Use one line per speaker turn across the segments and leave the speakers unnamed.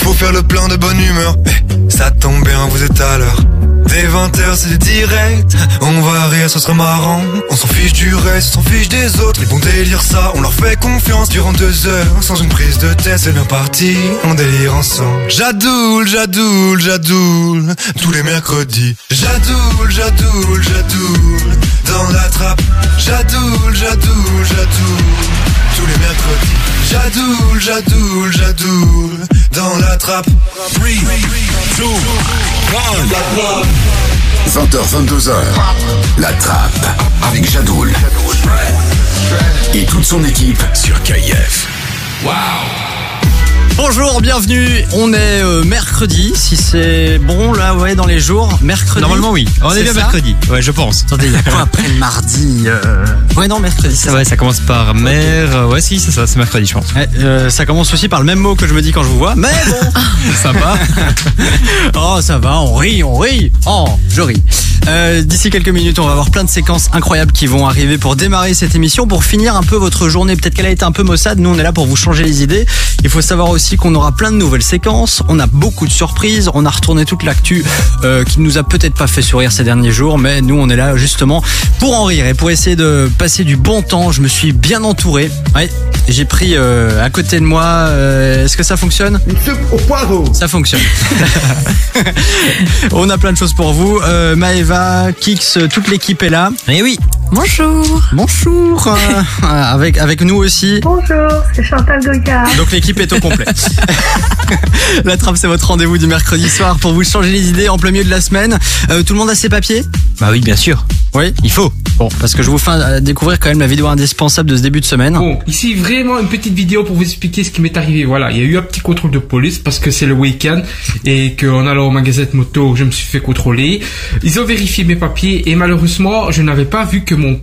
Faut faire le plein de bonne humeur. Eh, ça tombe bien, vous êtes à l'heure. Dès 20h, c'est direct. On va rire, ce sera marrant. On s'en fiche du reste, on s'en fiche des autres. Ils vont délire ça, on leur fait confiance durant deux heures. Sans une prise de tête, c'est bien parti. On délire ensemble. J'adoule, j'adoule, j'adoule. Tous les mercredis. J'adoule, j'adoule, j'adoule. Dans la trappe. J'adoule, j'adoule, j'adoule. Tous les mercredis. J'adoule, j'adoule, j'adoule. Dans la trappe.
20h, 22h, la trappe avec Jadoul et toute son équipe sur KIF.
Bonjour, bienvenue. On est euh, mercredi, si c'est bon là, ouais, dans les jours. Mercredi.
Normalement oui. On est bien
ça
mercredi. Ouais, je pense.
Attendez, il y a quoi après le mardi euh, Ouais, non, mercredi, ça.
Ouais, ça commence par mer. euh, Ouais, si, c'est ça, c'est mercredi, je pense.
Ouais, euh, ça commence aussi par le même mot que je me dis quand je vous vois. Mais bon,
Sympa.
oh, ça va, on rit, on rit. Oh, je ris. D'ici quelques minutes, on va avoir plein de séquences incroyables qui vont arriver pour démarrer cette émission, pour finir un peu votre journée. Peut-être qu'elle a été un peu maussade. Nous, on est là pour vous changer les idées. Il faut savoir aussi qu'on aura plein de nouvelles séquences. On a beaucoup de surprises. On a retourné toute l'actu euh, qui nous a peut-être pas fait sourire ces derniers jours, mais nous, on est là justement pour en rire et pour essayer de passer du bon temps. Je me suis bien entouré. Ouais, j'ai pris euh, à côté de moi. euh, Est-ce que ça fonctionne?
Une soupe au poireau.
ça fonctionne. On a plein de choses pour vous. Euh, Maëva, Kix, toute l'équipe est là. Et oui,
Bonjour.
bonjour. Euh, avec, avec nous aussi.
Bonjour, c'est Chantal Goya.
Donc l'équipe est au complet. la trappe, c'est votre rendez-vous du mercredi soir pour vous changer les idées en plein milieu de la semaine. Euh, tout le monde a ses papiers
bah oui, bien sûr.
Oui, il faut. Bon, parce que je vous fais découvrir quand même la vidéo indispensable de ce début de semaine.
Bon, ici vraiment une petite vidéo pour vous expliquer ce qui m'est arrivé. Voilà, il y a eu un petit contrôle de police parce que c'est le week-end et qu'en allant au magasin de moto, je me suis fait contrôler. Ils ont vérifié mes papiers et malheureusement, je n'avais pas vu que mon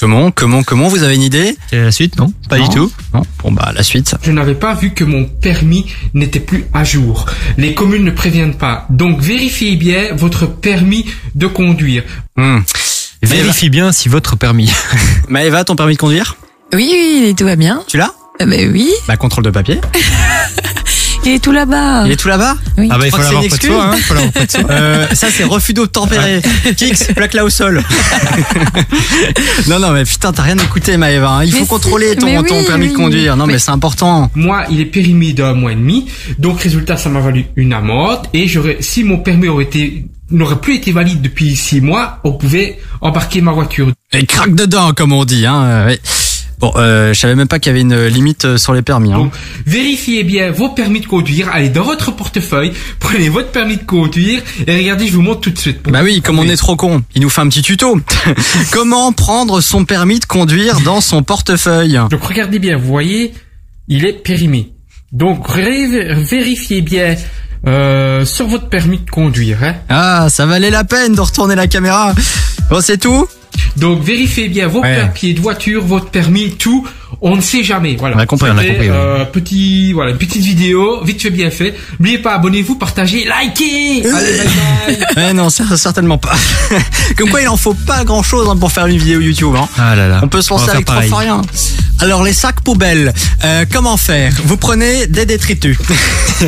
Comment, comment, comment Vous avez une idée?
Et la suite, non? Pas
Non
du tout.
Non Bon bah la suite.
je n'avais pas vu que mon permis n'était plus à jour. Les communes ne préviennent pas. Donc vérifiez bien votre permis de conduire.
Hmm.
Vérifie bien si votre permis.
Maëva, ton permis de conduire?
Oui, oui, tout va bien.
Tu l'as?
Euh, ben oui,
Bah contrôle de papier.
il est tout là-bas.
Il est tout là-bas
Oui.
Ah bah il faut
que c'est
l'avoir près de soi, hein. Faut près de soi.
Euh, ça c'est refus d'obtempérer. Kix, plaque là au sol. non non mais putain t'as rien écouté Maëva. hein. Il faut
Mais
contrôler ton, ton
oui,
permis de conduire. Non mais,
Mais-
c'est important.
Moi, il est périmé d'un mois et demi. Donc, résultat, ça m'a valu une amende. Et j'aurais, si mon permis aurait été, n'aurait plus été valide depuis six mois, on pouvait embarquer ma voiture.
Et craque dedans comme on dit. Hein. euh, oui. Bon, euh, je savais même pas qu'il y avait une limite euh, sur les permis. Hein.
Donc, vérifiez bien vos permis de conduire. Allez dans votre portefeuille, prenez votre permis de conduire et regardez, je vous montre tout de suite.
Bah oui, comme on est trop con, il nous fait un petit tuto. Comment prendre son permis de conduire dans son portefeuille?
Donc, regardez bien, vous voyez, il est périmé. Donc, vérifiez bien euh, sur votre permis de conduire. Hein.
Ah, ça valait la peine de retourner la caméra. Bon, c'est tout
Donc vérifiez bien vos
Ouais.
papiers de voiture, votre permis, tout. On ne sait jamais. Voilà.
On a compris, on a compris, ouais.
euh, petit, voilà, une petite vidéo, vite fait, bien fait. N'oubliez pas, abonnez-vous, partagez, likez. Allez, bye bye.
Eh non, cer- certainement pas. Comme quoi, il en faut pas grand chose pour faire une vidéo YouTube. Hein.
Ah là là.
On peut se lancer avec trop
pareil.
rien. Alors les sacs poubelles, euh, comment faire? Vous prenez des détritus.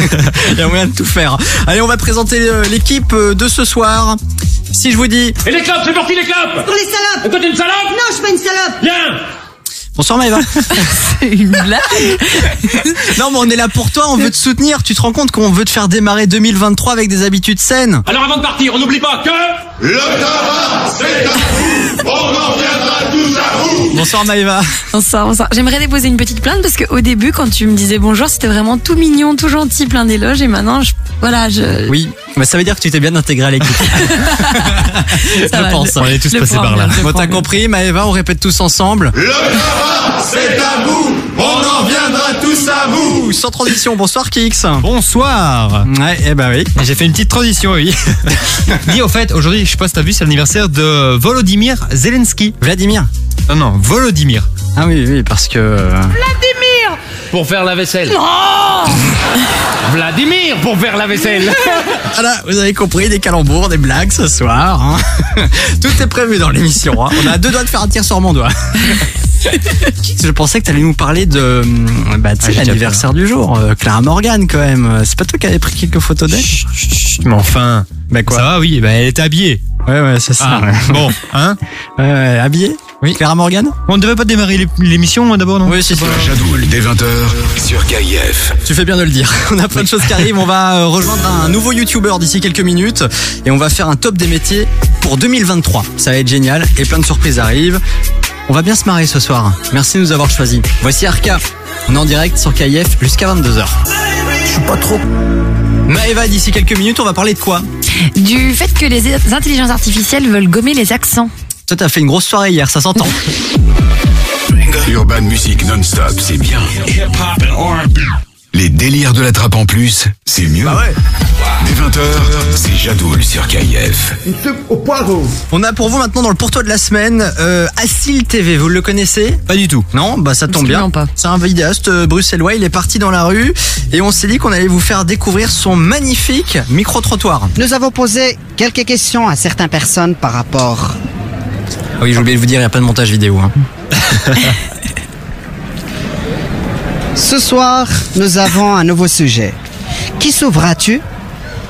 Il y a moyen de tout faire. Allez, on va présenter euh, l'équipe euh, de ce soir. Si je vous dis
Et les clopes, c'est parti les clopes!
Pour les salopes
Et toi t'es une salope?
Non, je suis pas une salope
Viens!
Bonsoir Maëva.
C'est une blague.
non mais on est là pour toi, on veut te soutenir. Tu te rends compte qu'on veut te faire démarrer 2023 avec des habitudes saines.
Alors avant de partir, on n'oublie pas que...
Le tabac, c'est On en à vous
Bonsoir Maëva.
Bonsoir, bonsoir. J'aimerais déposer une petite plainte parce qu'au début, quand tu me disais bonjour, c'était vraiment tout mignon, tout gentil, plein d'éloges. Et maintenant, je, voilà, je.
Oui, mais ça veut dire que tu t'es bien intégré à l'équipe. je
va,
pense.
je-
On est tous passés par là.
Bon, t'as compris, Maëva, on répète tous ensemble.
Le c'est à vous On en viendra tous à vous
Sans transition, bonsoir Kix.
Bonsoir.
Ouais, eh ben oui.
J'ai fait une petite transition, oui. Dis au fait, aujourd'hui, je sais pas si t'as vu, c'est l'anniversaire de Volodymyr Zelensky.
Vladimir.
Non, non, Volodymyr.
Ah oui, oui, parce que... euh,
Pour faire la vaisselle. Vladimir pour faire la vaisselle.
Voilà, vous avez compris, des calembours, des blagues ce soir. hein. Tout est prévu dans l'émission. hein. On a deux doigts de faire un tir sur mon doigt. Je pensais que tu allais nous parler de hum, bah, tu sais,
Ah, j'ai déjà
l'anniversaire du jour, euh, Clara Morgan quand même. C'est pas toi qui avais pris quelques photos d'elle?
Mais enfin.
Bah quoi?
Ça va, oui. Bah, elle était habillée.
Ouais, ouais, c'est ça.
Ah,
ouais.
bon, hein?
Ouais, ouais, habillée?
Oui.
Clara Morgan
On ne devait pas démarrer l'é- l'émission d'abord, non
Oui, c'est ça.
Jadoul dès 20h sur KIF.
Tu fais bien de le dire. On a plein de choses qui arrivent. On va euh, rejoindre un nouveau YouTuber d'ici quelques minutes et on va faire un top des métiers pour 2023. Ça va être génial et plein de surprises arrivent. On va bien se marrer ce soir. Merci de nous avoir choisis. Voici Arca. On est en direct sur KIF jusqu'à 22h. Je suis pas trop. Maëva, d'ici quelques minutes, on va parler de quoi?
Du fait que les intelligences artificielles veulent gommer les accents.
Toi, t'as fait une grosse soirée hier, ça s'entend.
Urban Music non-stop, c'est bien. Les délires de la trappe en plus, c'est mieux. Dès 20h, c'est Jadoul sur KIF.
On a pour vous maintenant dans le pourtour de la semaine euh, Assil TV. Vous le connaissez?
Pas du tout.
Non, bah ça tombe bien.
Pas.
C'est un vidéaste euh, bruxellois, il est parti dans la rue et on s'est dit qu'on allait vous faire découvrir son magnifique micro-trottoir.
Nous avons posé quelques questions à certaines personnes par rapport.
Ah oui, j'ai oublié de vous dire, il n'y a pas de montage vidéo. hein.
Ce soir, nous avons un nouveau sujet. Qui sauveras-tu?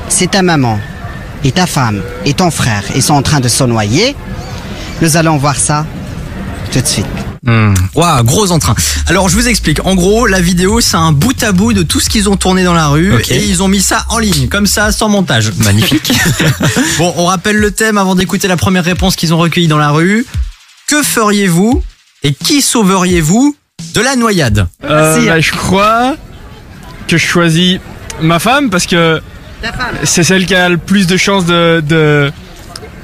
Si ta maman et ta femme et ton frère ils sont en train de se noyer Nous allons voir ça tout de suite.
Hmm. Waouh, gros entrain. Alors je vous explique. En gros, la vidéo, c'est un bout à bout de tout ce qu'ils ont tourné dans la rue et ils ont mis ça en ligne, comme ça, sans montage. Magnifique. bon, on rappelle le thème avant d'écouter la première réponse qu'ils ont recueillie dans la rue. Que feriez-vous et qui sauveriez-vous de la noyade
Euh, bah, je crois que je choisis ma femme parce que c'est celle qui a le plus de chances de, de,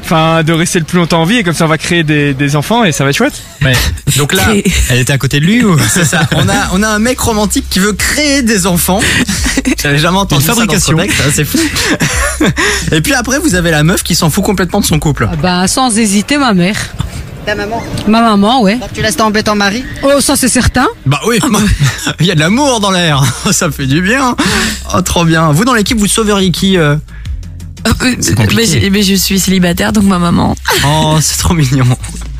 enfin, de rester le plus longtemps en vie et comme ça on va créer des, des enfants et ça va être chouette.
Ouais. Donc là,
Et-
elle était à côté de lui ou?
C'est ça. On a, on a un mec romantique qui veut créer des enfants. J'avais jamais entendu
Une
ça dans ce
fabrication.
hein, c'est fou. Et puis après, vous avez la meuf qui s'en fout complètement de son couple.
Bah, sans hésiter, ma mère.
Ta maman
Ma maman, ouais.
Donc tu laisses tomber ton mari
Oh, ça, c'est certain.
Bah oui, il y a de l'amour dans l'air. Ça fait du bien. Oh, trop bien. Vous dans l'équipe, vous sauveriez qui euh
Euh, mais, j'ai- mais je suis célibataire, donc ma maman.
Oh, c'est trop mignon.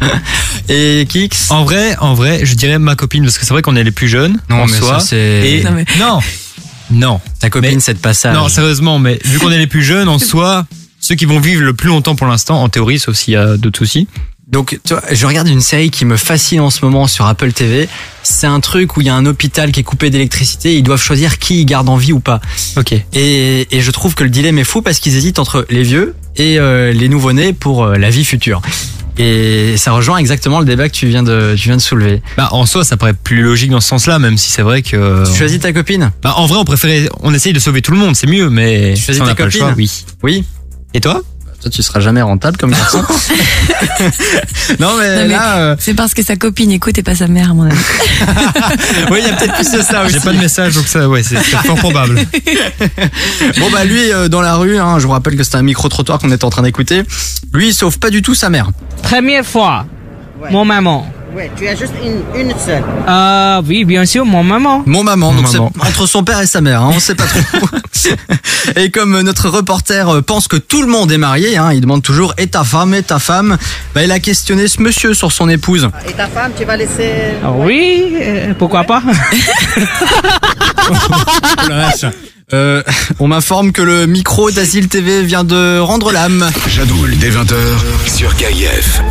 Et Kix
En vrai, en vrai, je dirais ma copine parce que c'est vrai qu'on est les plus jeunes
Non,
en
mais
soi.
ça, c'est-
Et
Non, mais-
non, non,
Ta copine, c'est de passage.
non, sérieusement, mais vu qu'on est les plus jeunes en soi, ceux qui vont vivre le plus longtemps pour l'instant, en théorie, sauf s'il y a d'autres soucis.
Donc, tu vois, je regarde une série qui me fascine en ce moment sur Apple TV. C'est un truc où il y a un hôpital qui est coupé d'électricité. Ils doivent choisir qui ils gardent en vie ou pas.
Ok.
Et, et je trouve que le dilemme est fou parce qu'ils hésitent entre les vieux et euh, les nouveau-nés pour euh, la vie future. Et ça rejoint exactement le débat que tu viens de, tu viens de soulever.
Bah, en soi, ça paraît plus logique dans ce sens-là, même si c'est vrai que.
Tu choisis ta copine?
Bah, en vrai, on préférait, on essaye de sauver tout le monde, c'est mieux, mais
Tu choisis ta copine?
choix, oui.
Oui.
Et toi?
Toi, tu seras jamais rentable comme garçon. non, mais,
Non, mais-
là, euh,
C'est parce que sa copine écoute et pas sa mère, à mon avis.
oui, il y a peut-être plus de ça aussi.
J'ai pas de message, donc ça, ouais, c'est c'est fort probable.
Bon bah lui euh, dans la rue, hein, je vous rappelle que c'était un micro trottoir qu'on était en train d'écouter. Lui il sauve pas du tout sa mère.
Première fois,
Ouais.
mon maman.
Ouais, tu as juste une, une seule.
Euh, oui, bien sûr, mon maman.
Mon maman,
Mon
donc c'est
maman.
entre son père et sa mère, hein, on sait pas trop. et comme notre reporter euh, pense que tout le monde est marié, hein, il demande toujours et ta femme, et ta femme, bah, il a questionné ce monsieur sur son épouse.
Et ta femme, tu vas laisser.
Ah oui, euh, pourquoi pas
Euh, on m'informe que le micro d'Asile TV vient de rendre l'âme.
Jadoul dès 20h sur KIF.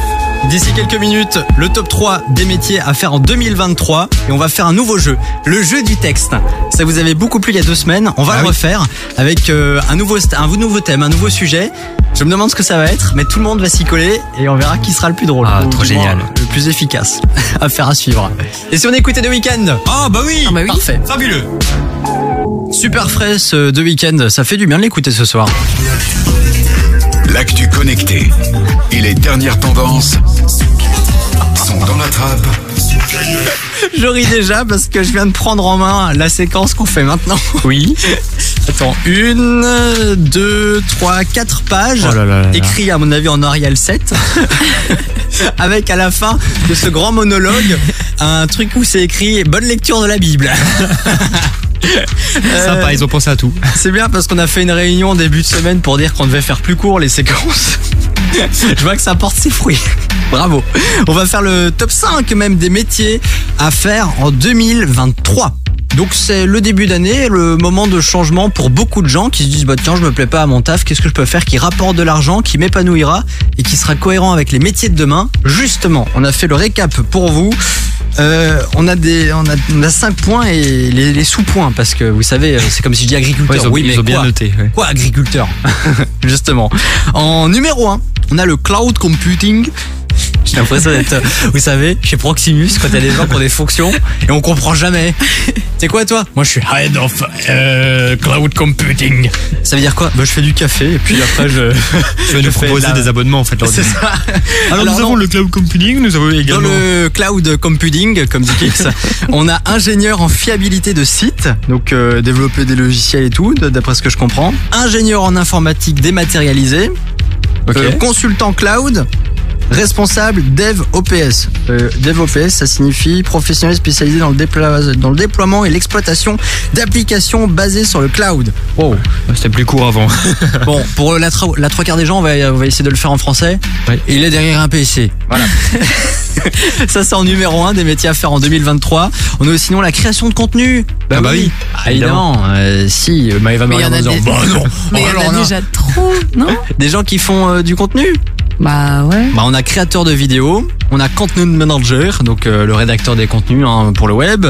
D'ici quelques minutes, le top 3 des métiers à faire en 2023 et on va faire un nouveau jeu, le jeu du texte. Ça vous avait beaucoup plu il y a deux semaines, on va
Ah
le
oui.
refaire avec euh, un nouveau un nouveau thème, un nouveau sujet. Je me demande ce que ça va être, mais tout le monde va s'y coller et on verra qui sera le plus drôle.
Ah, trop génial.
Le plus efficace. Affaire à suivre. Et si on écoutait The Weeknd?
Ah, bah oui!
Ah bah oui.
Parfait.
Fabuleux!
Super frais ce The Weeknd, ça fait du bien de l'écouter ce soir.
L'actu connecté et les dernières tendances sont dans la trappe.
Je ris déjà parce que je viens de prendre en main la séquence qu'on fait maintenant.
Oui.
Attends, une, deux, trois, quatre pages.
Oh là là là là.
Écrit à mon avis en Arial 7. Avec à la fin de ce grand monologue un truc où c'est écrit bonne lecture de la Bible. Euh,
Sympa, ils ont pensé à tout.
C'est bien parce qu'on a fait une réunion en début de semaine pour dire qu'on devait faire plus court les séquences. Je vois que ça porte ses fruits. Bravo. On va faire le top 5 même des métiers à faire en 2023. Donc c'est le début d'année, le moment de changement pour beaucoup de gens qui se disent bah tiens je me plais pas à mon taf, qu'est-ce que je peux faire qui rapporte de l'argent, qui m'épanouira et qui sera cohérent avec les métiers de demain? Justement, on a fait le récap pour vous. Euh, on a des, on a, on a 5 points et les, les sous-points parce que vous savez, euh, c'est comme si je dis agriculteur.
Ouais, ils ont-
oui,
ils
mais
ont bien
quoi?
noté, ouais.
Quoi agriculteur? Justement. En numéro 1, on a le cloud computing. J'ai l'impression d'être, euh, vous savez, chez Proximus, quand il y a des gens qui ont des fonctions et on comprend jamais. C'est quoi toi? Moi je suis Head of euh, Cloud Computing. Ça veut dire quoi? Bah, Je fais du café et puis après je.
Tu vas nous proposer
la-
des abonnements en fait.
C'est ça.
Alors, nous
non.
avons le cloud computing, nous avons
Dans
également.
le cloud computing, comme dit Kix, on a ingénieur en fiabilité de site, donc euh, développer des logiciels et tout, d'après ce que je comprends. Ingénieur en informatique dématérialisée. Euh, consultant cloud, responsable dev OPS. Euh, dev OPS, ça signifie professionnel spécialisé dans le, déploie- dans le déploiement et l'exploitation d'applications basées sur le cloud. Wow.
C'était plus court avant.
Bon, pour la, trois quarts des gens, on va, on va essayer de le faire en français.
Ouais.
Et il est derrière un PC. Voilà. Ça, c'est en numéro 1 des métiers à faire en 2023. On a aussi sinon la création de contenu.
Ah bah oui,
Ah, évidemment. Euh, si, Maëva
Mais il y en
disant,
des-
bah non.
Mais il y
Alors,
en
on
a
a
déjà trop, non?
Des gens qui font euh, du contenu.
Bah ouais.
Bah, on a créateur de vidéos, on a content manager, donc euh, le rédacteur des contenus hein, pour le web,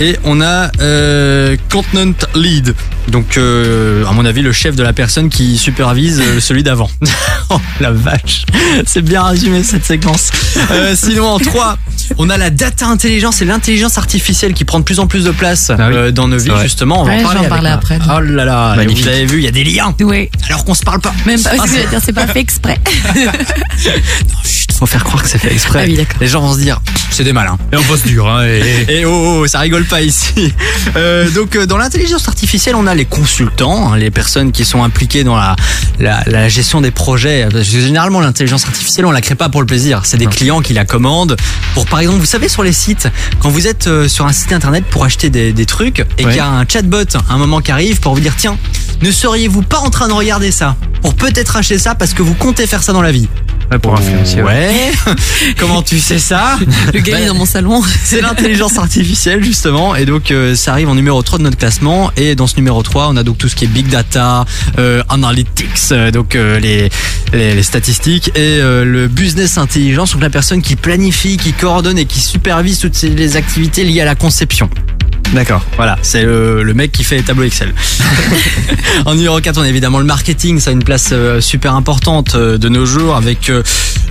et on a euh, content lead, donc euh, à mon avis le chef de la personne qui supervise euh, celui d'avant. oh la vache, c'est bien résumé cette séquence. Euh, sinon en 3, on a la data intelligence et l'intelligence artificielle qui prend de plus en plus de place
Ah oui,
euh, dans nos vies justement. On va
Ouais,
en parler.
vais en
avec
parler
ma-
après.
Oh là là,
Magnifique.
vous avez vu, il y a des liens
Ouais.
alors qu'on se parle pas.
Même pas,
Ah, c'est
pas fait exprès.
Chut, faut faire croire que c'est fait exprès.
Ah oui.
Les gens vont se dire, c'est des malins.
Et on bosse dur, hein. Et...
Et oh, oh, ça rigole pas ici. Euh, donc euh, dans l'intelligence artificielle, on a les consultants, hein, les personnes qui sont impliquées dans la, la, la gestion des projets. Parce que généralement, l'intelligence artificielle, on la crée pas pour le plaisir. C'est des clients qui la commandent. Pour par exemple, vous savez sur les sites, quand vous êtes euh, sur un site internet pour acheter des, des trucs et qu'il y a un chatbot, un moment qui arrive pour vous dire tiens, ne seriez-vous pas en train de regarder ça? Pour peut-être acheter ça parce que vous comptez faire ça dans la vie.
Ouais, pour influencer.
Ouais. Comment tu sais ça
Le gars est dans mon salon.
c'est l'intelligence artificielle justement et donc euh, ça arrive en numéro 3 de notre classement et dans ce numéro 3 on a donc tout ce qui est big data, euh, analytics, euh, donc euh, les, les, les statistiques et euh, le business intelligence, donc la personne qui planifie, qui coordonne et qui supervise toutes les activités liées à la conception. D'accord, voilà, c'est le, le mec qui fait les tableaux Excel. en numéro 4, on a évidemment le marketing, ça a une place euh, super importante euh, de nos jours avec euh,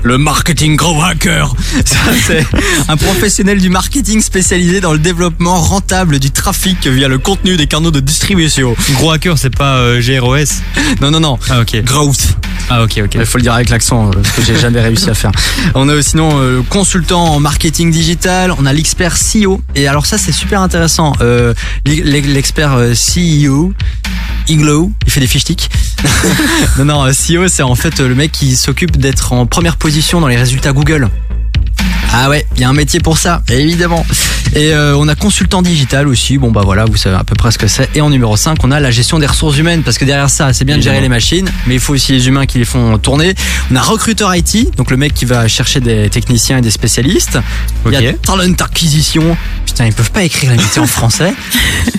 le marketing gros hacker. Ça, c'est un professionnel du marketing spécialisé dans le développement rentable du trafic via le contenu des canaux de distribution.
Gros hacker, c'est pas euh, GROS.
Non, non, non.
Ah, ok.
Growth.
Ah, ok, ok.
Il faut le dire avec l'accent, parce que j'ai jamais réussi à faire. On a aussi sinon euh, consultant en marketing digital, on a l'expert CEO. Et alors ça c'est super intéressant. Euh, l'expert euh, CEO, Iglo, il fait des fish sticks. non, non, euh, CEO c'est en fait le mec qui s'occupe d'être en première position dans les résultats Google. Ah ouais, il y a un métier pour ça, évidemment. Et euh, on a consultant digital aussi. Bon bah voilà, vous savez à peu près ce que c'est. Et en numéro 5, on a la gestion des ressources humaines parce que derrière ça, c'est bien de gérer les machines, mais il faut aussi les humains qui les font tourner. On a recruteur IT, donc le mec qui va chercher des techniciens et des spécialistes. Il y a talent acquisition. Putain, ils peuvent pas écrire les métiers en français.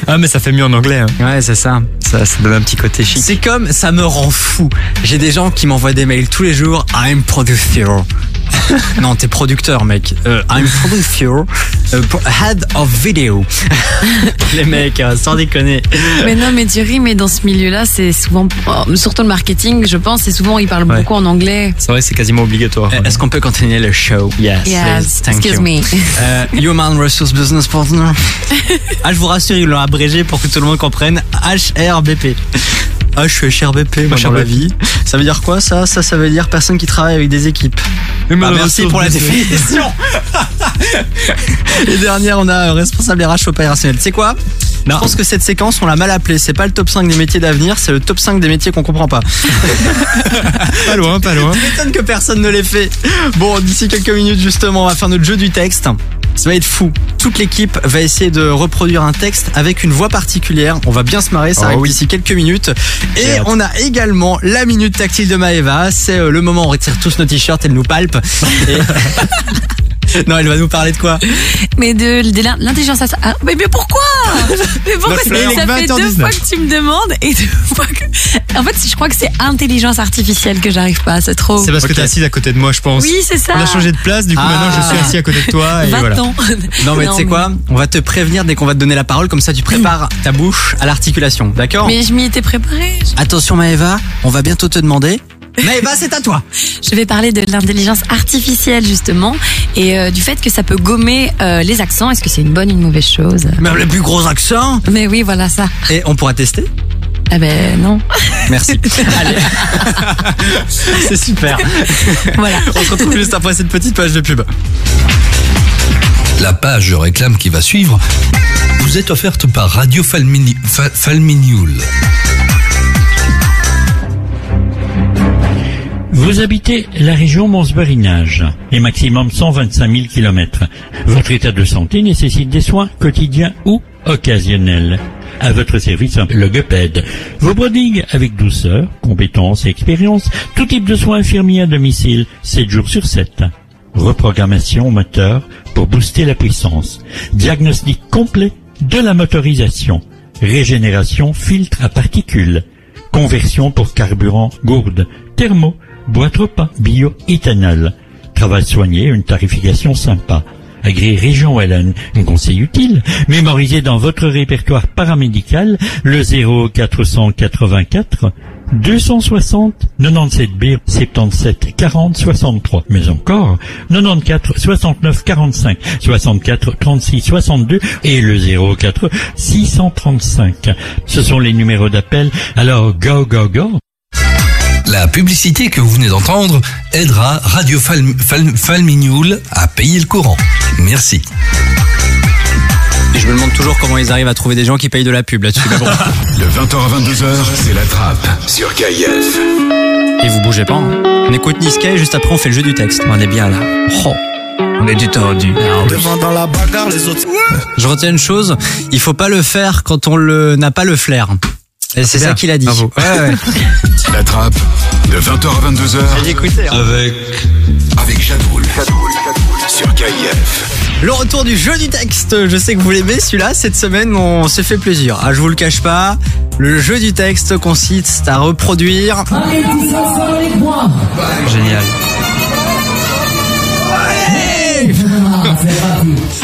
Ah, mais ça fait mieux en anglais. Hein.
Ouais, c'est ça.
Ça, ça donne un petit côté chic.
C'est comme ça me rend fou. J'ai des gens qui m'envoient des mails tous les jours. I'm producer. non, t'es producteur, mec. Euh, I'm producer. euh, pro- head of video. Les mecs, euh, sans déconner.
Mais non, mais tu ris, mais dans ce milieu-là, c'est souvent, euh, surtout le marketing, je pense, c'est souvent, ils parlent
Ouais.
beaucoup en anglais.
C'est vrai, c'est quasiment obligatoire.
Est-ce qu'on peut continuer le show?
Yes.
Yes,
thank
excuse
you.
me.
Human Resource Business Partner. Ah, je vous rassure, ils l'ont abrégé pour que tout le monde comprenne. HRBP. Ah, je suis HRBP, moi, dans la vie. Ça veut dire quoi, ça? Ça, ça veut dire personne qui travaille avec des équipes. Ah, merci pour la définition. Et dernière, on a euh, responsable RH opérationnel. Tu sais quoi Je pense que cette séquence, on l'a mal appelée. C'est pas le top 5 des métiers d'avenir, c'est le top 5 des métiers qu'on comprend pas.
Pas loin, pas loin.
M'étonne que personne ne l'ait fait. Bon, d'ici quelques minutes, justement, on va faire notre jeu du texte. Ça va être fou. Toute l'équipe va essayer de reproduire un texte avec une voix particulière. On va bien se marrer, ça
Oh
arrive
oui.
d'ici quelques minutes. Et
hâte.
on a également la minute tactile de Maeva. C'est euh, le moment où on retire tous nos t-shirts, elle nous palpe. Et- non, elle va nous parler de quoi
Mais de, de l'in- l'intelligence artificielle. Ah, mais, mais pourquoi Mais pourquoi. Ça fait
20h19.
deux fois que tu me demandes et deux fois que. En fait, je crois que c'est intelligence artificielle que j'arrive pas. C'est trop.
C'est parce que
Ok.
t'es assise à côté de moi, je pense.
Oui, c'est ça.
On a changé de place, du coup
Ah.
maintenant je suis assis à côté de toi et voilà.
Non, mais tu sais quoi? On va te prévenir dès qu'on va te donner la parole, comme ça tu prépares ta bouche à l'articulation, d'accord?
Mais je m'y étais préparée.
Attention Maëva, on va bientôt te demander. Maëva, c'est à toi
Je vais parler de l'intelligence artificielle justement et euh, du fait que ça peut gommer euh, les accents. Est-ce que c'est une bonne ou une mauvaise chose?
Même le plus gros accent
Mais oui, voilà ça.
Et on pourra tester?
Ah ben non.
Merci. Allez. c'est super.
Voilà.
On se retrouve juste après cette petite page de pub.
La page de réclame qui va suivre vous est offerte par Radio Falmini, Fa- Falminioul.
Vous habitez la région Mons-Berinage et maximum 125 000 km. Votre état de santé nécessite des soins quotidiens ou occasionnels. À votre service, un logopède. Vous prodigue avec douceur, compétence et expérience tout type de soins infirmiers à domicile, 7 jours sur 7. Reprogrammation moteur pour booster la puissance. Diagnostic complet de la motorisation. Régénération filtre à particules. Conversion pour carburant gourde, thermo, boîte repas, bio-éthanol. Travail soigné, une tarification sympa. Agré Région Wallonne, un conseil utile. Mémorisez dans votre répertoire paramédical le 0484 260 97 B 77 40 63. Mais encore 94 69 45 64 36 62 et le 04 635. Ce sont les numéros d'appel. Alors go go go.
La publicité que vous venez d'entendre aidera Radio Fal- Fal- Falminioul à payer le courant. Merci.
Et je me demande toujours comment ils arrivent à trouver des gens qui payent de la pub là-dessus. Mais bon.
De 20h à 22h, c'est la trappe sur KIF.
Et vous bougez pas. hein. On écoute Niskay, juste après on fait le jeu du texte. On est bien là. Oh. On est du tordu.
Devant dans la bagarre, les autres.
Je retiens une chose, il faut pas le faire quand on le n'a pas le flair. Et c'est ça qu'il a dit.
Bravo.
Ouais, ouais.
La trappe, de 20h à 22h,
J'ai écouté. hein.
Avec
avec Jadoul. Sur KIF.
Le retour du jeu du texte. Je sais que vous l'aimez celui-là. Cette semaine, on s'est fait plaisir. Ah, je vous le cache pas. Le jeu du texte consiste à reproduire.
Génial.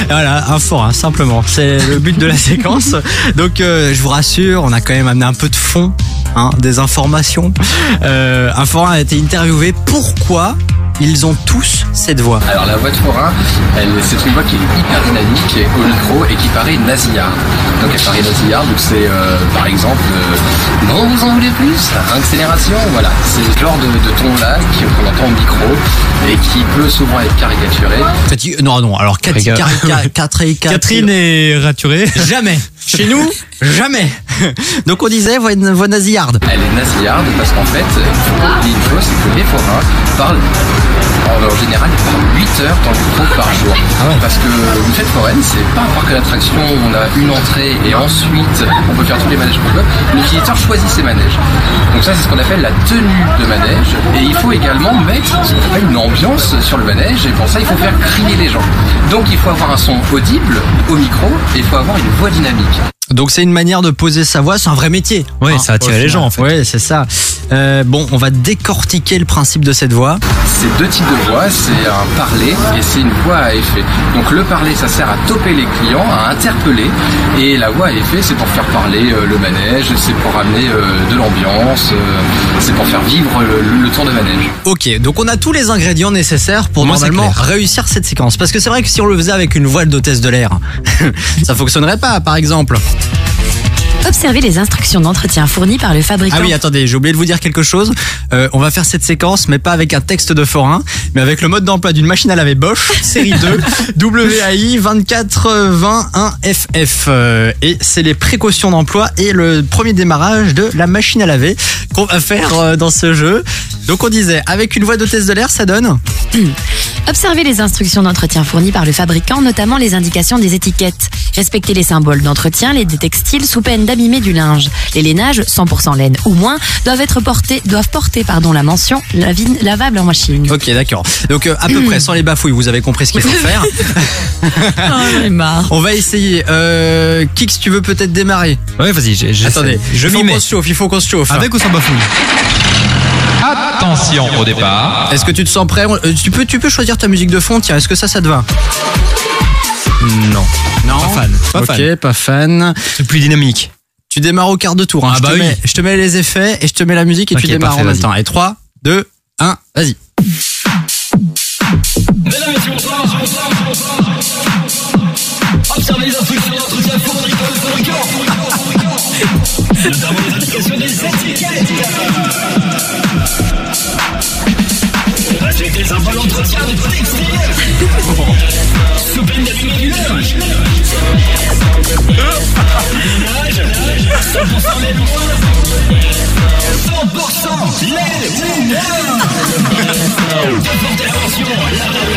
Voilà, un fort, hein, simplement. C'est le but de la séquence. Donc, euh, je vous rassure, on a quand même amené un peu de fond, hein, des informations. Euh, un forain a été interviewé. Pourquoi ils ont tous cette voix
Alors la voix de forain, elle, c'est une voix qui est hyper dynamique et au micro et qui paraît nasillarde. Donc elle paraît nasillarde, donc c'est euh, par exemple euh, non vous en voulez plus? Accélération, voilà. C'est ce genre de, de ton là qui- qu'on entend au micro et qui peut souvent être caricaturé.
Fati- Non, non, alors Cathy-
Regarde.
Cari- Ca- Catherine,
Catherine est raturée.
Jamais. Chez nous, jamais. Donc on disait voix, voix nasillarde.
Elle est nasillarde parce qu'en fait, il faut pas oublier une chose, c'est que les forains parlent en, général, ils parlent 8 heures dans le micro par jour. Parce que une fête foraine, c'est pas un parc d'attractions où on a une entrée et ensuite on peut faire tous les manèges qu'on veut. L'utilisateur choisit ses manèges. Donc ça, c'est ce qu'on appelle la tenue de manège. Et il faut également mettre ce qu'on appelle une ambiance sur le manège. Et pour ça, il faut faire crier les gens. Donc il faut avoir un son audible au micro et il faut avoir une voix dynamique.
Donc c'est une manière de poser sa voix, c'est un vrai métier.
Ouais,
Hein,
ça attire les gens, en fait.
Ouais, c'est ça. Euh, bon, on va décortiquer le principe de cette voix.
C'est deux types de voix, c'est un parler et c'est une voix à effet. Donc le parler, ça sert à toper les clients, à interpeller, et la voix à effet, c'est pour faire parler euh, le manège, c'est pour amener euh, de l'ambiance, euh, c'est pour faire vivre le, le tour de manège.
Ok, donc on a tous les ingrédients nécessaires pour
Moi,
normalement réussir cette séquence. Parce que c'est vrai que si on le faisait avec une voile d'hôtesse de l'air, ça fonctionnerait pas, par exemple.
Observez les instructions d'entretien fournies par le fabricant.
Ah oui, attendez, j'ai oublié de vous dire quelque chose. Euh, on va faire cette séquence, mais pas avec un texte de forain, mais avec le mode d'emploi d'une machine à laver Bosch, série 2, WAI 2421FF. Euh, et c'est les précautions d'emploi et le premier démarrage de la machine à laver qu'on va faire euh, dans ce jeu. Donc on disait, avec une voie d'hôtesse de l'air, ça donne
Observez les instructions d'entretien fournies par le fabricant, notamment les indications des étiquettes. Respectez les symboles d'entretien, les des textiles sous peine d'abîmer du linge. Les lainages, 100% laine ou moins, doivent être portés, doivent porter pardon, la mention lavable en machine.
Ok, d'accord. Donc euh, à peu près, sans les bafouilles, vous avez compris ce qu'il faut faire.
Oh, marre.
On va essayer. Euh, Kix, tu veux peut-être démarrer?
Ouais, vas-y.
Attendez,
je
il faut
m'y mets.
qu'on se chauffe, il faut qu'on se chauffe.
Avec ou sans bafouille?
Attention au départ.
Est-ce que tu te sens prêt? Euh, tu, peux, tu peux choisir ta musique de fond, tiens, est-ce que ça, ça te va?
Non.
Non?
Pas fan. Pas
ok,
fan.
pas fan.
C'est plus dynamique.
Tu démarres au quart de tour. hein.
Ah
je,
bah
te
oui.
mets, je te mets les effets et je te mets la musique et
Ok,
tu démarres
parfait,
en même
vas-y.
temps. Et 3, 2, 1, vas-y.
Mesdames et messieurs, bonsoir. Observez les instructions d'entretien fournies par le fabricant. Notamment les indications des étiquettes. Respectez les symboles d'entretien des textiles. Sous peine d'abîmer du linge. Ménage, 100% laine ou moins. 100% laine ou moins. Portez attention, la de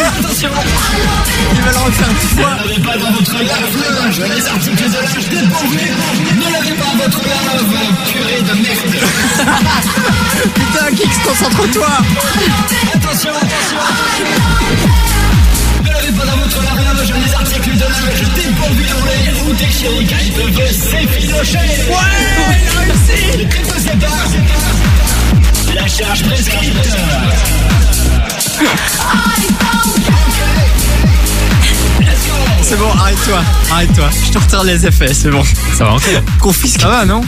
Attention.
Il va le refaire une fois.
Ne lavez pas dans votre lave-linge. Les articles de linge dépourvus. Ne lavez pas votre lave. Purée de merde.
Putain, Kix, concentre-toi
Attention, attention. Ne lavez pas dans votre lave-linge les articles de linge dépourvus d'oreilles ou déchirés car ils peuvent s'effilocher. Ouais, il a réussi. Ne déposez pas. La charge prescrite.
C'est bon, arrête-toi, arrête-toi. Je te retire les effets, c'est bon.
Ça va encore.
Confisque.
Ça va, non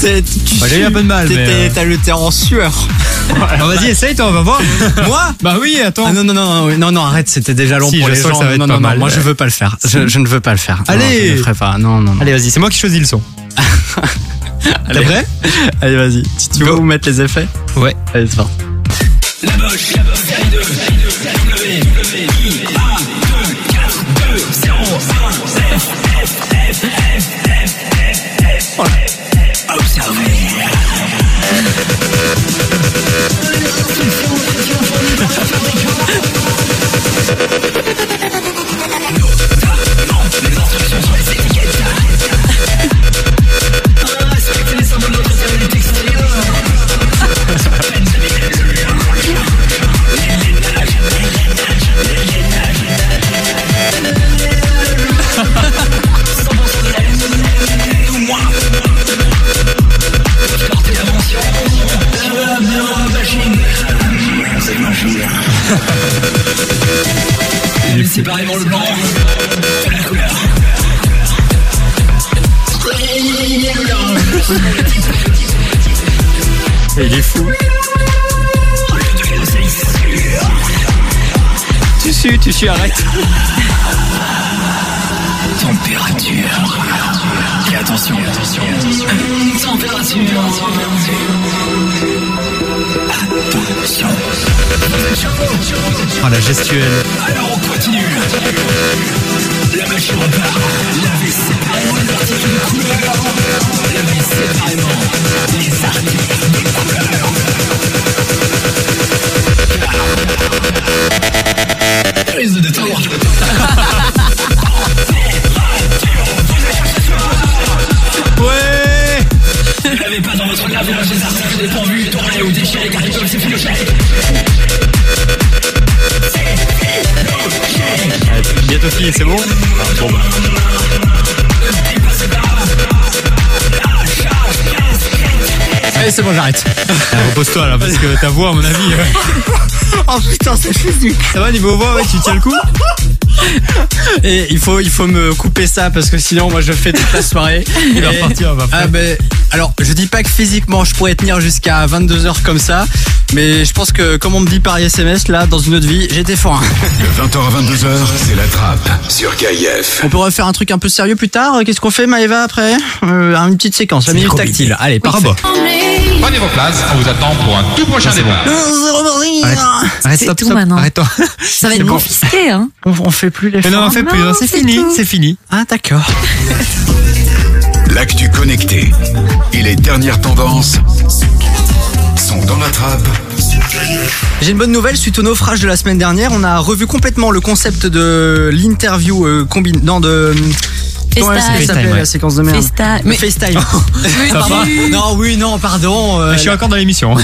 T'es- tu
Bah, j'ai eu un peu de mal,
t'es-
mais,
t'es-
euh,
T'as le terre en sueur.
Ah, Vas-y, essaye, toi, on va voir.
Moi
Bah oui, attends.
Ah non, non, non, non, non, non, arrête, c'était déjà long
Si,
pour
je
les
sens que
gens.
ça va être
non,
pas
non,
mal.
moi je veux pas le faire. Je, je ne veux pas le faire. Non,
Allez.
je ne le ferai pas. Non, non, non.
Allez, vas-y, c'est moi qui choisis le son.
Allez.
T'es prêt?
Allez, vas-y. Tu, tu veux vous mettre les effets?
Ouais.
Allez, c'est parti.
La Bosch, série 2, W, W, I, A, 2, 4, 2, 0, 1, F, F, F, F, F, F, F.
Il est fou. Tu suis, tu suis, arrête.
Température. Et attention, attention, attention. Température. Attention.
Ah, la gestuelle.
Alors on continue. La machine repart.
Bientôt fini, c'est bon? Bon bah.
Allez, c'est bon, j'arrête.
Repose-toi là, parce que ta voix, à mon avis. euh,
Oh putain, c'est physique.
Ça va niveau voix, ouais, tu tiens le coup
Et il faut, il faut me couper ça parce que sinon, moi, je fais toute la soirée.
Il va
Et-
repartir, va
Ah ben, alors, je dis pas que physiquement, je pourrais tenir jusqu'à 22h comme ça, mais je pense que, comme on me dit par SMS, là, dans une autre vie, j'étais fort.
De 20h à 22h, c'est la trappe sur KIF.
On peut refaire un truc un peu sérieux plus tard. Qu'est-ce qu'on fait, Maëva, après? Euh, Une petite séquence, la minute tactile. Allez, parfait.
Prenez vos places, on vous attend pour un tout prochain débat.
Arrête,
C'est
stop,
tout
stop,
maintenant.
arrête-toi.
Ça va être
bon.
confisqué, hein.
On, on fait plus les
Mais non, on fait plus,
Non,
hein, c'est
c'est
fini,
tout.
c'est fini.
Ah, d'accord.
L'actu connecté et les dernières tendances sont dans la trappe
J'ai une bonne nouvelle suite au naufrage de la semaine dernière. On a revu complètement le concept de l'interview euh, combine. Non, de. Comment elle
FaceTime.
s'appelait
FaceTime,
la
ouais.
séquence de merde
FaceTime.
Le
Mais-
FaceTime.
Ça va
non, oui, non, pardon. euh,
Je suis encore dans l'émission.
oui,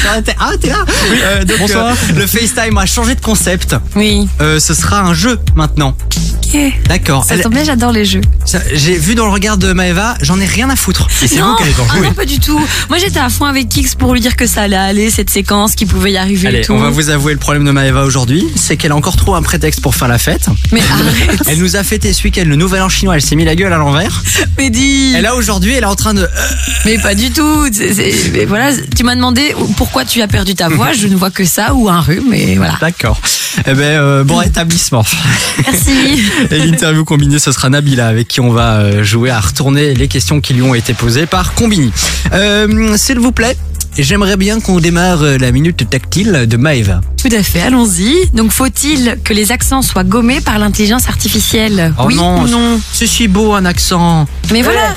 c'est vrai, t'es- Ah, t'es là Oui, euh, donc,
Bonsoir.
euh, le FaceTime a changé de concept.
Oui.
Euh, ce sera un jeu maintenant.
Ok.
D'accord.
Ça
Elle-
tombe bien, j'adore les jeux.
ça- J'ai vu dans le regard de Maëva, j'en ai rien à foutre.
Et c'est
non,
vous qui allez en
ah
jouer.
non, pas du tout. Moi, j'étais à fond avec Kix pour lui dire que ça allait aller, cette séquence, qu'il pouvait y arriver et
Allez,
tout.
on va vous avouer le problème de Maëva aujourd'hui, c'est qu'elle a encore trop un prétexte pour faire la fête.
Mais arrête.
Elle nous a fêté ce week-end le nouvel an chinois, elle s'est mis la gueule à l'envers.
Mais dis.
Et là aujourd'hui, elle est en train de...
Mais pas du tout. C'est- c'est- mais voilà, tu m'as demandé pourquoi tu as perdu ta voix. Je ne vois que ça ou un rhume, et voilà.
D'accord. Eh ben, euh, bon rétablissement.
Merci.
Et l'interview combinée, ce sera Nabila avec qui on va euh, jouer à retourner les questions qui lui ont été posées par Combini. Euh, S'il vous plaît, j'aimerais bien qu'on démarre euh, la minute tactile de Maëva.
Tout à fait, allons-y. Donc, faut-il que les accents soient gommés par l'intelligence artificielle?
Oh
Oui
non,
ou non?
C'est si beau un accent.
Mais voilà.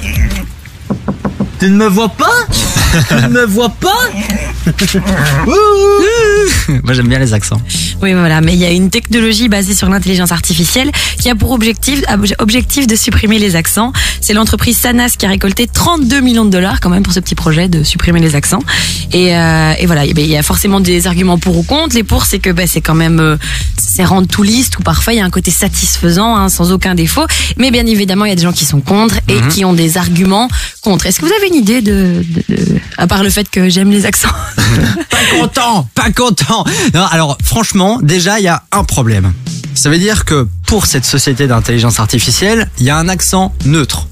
Tu ne me vois pas? Tu ne me vois pas? Moi j'aime bien les accents.
Oui, voilà. Mais il y a une technologie basée sur l'intelligence artificielle qui a pour objectif, objectif de supprimer les accents. C'est l'entreprise Sanas qui a récolté 32 millions de dollars quand même pour ce petit projet de supprimer les accents. Et, euh, et voilà, ben, il y a forcément des arguments pour ou contre. Les pour, c'est que ben, c'est quand même, euh, c'est rendre tout liste ou parfois il y a un côté satisfaisant, hein, sans aucun défaut. Mais bien évidemment, il y a des gens qui sont contre et
Mhm.
qui ont des arguments contre. Est-ce que vous avez une idée de, à part le fait que j'aime les accents
Pas content, pas content. Alors franchement, déjà il y a un problème. Ça veut dire que pour cette société d'intelligence artificielle, il y a un accent neutre.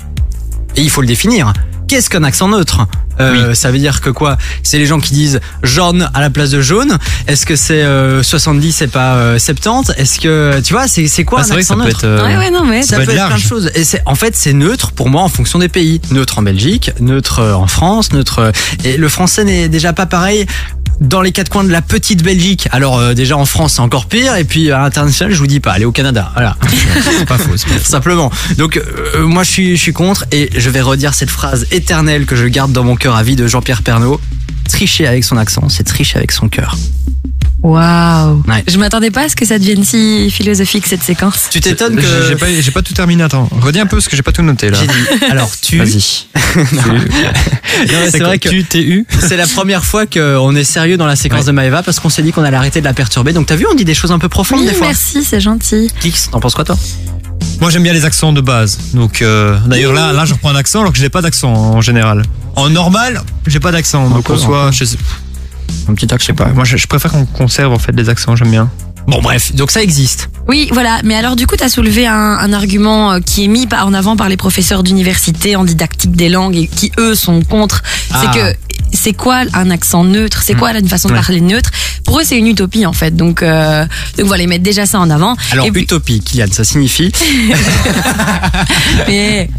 Et il faut le définir. Qu'est-ce qu'un accent neutre? Euh, Ça veut dire que quoi? C'est les gens qui disent jaune à la place de jaune. Est-ce que c'est euh, 70 et pas euh, 70 Est-ce que tu vois c'est c'est quoi
Ah,
un
c'est vrai que
accent
ça peut
neutre?
être, euh,
Ouais, ouais, non, mais.
ça,
peut
peut
être
plein de choses. Et c'est, en fait, c'est neutre pour moi en fonction des pays. Neutre en Belgique, neutre euh, en France, neutre. euh, Et le français n'est déjà pas pareil dans les quatre coins de la petite Belgique. Alors euh, déjà en France c'est encore pire et puis à l'international je vous dis pas, allez au Canada. Voilà.
C'est pas faux, pas faux.
Simplement. Donc euh, moi je suis je suis contre et je vais redire cette phrase éternelle que je garde dans mon cœur à vie de Jean-Pierre Pernaud. Tricher avec son accent, c'est tricher avec son cœur.
Waouh.
Ouais.
Je m'attendais pas à ce que ça devienne si philosophique cette séquence.
Tu t'étonnes que
J'ai pas, j'ai pas tout terminé, attends. Redis un peu parce que j'ai pas tout noté là.
j'ai dit. Alors tu.
Vas-y.
C'est vrai que
tu t'es eu.
C'est la première fois qu'on est sérieux dans la séquence
Ouais.
de Maeva parce qu'on s'est dit qu'on allait arrêter de la perturber. Donc t'as vu, on dit des choses un peu profondes
Oui,
des fois.
merci, c'est gentil.
Kix, t'en penses quoi toi?
Moi j'aime bien les accents de base. Donc euh, d'ailleurs là, là je reprends un accent alors que je n'ai pas d'accent en général. En normal, j'ai pas d'accent. Donc en soit, je sais,
Un petit
je sais pas. Moi je, je préfère qu'on conserve en fait les accents. J'aime bien.
Bon bref, donc ça existe.
Oui, voilà. Mais alors, du coup, tu as soulevé un, un argument euh, qui est mis par- en avant par les professeurs d'université en didactique des langues et qui, eux, sont contre.
Ah.
C'est que c'est quoi un accent neutre? C'est quoi là, une façon de
Ouais.
parler neutre? Pour eux, c'est une utopie, en fait. Donc, euh, donc voilà, ils mettent déjà ça en avant.
Alors
Et puis-
utopie, Kylian, ça signifie?
mais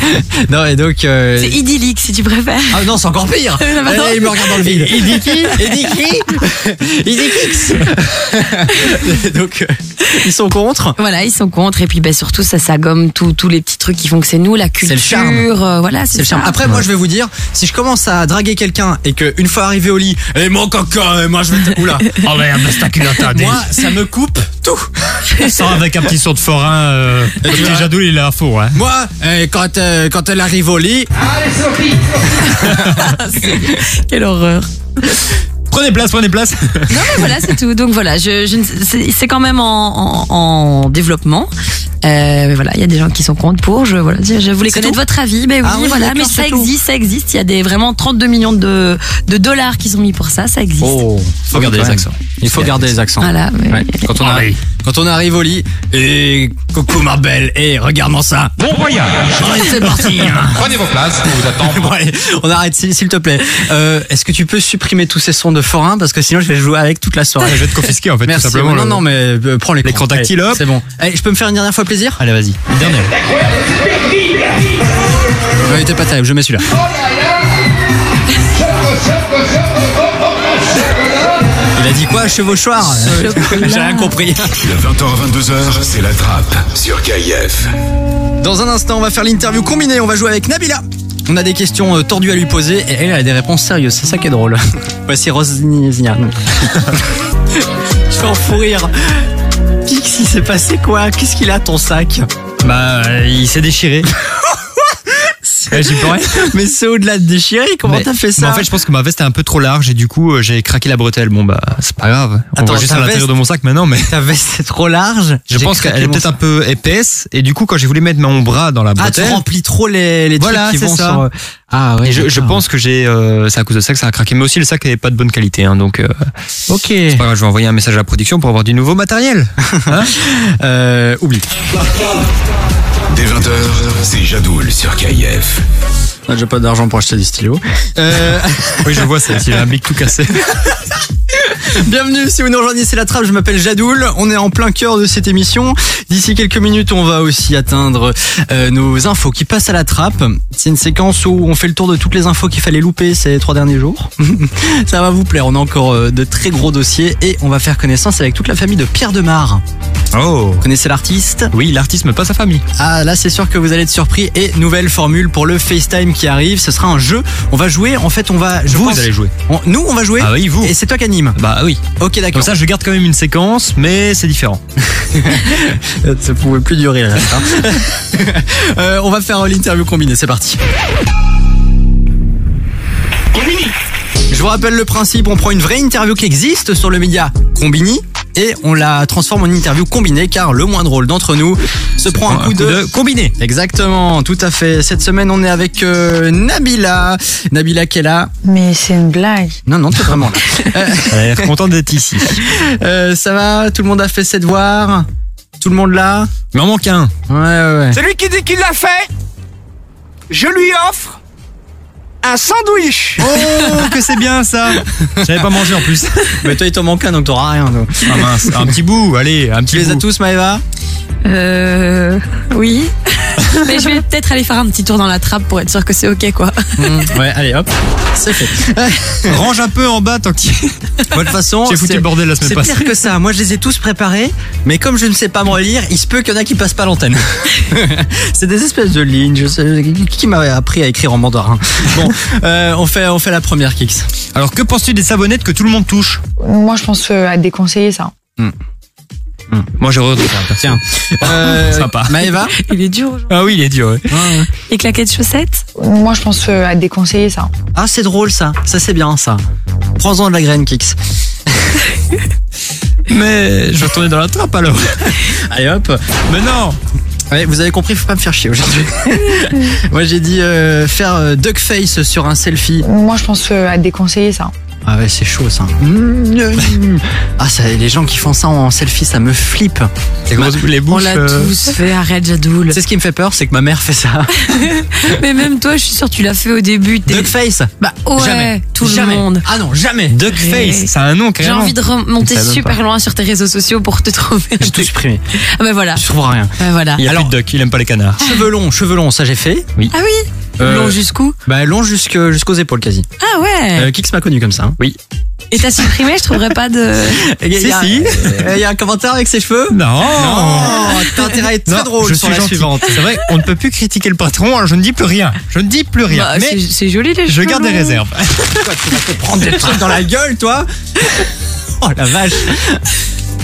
non et donc. euh,
c'est idyllique, si tu préfères.
Ah non, c'est encore pire. Allez, il me regarde dans le vide. Il dit qui? Il dit qui? Il dit Kix. donc euh, ils sont contre.
Voilà, ils sont contre. Et puis, ben, surtout, ça, ça gomme tous tous les petits trucs qui font que c'est nous, la culture.
le charme.
euh, voilà,
C'est le charme. Après, moi, je vais vous dire, si je commence à draguer quelqu'un et que une fois arrivé au lit, et mon coca, et moi je vais te. Oula.
Oh merde, culotte.
Moi, ça me coupe tout.
Sans avec un petit saut de forain. Euh, petit Jadoul il est à faux. Hein.
Moi, euh, quand, euh, quand elle arrive au lit,
Quelle horreur.
Prenez place, prenez place.
Non mais voilà c'est tout. Donc voilà, je, je ne- c'est quand même en, en, en développement. Euh, mais voilà, il y a des gens qui sont contre pour. Je voilà, je voulais connaître
tout
votre avis. Mais oui,
Ah oui,
voilà, mais ça existe, ça existe. Il y a des vraiment 32 millions de, de dollars qui sont mis pour ça, ça existe.
Oh,
Faut garder les accents.
Il faut garder les accents.
Voilà, mais-
Ouais. Quand, on arrive, quand on arrive au lit, et coucou ma belle, et regarde-moi ça.
Bon voyage
c'est parti. hein.
Prenez vos places, on vous attend.
Bon, allez, on arrête s'il s'il te plaît. Euh, Est-ce que tu peux supprimer tous ces sons de forain parce que sinon je vais jouer avec toute la soirée.
Je vais te confisquer en fait,
Merci.
tout simplement.
non,
le-
non, mais euh, prends l'écran.
L'écran tactile, hop.
C'est bon. Allez, je peux me faire une dernière fois plaisir?
Allez, vas-y. Une dernière.
Il était pas terrible, je mets celui-là. Il a dit quoi, chevauchoir J'ai rien compris.
De 20h à 22h, c'est la trappe sur KIF.
Dans un instant, on va faire l'interview combinée. On va jouer avec Nabila. On a des questions euh, tordues à lui poser et elle a des réponses sérieuses. C'est ça qui est drôle. Voici Rosnia. Je vais en fou rire. Pix, il s'est passé quoi? Qu'est-ce qu'il a ton sac?
Bah, euh, il s'est déchiré. Ouais, J'y peux rien.
Mais c'est au-delà de déchirer. Comment
Mais-
t'as fait
mais
ça
En fait, je pense que ma veste est un peu trop large et du coup, euh, j'ai craqué la bretelle. Bon, bah, c'est pas grave. On
Attends,
voit juste
ta
à l'intérieur
veste-
de mon sac maintenant, mais
Ta veste est trop large.
je
J'ai
pense
craqué
qu'elle est
mon
peut-être un peu épaisse. Et du coup, quand j'ai voulu mettre mon bras dans la
Ah, tu
bretelle,
remplis trop les, les
Voilà,
trucs qui
c'est
vont
ça.
sur. Ah ouais.
et je, je
d'accord.
pense que j'ai, euh, c'est à cause de ça que ça a craqué. Mais aussi, le sac n'est pas de bonne qualité, hein, donc euh,
Ok.
c'est pas grave. Je vais envoyer un message à la production pour avoir du nouveau matériel. Hein
Euh, oublie.
Dès 20h, c'est Jadoul sur KIF.
Ah, J'ai pas d'argent pour acheter des stylos. Euh,
oui, je vois a un bic tout cassé.
Bienvenue si vous nous rejoignez, c'est la trappe, je m'appelle Jadoul, on est en plein cœur de cette émission. D'ici quelques minutes, on va aussi atteindre euh, nos infos qui passent à la trappe. C'est une séquence où on fait le tour de toutes les infos qu'il fallait louper ces trois derniers jours. Ça va vous plaire, on a encore euh, de très gros dossiers et on va faire connaissance avec toute la famille de Pierre Demar.
Oh.
Vous connaissez l'artiste?
Oui, l'artiste, mais pas sa famille.
Ah là c'est sûr que vous allez être surpris et nouvelle formule pour le FaceTime qui arrive, ce sera un jeu. On va jouer, en fait on va... je
Vous,
pense-
allez jouer.
On- nous on va jouer
Ah oui, vous.
et c'est toi qui anime.
Bah oui.
Ok
Comme
d'accord.
ça, je garde quand même une séquence, mais c'est différent.
Ça pouvait plus durer le reste. hein. Euh, on va faire l'interview combinée, c'est parti. Je vous rappelle le principe, on prend une vraie interview qui existe sur le média Combini et on la transforme en interview combinée car le moins drôle d'entre nous se prend un coup, de...
combiné.
Exactement, tout à fait. Cette semaine, on est avec euh, Nabila. Nabila qui est là.
Mais c'est une blague.
Non, non, t'es vraiment là. Euh,
Elle a l'air contente d'être ici.
euh, ça va? Tout le monde a fait ses devoirs? Tout le monde là?
Il m'en manque un.
Ouais, ouais, ouais.
Celui qui dit qu'il l'a fait, je lui offre un sandwich.
Oh, que c'est bien ça. J'avais pas mangé en plus.
Mais toi, il t'en manque un, donc t'auras rien. toi.
Ah mince, un petit bout, allez, un
Tu
petit
les as tous, Maëva
Euh, oui. Mais je vais peut-être aller faire un petit tour dans la trappe pour être sûr que c'est ok quoi.
Mmh, Ouais, allez, hop, c'est fait.
Range un peu en bas tant qu'il.
De toute façon,
J'ai foutu
c'est-
le bordel la semaine
C'est
passée.
pire que ça. Moi, je les ai tous préparés, mais comme je ne sais pas me relire, il se peut qu'il y en a qui passent pas l'antenne. c'est des espèces de lignes. Je sais, qui m'avait appris à écrire en mandarin Bon, euh, on fait, on fait la première Kix.
Alors, que penses-tu des savonnettes que tout le monde touche?
Moi, je pense euh, à déconseiller ça.
Moi, j'ai redouté.
Tiens, euh,
Sympa.
Maëva?
Il est dur aujourd'hui.
Ah oui, il est dur. ouais.
Les claquettes chaussettes?
Moi, je pense euh, à déconseiller ça.
Ah, c'est drôle ça. Ça, c'est bien ça. Prends-en de la graine, Kix.
Mais je vais retourner dans la trappe alors.
Allez, hop.
Mais non.
Ouais, vous avez compris, faut pas me faire chier aujourd'hui. Moi, j'ai dit euh, faire euh, duck face sur un selfie.
Moi, je pense euh, à déconseiller ça.
Ah ouais, c'est chaud ça. Ah, ça, les gens qui font ça en selfie, ça me flippe.
Les, grosses, les
On
bouches.
l'a
euh,
tous fait, arrête Jadoul.
C'est ce qui me fait peur, c'est que ma mère fait ça.
Mais même toi, je suis sûre, tu l'as fait au début. t'es-
Duck face
Bah ouais,
Jamais.
tout
Jamais.
le monde.
Ah non, jamais.
Duck face, c'est un nom
J'ai envie de remonter super loin sur tes réseaux sociaux pour te trouver. un
J'ai tout supprimé.
Ah bah voilà.
Je trouve rien.
Bah voilà.
Il y a
Alors-
plus de duck, il aime pas les canards.
Cheveux longs, cheveux longs, ça j'ai fait.
Ah oui
Euh,
Long jusqu'où?
Bah long jusque- jusqu'aux épaules quasi.
Ah ouais
Euh, Kix m'a connu comme ça. hein.
Oui.
Et t'as supprimé, je trouverais pas de.
Il y a-
Si,
il y a-
si.
Il y a un commentaire avec ses cheveux?
Non.
Non, t'as intérêt à être très
Non,
drôle
je
sur
suis
la suivante.
C'est vrai, on ne peut plus critiquer le patron, alors je ne dis plus rien. Je ne dis plus rien.
Bah,
mais
c'est- joli les
je
cheveux.
garde des réserves.
Quoi, tu vas te prendre des trucs dans la gueule, toi Oh la vache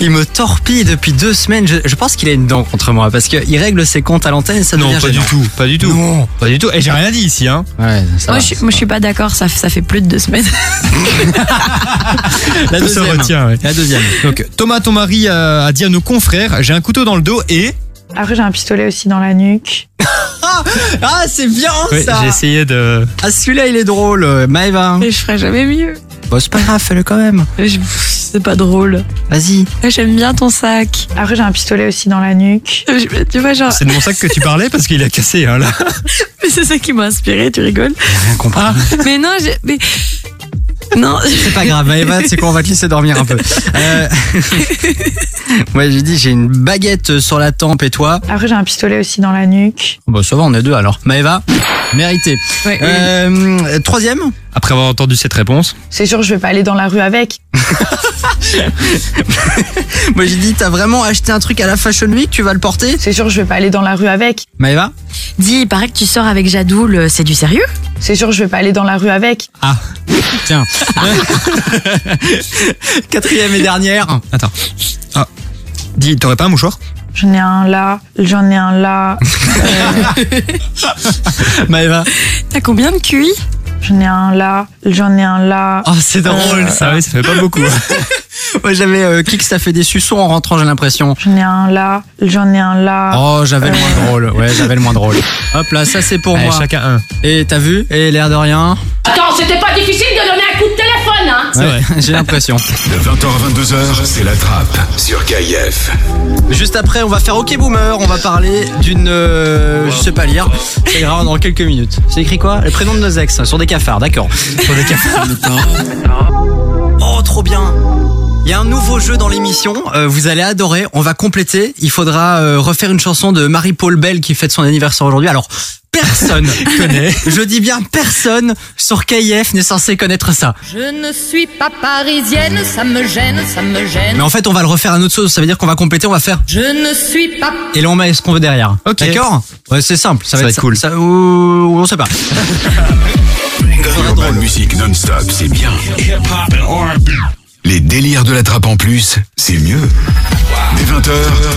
Il me torpille depuis deux semaines. Je, je pense qu'il a une dent contre moi parce qu'il règle ses comptes à l'antenne et ça
Non,
devient
pas du
gênant.
tout, pas du tout.
Non.
Pas du tout. Et j'ai rien dit ici, hein.
Ouais, ça
Moi
va.
je, suis, moi je suis pas d'accord, ça, ça fait plus de deux semaines.
La
Tout se
deuxième.
retient, ouais.
La deuxième.
Donc, Thomas, ton mari, a, a dit à nos confrères, j'ai un couteau dans le dos et...
Après, j'ai un pistolet aussi dans la nuque.
Ah, c'est bien
Oui,
ça
j'ai essayé de.
Ah celui-là il est drôle, euh, Maëva.
Et je ferai jamais mieux.
Bon c'est pas grave, fais-le quand même.
Je- C'est pas drôle.
Vas-y.
J'aime bien ton sac. Après, j'ai un pistolet aussi dans la nuque. Je- Tu vois, genre.
C'est de mon sac que tu parlais parce qu'il a cassé, hein, là.
Mais c'est ça qui m'a inspiré, tu rigoles.
Rien compris.
Mais non, j'ai. Mais... Non.
C'est pas grave, Maëva, c'est quoi, on va te laisser dormir un peu. Euh... Moi j'ai dit j'ai une baguette sur la tempe et toi
Après, j'ai un pistolet aussi dans la nuque.
Bon ça va, on est deux alors. Maëva, mérité.
Ouais,
Euh, troisième
Après avoir entendu cette réponse.
C'est sûr, je vais pas aller dans la rue avec.
Moi j'ai dit t'as vraiment acheté un truc à la Fashion Week, tu vas le porter
C'est sûr, je vais pas aller dans la rue avec.
Maëva
Dis, il paraît que tu sors avec Jadoul, euh, c'est du sérieux?
C'est sûr, je vais pas aller dans la rue avec.
Ah, tiens. Quatrième et dernière.
Attends. Ah. Dis, t'aurais pas un mouchoir?
J'en ai un là, j'en ai un là.
Maëva.
T'as combien de QI
J'en ai un là, j'en ai un là.
Oh c'est drôle ça.
Ah oui, ça fait pas beaucoup.
Moi j'avais euh, Kix ça fait des suçons en rentrant j'ai l'impression.
J'en ai un là, j'en ai un là.
Oh j'avais le moins drôle. Ouais j'avais le moins drôle. Hop là ça c'est pour
Allez,
moi.
chacun un.
Et t'as vu? Et l'air de rien?
Attends, c'était pas difficile de donner hein
C'est vrai.
J'ai l'impression.
De 20h à 22h, c'est la trappe sur KIF.
Juste après, on va faire OK Boomer. On va parler d'une. euh, je sais pas lire. Ça ira dans quelques minutes. C'est écrit quoi? Le prénom de nos ex sur des cafards, d'accord. Sur des cafards. oh, trop bien. Il y a un nouveau jeu dans l'émission, euh, vous allez adorer, on va compléter, il faudra euh, refaire une chanson de Marie-Paul Bell qui fête son anniversaire aujourd'hui. Alors, personne connaît, je dis bien personne sur KIF n'est censé connaître ça.
Je ne suis pas parisienne, ça me gêne, ça me gêne.
Mais en fait, on va le refaire à notre sauce, ça veut dire qu'on va compléter, on va faire
Je ne suis pas.
et là on met ce qu'on veut derrière.
Ok.
D'accord Ouais, c'est simple. Ça,
Ça
va
va
être
être cool.
Ça, ou- on sait pas.
Urban Music non-stop, c'est bien. Les délires de la trappe en plus, c'est mieux. Dès 20h,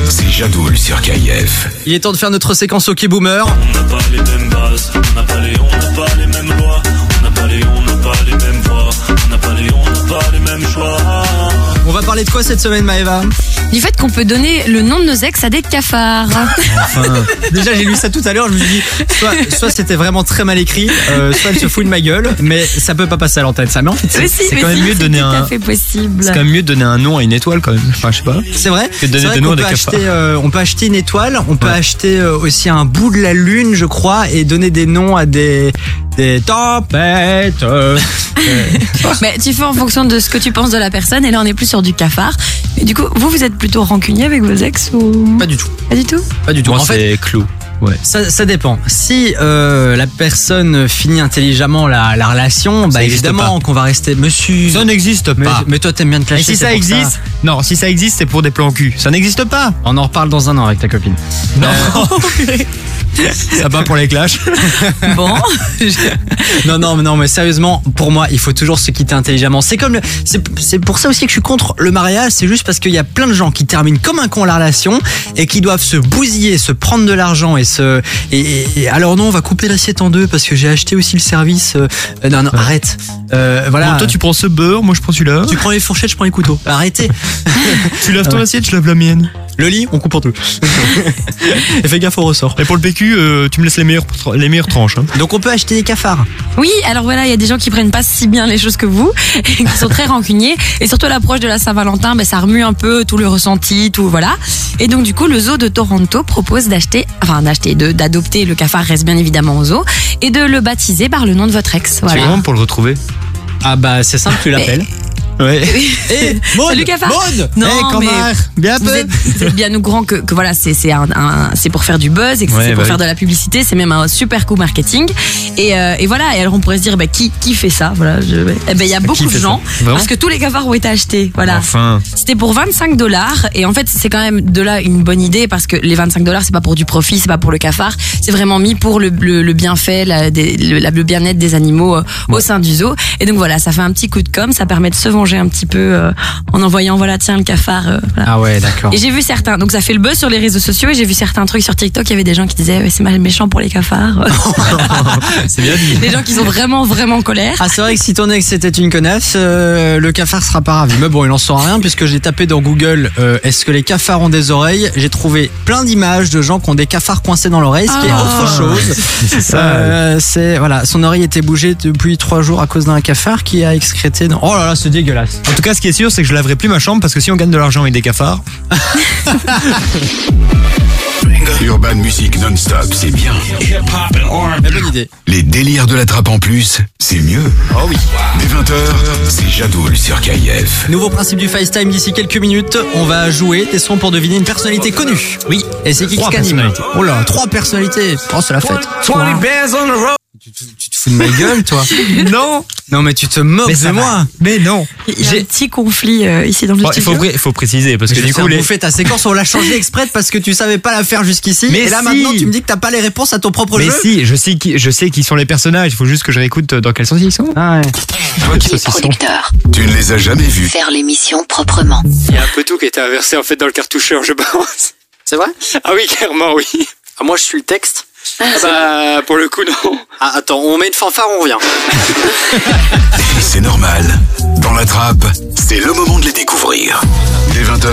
c'est Jadoul sur KIF.
Il est temps de faire notre séquence OK Boomer.
On n'a pas les mêmes bases, on n'a pas les, on n'a pas les mêmes lois, on n'a pas les, on n'a pas les mêmes voix, on n'a pas les, on n'a pas les mêmes choix.
Parler de quoi cette semaine, Maëva
Du fait qu'on peut donner le nom de nos ex à des cafards.
Enfin, déjà j'ai lu ça tout à l'heure, je me suis dit, soit, soit c'était vraiment très mal écrit, euh, soit elle se fout de ma gueule, mais ça peut pas passer à l'antenne, ça. Mais en fait, c'est
si,
quand même
si,
mieux de donner un-
fait possible.
C'est quand même mieux de donner un nom à une étoile quand même. Enfin, je sais pas.
c'est vrai.
Que de donner
C'est vrai
des noms
qu'on
à des
peut
cafards.
acheter, euh, on peut acheter une étoile, on peut
Ouais.
acheter euh, aussi un bout de la lune, je crois, et donner des noms à des des tempêtes.
Mais tu fais en fonction de ce que tu penses de la personne, et là on est plus sur du cafard. Mais du coup, vous, vous êtes plutôt rancunier avec vos ex ou?
Pas du tout.
pas du tout?
Pas du tout.
Moi,
en fait,
c'est clou. Ouais.
Ça, ça dépend. Si euh, la personne finit intelligemment la, la relation, bah évidemment qu'on va rester monsieur.
Ça n'existe pas.
mais toi t'aimes bien te
Et
clasher.
si
c'est
ça existe, non, si ça existe, c'est pour des plans cul. Ça n'existe pas.
On en reparle dans un an avec ta copine.
Non. ça va pour les clashs.
Bon.
non, non, mais non, mais sérieusement, pour moi, il faut toujours se quitter intelligemment. C'est comme, le- c'est, c'est pour ça aussi que je suis contre le mariage. C'est juste parce qu'il y a plein de gens qui terminent comme un con la relation et qui doivent se bousiller, se prendre de l'argent et se, et, et- et alors non, on va couper l'assiette en deux parce que j'ai acheté aussi le service. euh, non, non, arrête. Euh, voilà.
Bon, toi, tu prends ce beurre, moi, je prends celui-là.
Tu prends les fourchettes, je prends les couteaux. Arrêtez.
Tu laves ton
Ouais.
assiette, je lave la mienne.
Le lit, on coupe en tout. et fais gaffe au ressort.
Et pour le PQ, euh, tu me laisses les meilleures, les meilleures tranches. hein.
Donc on peut acheter des cafards.
Oui, alors voilà, il y a des gens qui prennent pas si bien les choses que vous, et qui sont très rancuniers. Et surtout à l'approche de la Saint-Valentin, ben, ça remue un peu tout le ressenti, tout voilà. Et donc du coup, le zoo de Toronto propose d'acheter, enfin d'acheter, de- d'adopter le cafard reste bien évidemment au zoo, et de le baptiser par le nom de votre ex.
C'est
Voilà.
vraiment pour le retrouver?
Ah bah c'est simple, tu l'appelles.
Ouais.
Eh, Maud,
Salut cafard.
Maud
Non,
Eh, comment
mais
Bien
vous
peu.
êtes, vous êtes bien au courant que, que voilà, c'est c'est un, un- c'est pour faire du buzz et que
Ouais,
c'est pour
bah
faire
oui.
de la publicité. C'est même un super coup marketing. Et, euh, et voilà. Et alors on pourrait se dire, bah, qui qui fait ça? Voilà. je- Eh ben il y a beaucoup de gens
Vraiment
parce que tous les cafards ont été achetés. Voilà.
Enfin.
C'était pour 25 dollars et en fait c'est quand même de là une bonne idée parce que les 25 dollars c'est pas pour du profit, c'est pas pour le cafard, c'est vraiment mis pour le, le, le bienfait, la- des- le, la- le bien-être des animaux euh, au sein du zoo. Et donc voilà, ça fait un petit coup de com, ça permet de se, un petit peu euh, en envoyant voilà tiens le cafard. euh, voilà.
Ah ouais, d'accord.
Et j'ai vu certains, donc ça fait le buzz sur les réseaux sociaux et j'ai vu certains trucs sur TikTok, il y avait des gens qui disaient ouais, c'est mal méchant pour les cafards.
C'est bien dit.
des gens qui sont vraiment vraiment en colère.
Ah c'est vrai que si ton ex était une connasse, euh, le cafard sera pas ravi. Mais bon, il en saura rien puisque j'ai tapé dans Google euh, est-ce que les cafards ont des oreilles? J'ai trouvé plein d'images de gens qui ont des cafards coincés dans l'oreille, ce qui est
Ah.
autre chose.
C'est ça.
Euh, c'est voilà, son oreille était bougée depuis trois jours à cause d'un cafard qui a excrété. Dans... Oh là là, c'est dégueulasse.
En tout cas, ce qui est sûr, c'est que je laverai plus ma chambre parce que si on gagne de l'argent avec des cafards,
Urban Music non-stop, c'est bien.
Mais bonne idée.
Les délires de la trappe en plus, c'est mieux.
Oh oui.
Dès 20h, c'est Jadoul sur KIF.
Nouveau principe du FaceTime d'ici quelques minutes. On va jouer des sons pour deviner une personnalité connue. Oui. Et c'est qui
Trois
qui anime
personnalités.
Oh là, trois personnalités. Oh, c'est la fête. Tu te, tu te fous de ma gueule, toi
Non
Non, mais tu te moques
Mais
de moi.
va. Mais non
Il y a
J'ai-
un petit conflit euh, ici dans le
Bon, il
studio.
faut, pré- il faut préciser parce que du coup, les...
bouffer ta séquence, on l'a changé exprès parce que tu savais pas la faire jusqu'ici.
Mais
et là
si.
maintenant, tu me dis que t'as pas les réponses à ton propre
Mais
jeu.
si, je sais, qui, je sais qui sont les personnages, il faut juste que je réécoute dans quel sens ils sont.
Ah ouais.
Sens ils sont.
Producteur.
Tu ne les as jamais vus.
Faire l'émission proprement.
Il y a un peu tout qui a été inversé en fait dans le cartoucheur, je pense. C'est vrai? Ah oui, clairement, oui. Ah, moi, je suis le texte. Ah bah, pour le coup, non. Ah, attends, on met une fanfare, on revient.
C'est normal. Dans la trappe, c'est le moment de les découvrir. Dès 20h,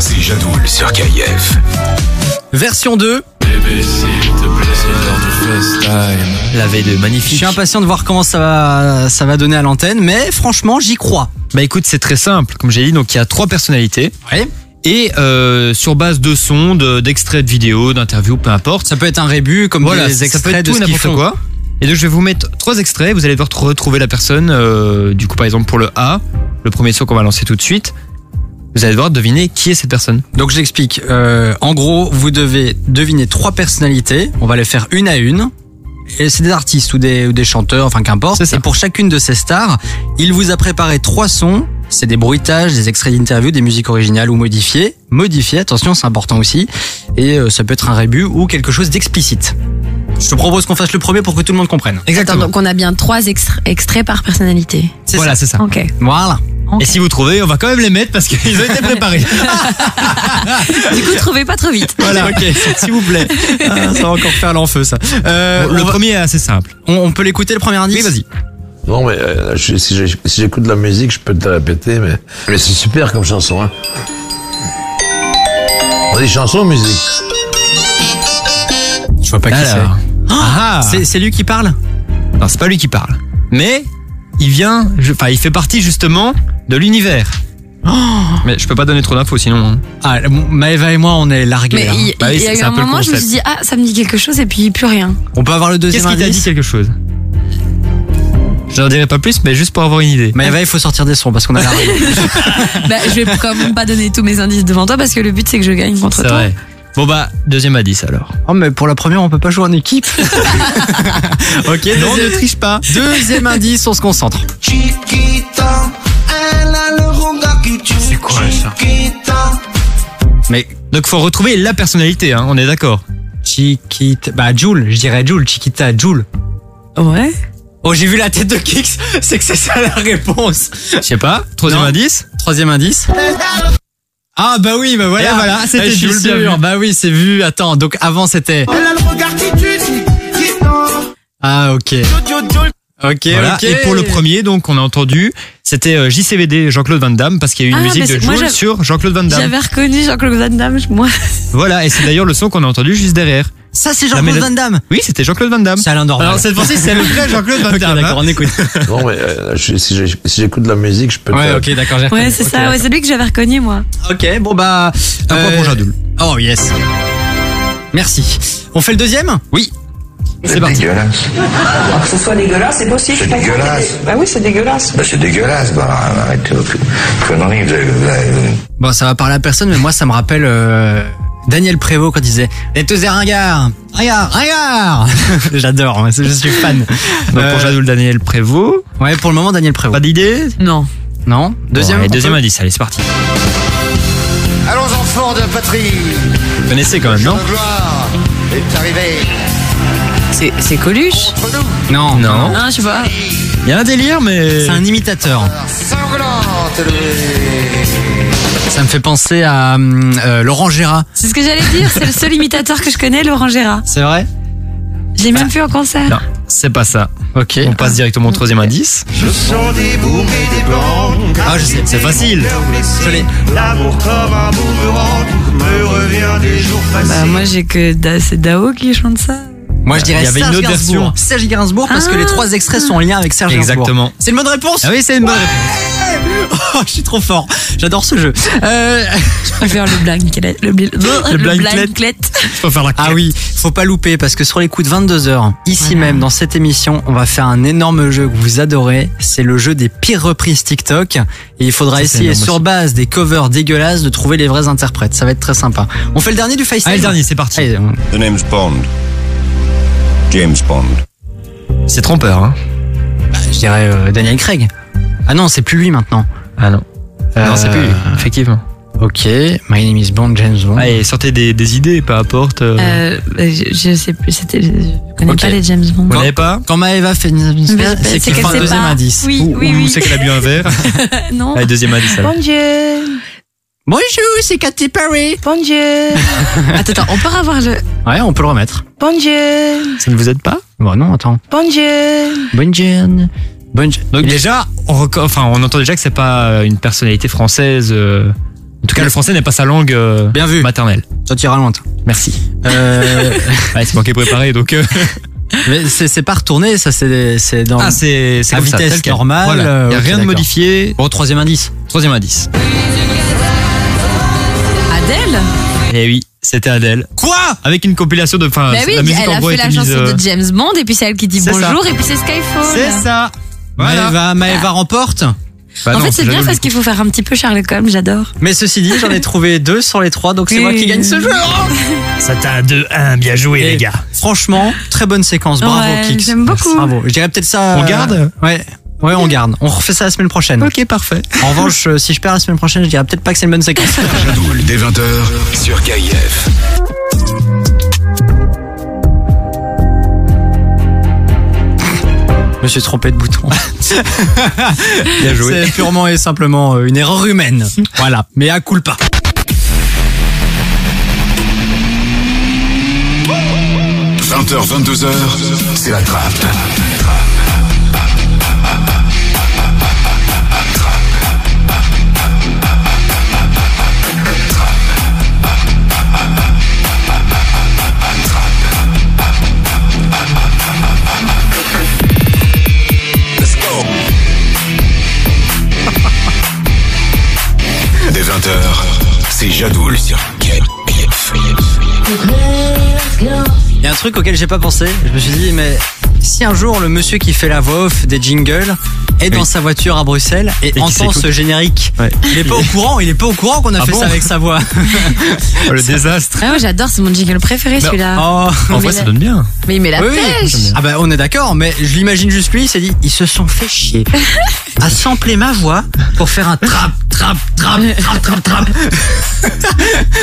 c'est Jadoul sur KIF.
Version 2.
La veille de
Je
magnifique.
suis impatient de voir comment ça va, ça va donner à l'antenne, mais franchement, j'y crois.
Bah écoute, c'est très simple. Comme j'ai dit, donc il y a trois personnalités.
Ouais.
Et euh, sur base de sons, de- d'extraits de, vidéos, d'interviews, peu importe.
Ça peut être un rébut, comme
Voilà,
des
ça peut
extraits
être
de
tout
ce qu'ils font.
quoi. Et donc je vais vous mettre trois extraits. Vous allez devoir retrouver la personne. euh, du coup, par exemple pour le A, le premier son qu'on va lancer tout de suite. Vous allez devoir deviner qui est cette personne.
Donc j'explique. Euh, en gros, vous devez deviner trois personnalités. On va les faire une à une. Et c'est des artistes ou des, ou des chanteurs, enfin qu'importe. Et pour chacune de ces stars, il vous a préparé trois sons. C'est des bruitages, des extraits d'interviews, des musiques originales ou modifiées. Modifiées, attention, c'est important aussi. Et euh, ça peut être un rébut ou quelque chose d'explicite. Je te propose qu'on fasse le premier pour que tout le monde comprenne.
Attends, donc on a bien trois extra- extraits par personnalité.
C'est
Voilà, c'est ça.
Ok.
Voilà.
Et si vous trouvez, on va quand même les mettre parce qu'ils ont été préparés.
Du coup, trouvez pas trop vite.
voilà,
Ok, s'il vous plaît. Ah, ça va encore faire l'enfeu, ça. Euh,
le
va-
premier est assez simple.
on- on peut l'écouter le premier indice?
Oui, vas-y.
Non, mais euh, je- si j'écoute de la musique, je peux te la répéter, mais, mais c'est super comme chanson. Hein. On dit chanson ou musique?
Je vois pas qui c'est.
Alors. Ah,
C'est c'est lui qui parle?
Non, c'est pas lui qui parle. Mais il vient, enfin, il fait partie justement de l'univers. Mais je peux pas donner trop d'infos sinon. hein.
Ah, Maëva et moi, on est largués.
Mais
là.
il,
Bah oui,
y a
c'est-
eu un
un
moment, je me suis dit, ah, ça me dit quelque chose, et puis plus rien.
On peut avoir le deuxième
Qu'est-ce qui t'a dit quelque chose? Je n'en dirai pas plus, mais juste pour avoir une idée.
Maëva, il faut sortir des sons parce qu'on a largué.
bah, je vais quand même pas donner tous mes indices devant toi parce que le but c'est que je gagne contre
C'est
toi.
vrai. Bon bah, deuxième indice alors.
oh, mais pour la première, on peut pas jouer en équipe. ok,
Non,
deuxième,
ne triche pas.
deuxième indice, on se concentre.
C'est quoi ça
Mais
Donc faut retrouver la personnalité, hein, on est d'accord.
Chiquita. Bah, Jules, je dirais Jules, Chiquita, Jules.
Ouais.
Oh, j'ai vu la tête de Kix, c'est que c'est ça la réponse.
Je sais pas. Troisième
Non.
indice.
Troisième indice. Ah bah oui, bah voilà,
voilà, c'était
Eh, je suis sûr. Bah oui, c'est vu. Attends, donc avant c'était. Ah ok. Ok,
Voilà.
ok.
Et pour le premier, donc on a entendu, c'était euh, JCVD Jean-Claude Van Damme parce qu'il y a eu une
Ah,
musique
mais
de
c'est- moi,
Jules
j'avais-
sur Jean-Claude Van Damme.
J'avais reconnu Jean-Claude Van Damme, moi.
Voilà, et c'est d'ailleurs le son qu'on a entendu juste derrière.
Ça c'est
La
Jean-Claude Van Damme.
Oui, c'était Jean-Claude Van Damme.
C'est Alain Dorval.
Alors cette fois-ci, c'est le vrai Jean-Claude Van Damme.
d'accord,
hein.
on écoute.
Non, mais euh, je- si j'ai- si j'écoute de la musique, je peux
Ouais, ok, d'accord, j'ai
Ouais,
reconnu.
c'est
Ok,
ça, ouais, c'est lui que j'avais reconnu, moi.
Ok, bon bah.
Un point pour Jadoul.
Oh yes. Merci. On fait le deuxième?
Oui.
C'est parti. dégueulasse.
Que ce soit dégueulasse, c'est possible.
C'est dégueulasse.
Bah oui, c'est dégueulasse.
Bah, c'est dégueulasse. Bah, arrêtez vos conneries. Vous avez- vous avez-
Bon, ça va parler à personne, mais moi ça me rappelle euh, Daniel Prévost quand il disait Les tous des ringards Regarde, regarde J'adore, hein, je suis fan.
Donc
Euh,
pour Jadoul, Daniel Prévost.
Ouais, pour le moment, Daniel Prévost.
Pas d'idée
Non.
Non Deuxième
Ouais, Deuxième indice, allez, c'est parti.
Allons enfants de la patrie,
Vous connaissez quand même, non
gloire est
C'est, c'est Coluche.
Non.
Non.
Non, je sais pas.
Il y a un délire, mais.
C'est un imitateur.
Sanglante.
Ça me fait penser à hum, euh, Laurent Gérard.
C'est ce que j'allais dire, c'est le seul imitateur que je connais, Laurent Gérard.
C'est vrai?
J'ai même vu en concert.
Non, c'est pas ça.
Ok.
On passe directement au troisième indice.
Je sens des et des bangs.
Ah, je sais, c'est facile.
Je l'ai.
L'amour comme un boomerang me revient des jours passés.
Bah, moi, j'ai que Da- c'est Dao qui chante ça.
Moi je dirais
Il y avait une
Serge
autre
Gainsbourg.
version.
Serge Gainsbourg parce que les trois extraits sont en lien avec Serge Gainsbourg.
Exactement.
C'est une bonne réponse
Ah oui, c'est une bonne
réponse. Oh, je suis trop fort. J'adore ce jeu. Euh...
Je préfère le blanket. Le, bl- le
blanket.
blanket.
Faut faire la
Ah oui, faut pas louper parce que sur les coups de 22h, ici même dans cette émission, on va faire un énorme jeu que vous adorez. C'est le jeu des pires reprises TikTok. Et il faudra
Ça, c'est
essayer
énorme
sur
aussi.
base des covers dégueulasses de trouver les vrais interprètes. Ça va être très sympa. On fait le dernier du FaceTime
Allez, le dernier, c'est parti.
Allez, on-
The name's Bond. James Bond.
C'est trompeur, hein.
bah, je dirais euh, Daniel Craig. Ah non, c'est plus lui maintenant.
Ah non. Non, c'est plus lui,
Euh,
effectivement.
Ok, My name is Bond, James Bond.
Allez, sortez des, des idées, peu importe. euh.
Euh, je, je sais plus, c'était, je connais pas les James Bond.
Vous n'avez pas
Quand Maëva fait une c'est
qu'elle
faut un deuxième
pas.
indice.
Oui,
Ou,
oui,
ou
oui.
c'est qu'elle a bu un verre.
non.
Allez, deuxième indice.
Bon Dieu.
Bonjour, c'est Katy Perry.
Bon Dieu. attends, attends, on peut avoir le.
Ouais, on peut le remettre.
Bon Dieu.
Ça ne vous aide pas?
Bon, non, attends.
Bon Dieu.
Bonjour. Bonjour.
Donc déjà, on, reco- enfin, on entend déjà que c'est pas euh, une personnalité française. euh, En tout cas, le français n'est pas sa langue euh,
Bien vu.
maternelle.
Ça tira loin. toi.
Merci.
Euh,
Ouais, c'est moi qui ai préparé, donc. euh,
mais c'est c'est pas retourné, ça c'est c'est dans
Ah, c'est c'est
à
comme
vitesse normale.
Voilà.
euh,
Il n'y a
ok,
rien de modifié.
Bon, troisième indice.
Troisième indice.
Adèle.
Eh oui, c'était Adèle.
Quoi?
Avec une compilation de. Enfin,
bah oui,
la musique
elle
en
a
gros
fait la chanson
euh,
de James Bond et puis c'est elle qui dit
c'est ça.
bonjour et puis c'est Skyfall.
C'est ça. Voilà.
Maëva, Maëva remporte.
Bah
en
non,
fait, c'est bien parce qu'il faut faire un petit peu Sherlock Holmes, j'adore.
Mais ceci dit, j'en ai trouvé deux sur les trois, donc c'est moi qui gagne ce jeu.
coup. Ça t'a 2-1, bien joué,
Et
les gars.
Franchement, très bonne séquence. Bravo,
Ouais,
Kix.
j'aime beaucoup.
Bravo. Je dirais peut-être ça.
On
euh,
garde
Ouais. Ouais, on garde. On refait ça la semaine prochaine.
Ok, parfait.
En revanche, euh, si je perds la semaine prochaine, je dirais peut-être pas que c'est une bonne séquence.
Jadoul, dès 20h sur KIF.
Me suis trompé de bouton.
Bien joué.
C'est purement et simplement euh, une erreur humaine. Voilà. Mais à coup pas.
– 20h, 22h, c'est la trappe. 20h, c'est Jadoul sur.
Il y a un truc auquel j'ai pas pensé. Je me suis dit, mais si un jour le monsieur qui fait la voix off des jingles est dans
Oui.
sa voiture à Bruxelles et, entend ce générique,
Ouais.
il est pas au courant. Il est pas au courant qu'on a
Ah
fait
bon
ça avec sa voix.
Oh, le désastre.
Ah ouais, j'adore, c'est mon jingle préféré celui-là.
Oh.
En vrai,
la-
ça donne bien.
Mais il met la
Oui,
pêche.
Ah bah on est d'accord, mais je l'imagine juste lui, il s'est dit, ils se sont fait chier à sampler ma voix pour faire un trap, trap, trap, trap, trap, trap.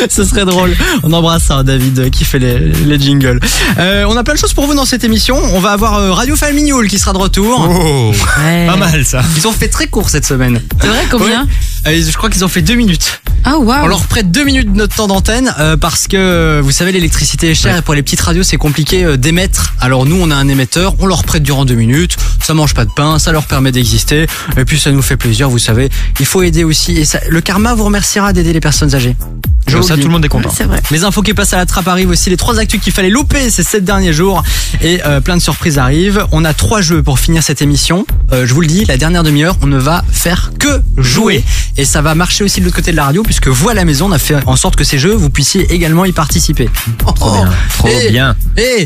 Ce serait drôle. On embrasse ça, David, euh, qui fait les, les jingles. Euh, on a plein de choses pour vous dans cette émission. On va avoir euh, Radio Famignoul qui sera de retour.
Oh,
Ouais.
pas mal ça.
Ils ont fait très court cette semaine.
C'est vrai, combien
Ouais. Euh, Je crois qu'ils ont fait deux minutes.
Ah waouh.
On leur prête deux minutes de notre temps d'antenne euh, parce que vous savez l'électricité est chère et pour les petites radios c'est compliqué euh, d'émettre. Alors nous on a un émetteur, on leur prête durant deux minutes, ça mange pas de pain, ça leur permet d'exister et puis ça nous fait plaisir. Vous savez, il faut aider aussi et ça, le karma vous remerciera d'aider les personnes âgées. Je
Comme ça,
le dis.
tout le monde est content.
C'est vrai.
Les infos qui passent à la trappe arrivent aussi, les trois actus qu'il fallait louper ces sept derniers jours et euh, plein de surprises arrivent. On a trois jeux pour finir cette émission. Euh, je vous le dis, la dernière demi-heure, on ne va faire que jouer et ça va marcher aussi de l'autre côté de la radio puisque vous à la maison, on a fait en sorte que ces jeux, vous puissiez également y participer.
Trop bien. Trop bien.
Eh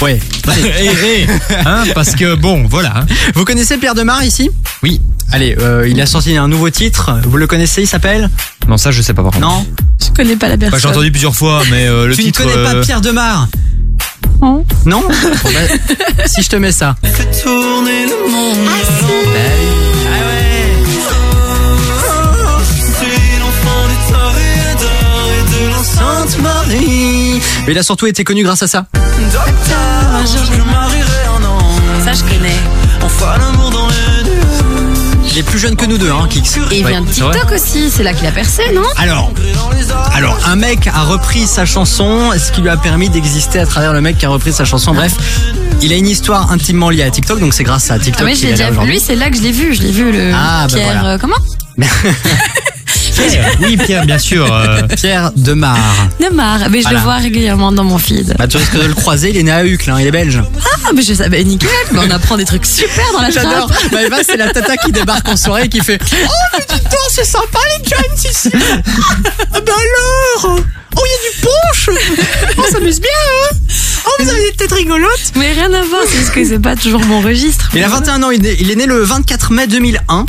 Ouais.
Hein, parce que bon, voilà. hein.
Vous connaissez Pierre Demar ici?
Oui.
Allez, euh, il a sorti un nouveau titre. Vous le connaissez Il s'appelle?
Non, ça, je sais pas par contre.
Non?
Je connais pas la
Bah,
personne.
J'ai entendu plusieurs fois, mais euh, le
Tu
titre.
ne connais pas
euh,
Pierre Demar?
Non.
Non? Bon, bah, Si je te mets ça.
tourner le monde.
Ah
C'est l'enfant des toréadors et de l'enceinte Marie.
Mais il a surtout été connu grâce à ça.
Docteur, un jour je.
Ça, je connais.
On fera l'amour dans les nuages.
Il est plus jeune que nous deux, hein, Kix.
Et il vient de. TikTok aussi, c'est là qu'il a percé, non?
Alors, alors, un mec a repris sa chanson, ce qui lui a permis d'exister à travers le mec qui a repris sa chanson. Bref, il a une histoire intimement liée à TikTok, donc c'est grâce à TikTok
Ah mais je l'ai déjà vu, lui c'est là que je l'ai vu, je l'ai vu le
Ah, bah
Pierre,
voilà.
euh, comment?
Pierre, oui, Pierre, bien sûr. euh,
Pierre Demar.
Neymar, mais je
Voilà.
le vois régulièrement dans mon feed.
Bah, tu risques de le croiser, il est né à Uccle, hein, il est belge.
Ah mais je savais nickel, mais on apprend des trucs super dans la
J'adore.
trappe.
Bah, Eva, c'est la tata qui débarque en soirée et qui fait Oh, mais dis donc, c'est sympa les jeunes ici. Ah, bah alors? Oh, il y a du punch On s'amuse bien, hein Oh, vous avez des têtes rigolotes
Mais rien à voir, c'est juste que c'est pas toujours mon registre.
Il a 21 ans, il est, il est né le 24 mai 2001.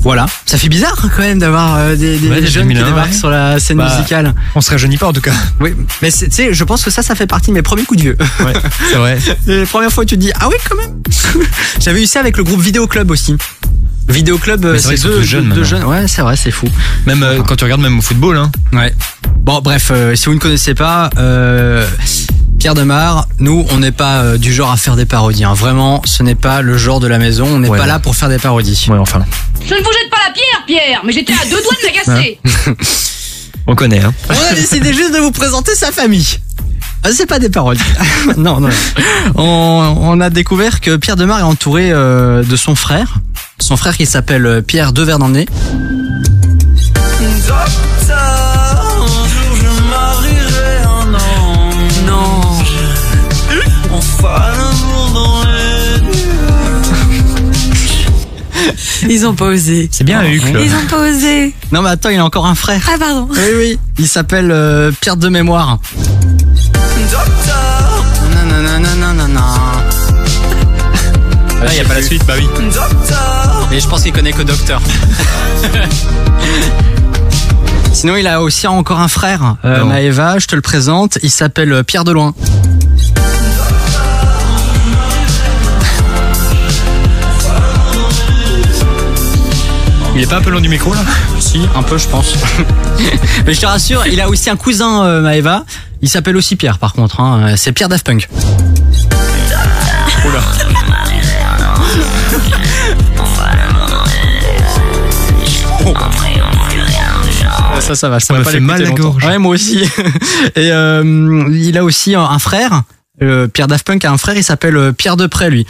Voilà, ça fait bizarre quand même d'avoir euh, des, des
Ouais, des
jeunes
2001,
qui débarquent
ouais.
sur la scène
Bah,
musicale.
On se rajeunit pas en tout cas.
Oui, mais tu sais, je pense que ça, ça fait partie de mes premiers coups de vieux.
Ouais, c'est vrai.
La première fois tu te dis, ah oui, quand même. J'avais eu ça avec le groupe Vidéo Club aussi. Vidéo Club, euh,
c'est
deux,
jeunes,
deux jeunes. Ouais, c'est vrai, c'est fou.
Même euh, quand tu regardes même au football, hein.
Ouais. Bon, bref, euh, si vous ne connaissez pas, euh, Pierre Demar, nous, on n'est pas euh, du genre à faire des parodies. hein. Vraiment, ce n'est pas le genre de la maison. On n'est
Ouais,
pas
ouais.
là pour faire des parodies.
Ouais, enfin.
Je ne vous jette pas la pierre, Pierre, mais j'étais à deux doigts de m'agacer.
On connaît, hein.
On a décidé juste de vous présenter sa famille. Ah, C'est pas des parodies. non, non. On, on a découvert que Pierre Demar est entouré euh, de son frère. Son frère qui s'appelle euh, Pierre Deverdannay.
Docteur,
Ils ont pas osé.
C'est bien, Huc.
Ils ont pas osé.
Non mais attends, il a encore un frère.
Ah pardon.
Oui, oui. Il s'appelle euh, Pierre de Mémoire.
Docteur,
Non, non, non, non, non, non, non.
Là, il n'y a pas la suite, bah oui.
docteur.
Et je pense qu'il connaît que Docteur. Sinon, il a aussi encore un frère, euh. Maëva, je te le présente. Il s'appelle euh, Pierre Deloin.
Il est pas un peu loin du micro là
Si, un peu, je pense. Mais je te rassure, il a aussi un cousin, euh, Maëva. Il s'appelle aussi Pierre, par contre. hein. C'est Pierre Daft Punk.
Oula.
Ça, ça va.
Ça
pas
fait mal la gorge.
Ouais, moi aussi. Et euh, il a aussi un, un frère. Euh, Pierre Daft Punk a un frère, il s'appelle euh, Pierre Depré, lui.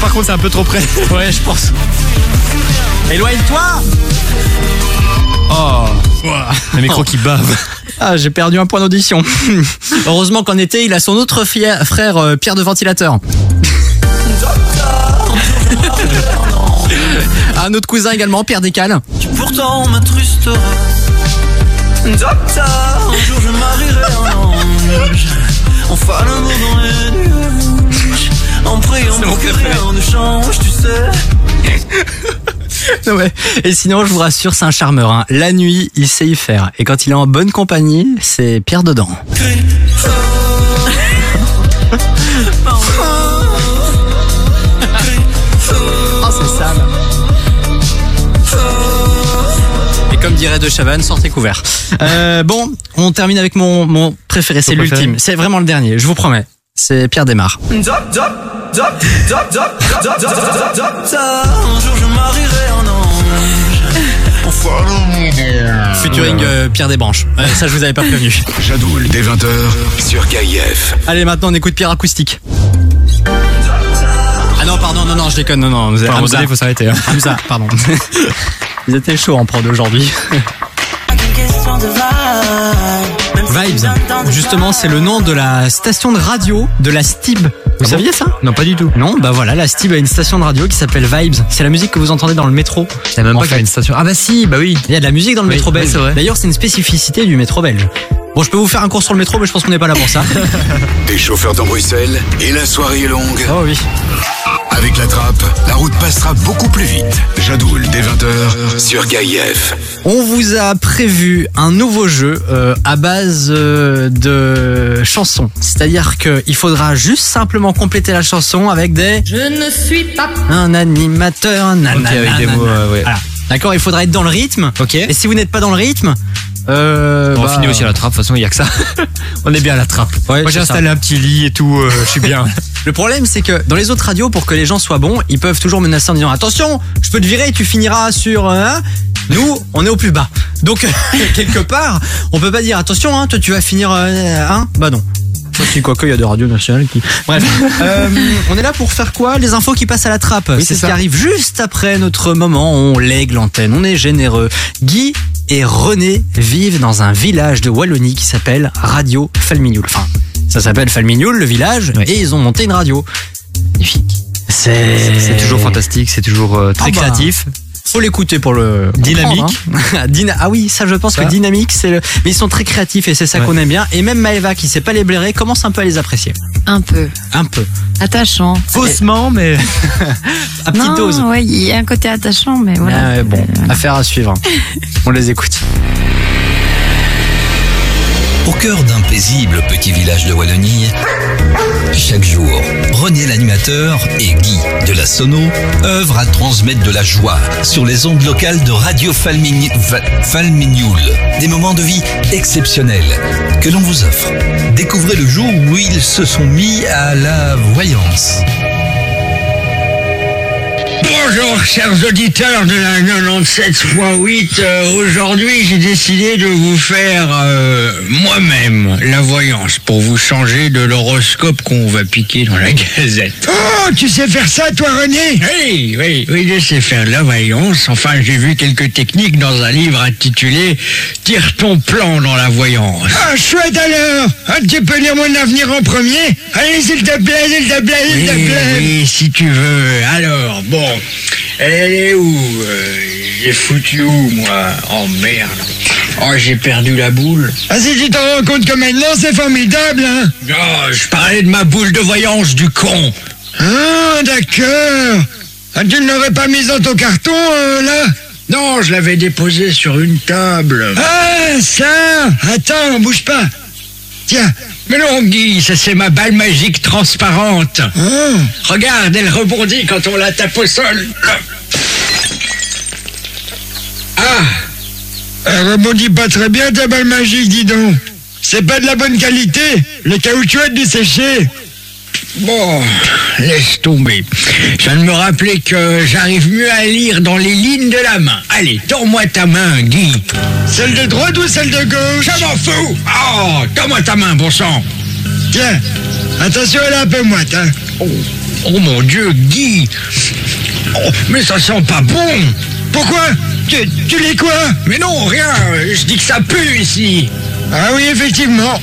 Par contre, c'est un peu trop près.
Ouais, je pense. Éloigne-toi Oh
Le micro qui bave.
Ah, j'ai perdu un point d'audition. Heureusement qu'en été, il a son autre fia- frère, euh, Pierre de Ventilateur. un autre cousin également, Pierre Décal.
Tu pourtant m'attrustera. Docteur, un jour je marierai un ange. On fera l'amour dans les nuages. En priant
C'est mon
pour que rien ne change, tu sais.
Ouais. Et sinon, je vous rassure, c'est un charmeur. hein. La nuit, il sait y faire. Et quand il est en bonne compagnie, c'est Pierre dedans. Oh, c'est sale. Et comme dirait De Chavannes, sortez couvert. Euh, bon, on termine avec mon, mon préféré, c'est l'ultime. C'est vraiment le dernier, je vous promets c'est Pierre Desmar. Featuring euh, Pierre Desbranches. Ça, je vous avais pas prévenu.
Jadoul, 20h, sur
Allez, maintenant, on écoute Pierre Acoustique. Ah non, pardon, non, non, je déconne, non, non. Vous avez,
enfin, il faut s'arrêter. Hein.
Pardon. Ils étaient chauds en prod aujourd'hui. Vibes. Justement, c'est le nom de la station de radio de la STIB. Vous
Ah bon
saviez ça?
Non, pas du tout.
Non, bah voilà, la STIB a une station de radio qui s'appelle Vibes. C'est la musique que vous entendez dans le métro.
Je savais même
En
pas qu'il y avait
fait.
une station. Ah bah si, bah oui.
Il y a de la musique dans le
Oui,
métro belge.
c'est vrai.
D'ailleurs, c'est une spécificité du métro belge. Bon, je peux vous faire un cours sur le métro, mais je pense qu'on n'est pas là pour ça.
Des chauffeurs dans Bruxelles et la soirée est longue.
oh oui.
Avec la trappe, la route passera beaucoup plus vite. Jadoul, dès 20h, sur KIF.
On vous a prévu un nouveau jeu euh, à base euh, de chansons. C'est-à-dire qu'il faudra juste simplement compléter la chanson avec des
Je ne suis pas.
un animateur, nanana,
Ok, avec des mots, euh, ouais.
Voilà. D'accord, il faudra être dans le rythme.
Ok.
Et si vous n'êtes pas dans le rythme, Euh,
On
bah,
finit aussi à la trappe, de toute façon, il y a que ça. On est bien à la trappe.
Ouais,
Moi, j'ai
ça.
installé un petit lit et tout, euh, je suis bien.
Le problème, c'est que dans les autres radios, pour que les gens soient bons, ils peuvent toujours menacer en disant attention, je peux te virer, tu finiras sur un. Nous, on est au plus bas. Donc quelque part, on peut pas dire attention, hein, toi tu vas finir euh, un. Bah non. Si quoi que il y a des radios nationales qui. Bref, Euh, on est là pour faire quoi? Les infos qui passent à la trappe.
Oui,
c'est ce
ça.
qui arrive juste après notre moment. On lègue l'antenne, on est généreux. Guy et René vivent dans un village de Wallonie qui s'appelle Radio Falmignoul. Enfin, ça s'appelle Falmignoul, le village, et ils ont monté une radio. Magnifique. C'est
C'est toujours fantastique, c'est toujours euh, très
Ah bah.
créatif.
Faut l'écouter pour le
Dynamique.
hein. Ah oui, ça je pense
Ça.
que dynamique c'est le mais ils sont très créatifs et c'est ça
Ouais.
qu'on aime bien et même Maëva qui sait pas les blairer commence un peu à les apprécier.
Un peu.
Un peu.
Attachant.
Faussement, mais.
À petite
non,
dose.
ouais, il y a un côté attachant, mais voilà.
Ah ouais, bon, affaire à suivre. On les écoute.
Au cœur d'un paisible petit village de Wallonie, chaque jour, René l'animateur et Guy de la Sono œuvrent à transmettre de la joie sur les ondes locales de Radio Falmign-. Des moments de vie exceptionnels que l'on vous offre. Découvrez le jour où ils se sont mis à la voyance.
Bonjour chers auditeurs de la 97.8. Euh, Aujourd'hui j'ai décidé de vous faire euh, moi-même la voyance pour vous changer de l'horoscope qu'on va piquer dans la gazette. Oh, tu sais faire ça toi René? Oui, oui, oui, je sais faire de la voyance. Enfin j'ai vu quelques techniques dans un livre intitulé Tire ton plan dans la voyance. Ah, chouette alors ah, Tu peux lire mon avenir en premier Allez s'il te plaît, s'il te plaît, s'il te plaît Oui, si tu veux. Alors, bon, elle est où euh, J'ai foutu où, moi Oh merde. Oh, j'ai perdu la boule. Ah, si tu t'en rends compte que maintenant, c'est formidable, hein Oh, je parlais de ma boule de voyance, du con. Ah, d'accord. Ah, tu ne l'aurais pas mise dans ton carton, euh, là? Non, je l'avais déposée sur une table. Ah, ça Attends, bouge pas. Tiens. Mais non, Guy, ça c'est ma balle magique transparente. Regarde, elle rebondit quand on la tape au sol. Ah Elle rebondit pas très bien ta balle magique, dis donc. C'est pas de la bonne qualité. Le caoutchouc a dû sécher. Bon, laisse tomber. Je viens de me rappeler que j'arrive mieux à lire dans les lignes de la main. Allez, tends-moi ta main, Guy. Celle de droite ou celle de gauche Je m'en fous Oh, tends-moi ta main, bon sang Tiens, attention, elle est un peu moite, hein. Oh, oh mon Dieu, Guy Oh, mais ça sent pas bon Pourquoi tu, tu lis quoi Mais non, rien, je dis que ça pue ici Ah oui, effectivement.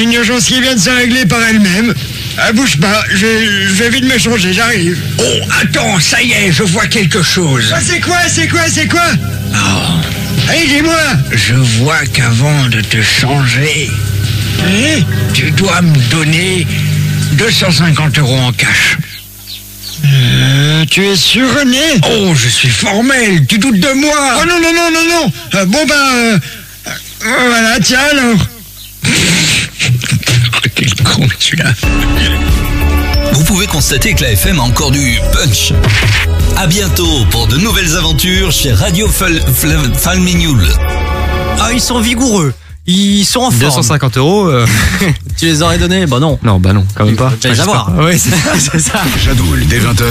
Une urgence qui vient de se régler par elle-même. Ah, bouge pas, je, je vais vite me changer, j'arrive. Oh, attends, ça y est, je vois quelque chose. Ah, c'est quoi, c'est quoi, c'est quoi Oh. Allez, dis-moi Je vois qu'avant de te changer, tu dois me donner 250 euros en cash. Euh, tu es sûr, René Oh, je suis formel, tu doutes de moi Oh non, non, non, non, non Euh, Bon, ben... euh, voilà, tiens alors celui-là
Vous pouvez constater que la FM a encore du punch. À bientôt pour de nouvelles aventures chez Radio Fal Fal- Falmignoul.
Ah, ils sont vigoureux. Ils sont en forme.
250 euros. euh,
Tu les aurais donnés? Bah non.
Non, bah non, quand même pas.
Tu vas les avoir.
Oui, c'est ça.
c'est ça.
Jadoul, dès 20h,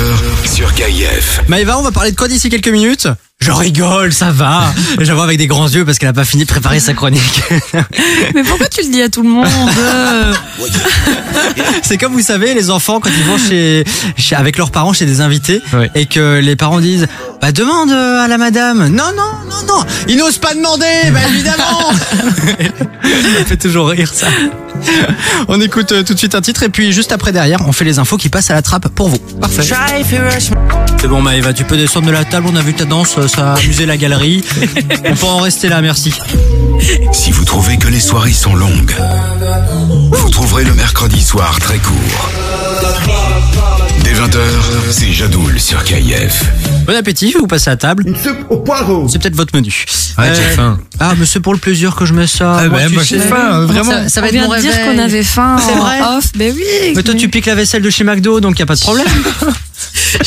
sur KIF.
Maëva, on va parler de quoi d'ici quelques minutes? Je rigole, ça va. Je la vois avec des grands yeux parce qu'elle a pas fini de préparer sa chronique.
Mais pourquoi tu le dis à tout le monde euh
C'est comme vous savez, les enfants quand ils vont chez, chez- avec leurs parents chez des invités et que les parents disent bah demande euh, à la madame. Non non non non, ils n'osent pas demander. Bah évidemment. ça fait toujours rire ça. On écoute euh, tout de suite un titre et puis juste après derrière, on fait les infos qui passent à la trappe pour vous. Parfait. C'est bon Maëva, tu peux descendre de la table, on a vu ta danse, ça a amusé la galerie. On peut en rester là, merci.
Si vous trouvez que les soirées sont longues, vous trouverez le mercredi soir très court. Dès 20h, c'est Jadoul sur KIF.
Bon appétit, vous passez à table. Une soupe au poireau. C'est peut-être votre menu.
Ouais, j'ai faim.
Ah, mais c'est pour le plaisir que je mets ça.
Ah, bah,
tu
moi,
sais.
j'ai faim, euh, vraiment.
Ça, ça va
On
être
vient
mon
de dire
réveil.
qu'on avait faim
C'est
en
vrai
off. Ben oui.
Mais toi, tu piques la vaisselle de chez McDo, donc y a pas de problème.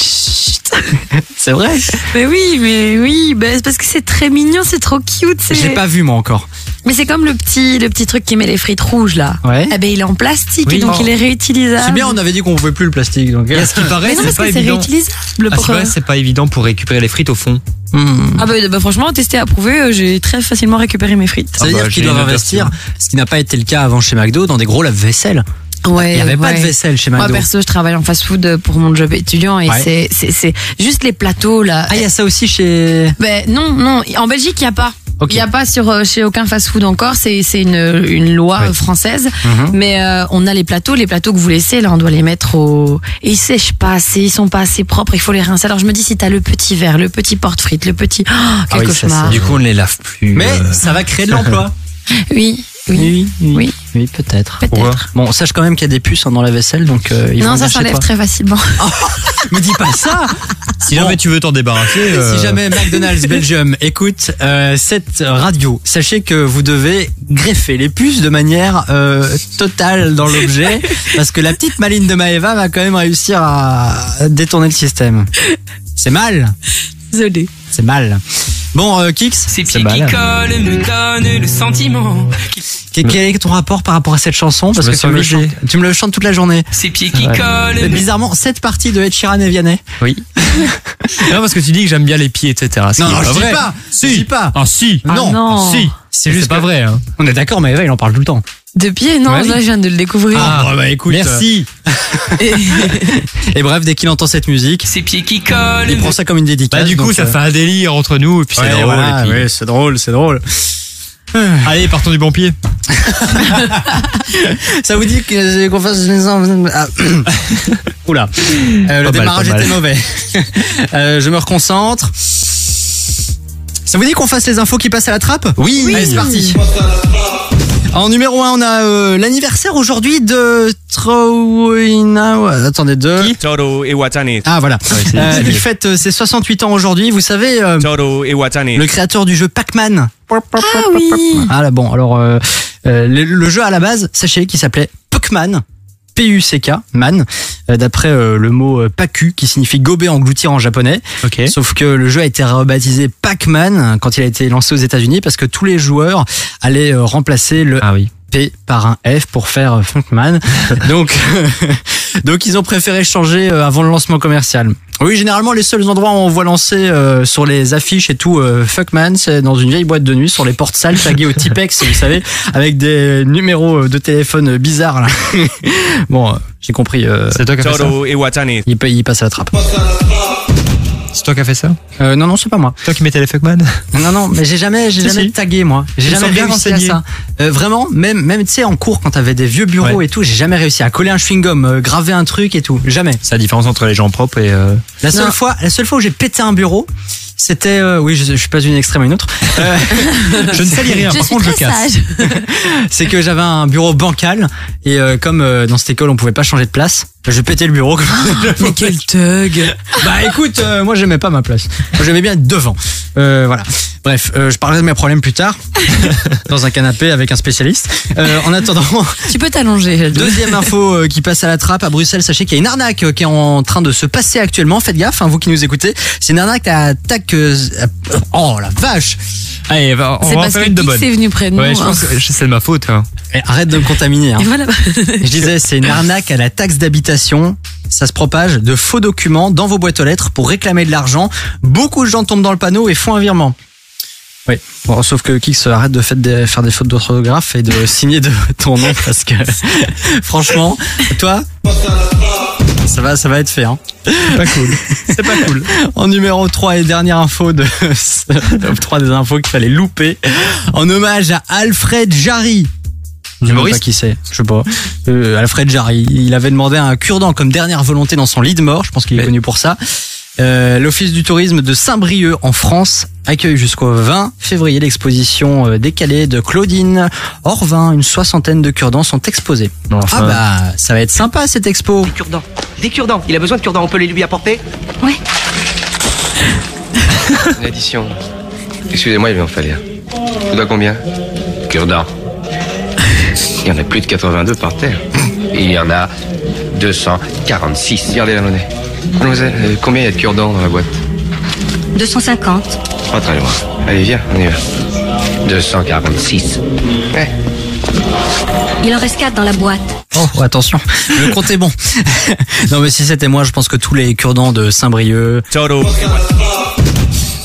C'est vrai
Mais oui, mais oui, bah, c'est parce que c'est très mignon, c'est trop cute. c'est-
Je l'ai pas vu moi encore.
Mais c'est comme le petit, le petit truc qui met les frites rouges là.
Ouais.
Eh ben il est en plastique
Oui.
et donc
Oh.
il est réutilisable.
C'est bien, on avait dit qu'on pouvait plus le plastique. Donc...
Et à ce qui paraît,
Mais non,
c'est
parce
pas
que c'est
évident.
réutilisable.
À ce
pour-
qui paraît, c'est pas évident pour récupérer les frites au fond.
Ah bah, bah, franchement, testé, approuvé, euh, j'ai très facilement récupéré mes frites.
Ça veut
Ah bah,
dire qu'ils
j'ai
doivent
une
investir, ce qui n'a pas été le cas avant chez McDo, dans des gros lave-vaisselle.
Ouais,
Il n'y avait pas
ouais.
de vaisselle chez McDo.
Moi perso, je travaille en fast-food pour mon job étudiant et
Ouais.
c'est c'est c'est juste les plateaux là.
Ah, il y a ça aussi chez.
Ben non, non. En Belgique, il n'y a pas. Il n'y a pas sur euh, chez aucun fast-food encore. C'est c'est une, une loi
Ouais.
euh, française.
Mhm.
Mais euh, on a les plateaux, les plateaux que vous laissez là, on doit les mettre au. Et ils sèchent pas assez, ils sont pas assez propres. Il faut les rincer. Alors je me dis si t'as le petit verre, le petit porte-frites, le petit. Oh, quel
Ah oui, ça,
cauchemar.
c'est-
Du coup, on ne les lave plus.
Mais
euh,
ça va créer de l'emploi.
Oui, oui.
Oui, oui, peut-être. Bon, sache quand même qu'il y a des puces hein, dans la vaisselle, donc euh, ils vont
Non, ça s'enlève très facilement.
Me dis pas ça
Si jamais tu veux t'en débarrasser. euh,
Si jamais McDonald's Belgium écoute euh, cette radio, sachez que vous devez greffer les puces de manière euh, totale dans l'objet, parce que la petite maline de Maeva va quand même réussir à détourner le système. C'est mal,
Désolée.
C'est mal. Bon, euh, Kix,
Ces
c'est
pieds qui
mal.
collent me donnent le sentiment.
Quel quel est ton rapport par rapport à cette chanson? Parce
me
que tu me, le chantes, tu me le chantes toute la journée.
Ces pieds qui
Ouais.
collent
Mais
me
bizarrement, cette partie de Ed Sheeran et Vianney.
Oui. non, parce que tu dis que j'aime bien les pieds, etc. Ce
Non, non, je dis pas.
Si.
Je dis pas.
Ah, si.
Ah
non,
non.
Si.
C'est juste
pas vrai, hein.
On est d'accord, mais Eva, il en parle tout le temps.
De pied, non,
Ouais, oui.
là je viens de le découvrir.
Ah, bah écoute.
Merci.
Et bref, dès qu'il entend cette musique,
Ces pieds qui collent
il prend ça comme une dédicace.
Bah, du coup, ça
euh,
fait un délire entre nous, et puis c'est
ouais,
drôle.
voilà,
puis-
ouais, c'est drôle, c'est drôle.
Allez, partons du bon pied.
Ça vous dit que- qu'on fasse ah. Oula, Euh, le
Pas
démarrage
mal.
était mauvais. Euh, je me reconcentre. Ça vous dit qu'on fasse les infos qui passent à la trappe
Oui.
Allez, c'est parti. En numéro 1, on a euh, l'anniversaire aujourd'hui de Troina. Attendez, deux.
Toro Iwatani.
Ah voilà.
c'est-
Euh,
c'est
il fête euh, ses 68 ans aujourd'hui. Vous savez, euh,
Toro Iwatani.
le créateur du jeu Pac-Man.
Ah oui.
Ah là bon, alors euh, euh, le, le jeu à la base, sachez qu'il s'appelait Puckman. P-U-C-K, man, d'après euh, le mot euh, Paku qui signifie gober, engloutir en japonais. Sauf que le jeu a été rebaptisé Pac-Man euh, quand il a été lancé aux États-Unis parce que tous les joueurs allaient euh, remplacer le
Ah oui.
P par un F pour faire euh, Funkman. donc, donc ils ont préféré changer euh, avant le lancement commercial. Oui, généralement les seuls endroits où on voit lancer euh, sur les affiches et tout euh, Fuckman, c'est dans une vieille boîte de nuit sur les portes sales taguées au Tipex, vous savez, avec des numéros euh, de téléphone euh, bizarres. Là. bon, euh, j'ai compris. euh,
C'est toi qui as fait ça
Toro Iwatani.
il, il passe à la trappe.
C'est toi qui as fait ça
Euh, non, non, c'est pas moi.
Toi qui mettais les fuckman
Non, non, mais j'ai jamais, j'ai
Si,
jamais
si.
tagué moi. J'ai jamais
bien
réussi à ça. Euh, vraiment, même, même tu sais en cours quand t'avais des vieux bureaux
Ouais.
et tout, j'ai jamais réussi à coller un chewing gum, euh, graver un truc et tout, jamais.
C'est la différence entre les gens propres et. euh,
La seule
Non.
fois, la seule fois où j'ai pété un bureau, c'était, euh, oui, je, je suis pas d'une extrême à une autre. Euh,
Je ne salis rien,
Je
par
suis
contre je casse.
sage.
c'est que j'avais un bureau bancal et euh, comme euh, dans cette école on pouvait pas changer de place, je pétais le bureau.
Mais quel thug.
bah écoute, euh, moi j'aimais pas ma place. Moi j'aimais bien être devant. Euh, voilà. Bref, euh, je parlerai de mes problèmes plus tard dans un canapé avec un spécialiste. Euh, en attendant,
Tu peux t'allonger.
deuxième info euh, qui passe à la trappe à Bruxelles. Sachez qu'il y a une arnaque euh, qui est en train de se passer actuellement. Faites gaffe, hein, vous qui nous écoutez. C'est une arnaque à attaque. euh, oh la vache
Allez, va- on
C'est
va en faire
que
une de bonne.
est venu près de
Ouais,
nous.
je
hein.
pense que c'est de ma faute. hein.
Eh, Arrête de me contaminer. Hein.
Et voilà.
Je disais, c'est une arnaque à la taxe d'habitation. Ça se propage de faux documents dans vos boîtes aux lettres pour réclamer de l'argent. Beaucoup de gens tombent dans le panneau et font un virement. Oui. Bon, sauf que Kix arrête de faire des fautes d'orthographe et de signer de ton nom parce que franchement, toi, ça va, ça va être fait. Hein.
Pas cool. C'est pas cool.
En numéro 3 et dernière info de top 3 des infos qu'il fallait louper. En hommage à Alfred Jarry. Je sais pas qui c'est, je sais pas. Euh, Alfred Jarry, il avait demandé un cure-dent comme dernière volonté dans son lit de mort, je pense qu'il est connu pour ça. Euh, L'Office du tourisme de Saint-Brieuc en France accueille jusqu'au 20 février l'exposition euh, décalée de Claudine Orvin. Une soixantaine de cure-dents sont exposés.
Enfin.
Ah bah, ça va être sympa cette expo.
Cure-dents. Des cure-dents. Il a besoin de cure-dents. On peut les lui apporter
Une addition. Excusez-moi, il va en falloir. Tu dois combien Cure-dent. Il y en a plus de 82 par terre. Il y en a 246. Regardez la monnaie. Mademoiselle, euh, combien il y a de cure-dents dans la boîte
250.
Pas très loin. Allez, viens, on y va. 246. Ouais.
Il en reste 4 dans la boîte.
Oh, attention, le compte est bon. non, mais si c'était moi, je pense que tous les cure-dents de Saint-Brieuc.
Toro.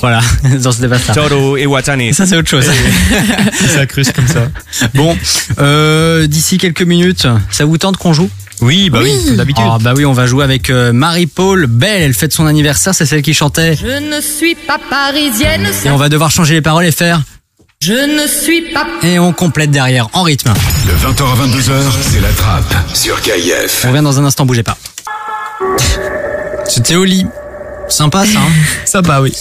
Voilà, non, c'était pas ça.
Toro et Watane.
Ça, c'est autre chose.
Ça cruise comme ça.
Bon, euh, d'ici quelques minutes, ça vous tente qu'on joue?
Oui, bah oui, comme d'habitude.
Ah, bah oui, on va jouer avec euh, Marie-Paul Belle. Elle fête son anniversaire, c'est celle qui chantait.
Je ne suis pas parisienne.
Et on va devoir changer les paroles et faire.
Je ne suis pas.
Et on complète derrière, en rythme.
De 20h à 22h, c'est la trappe sur KIF.
On revient dans un instant, bougez pas. C'était au lit. Sympa ça. Hein
Sympa, oui.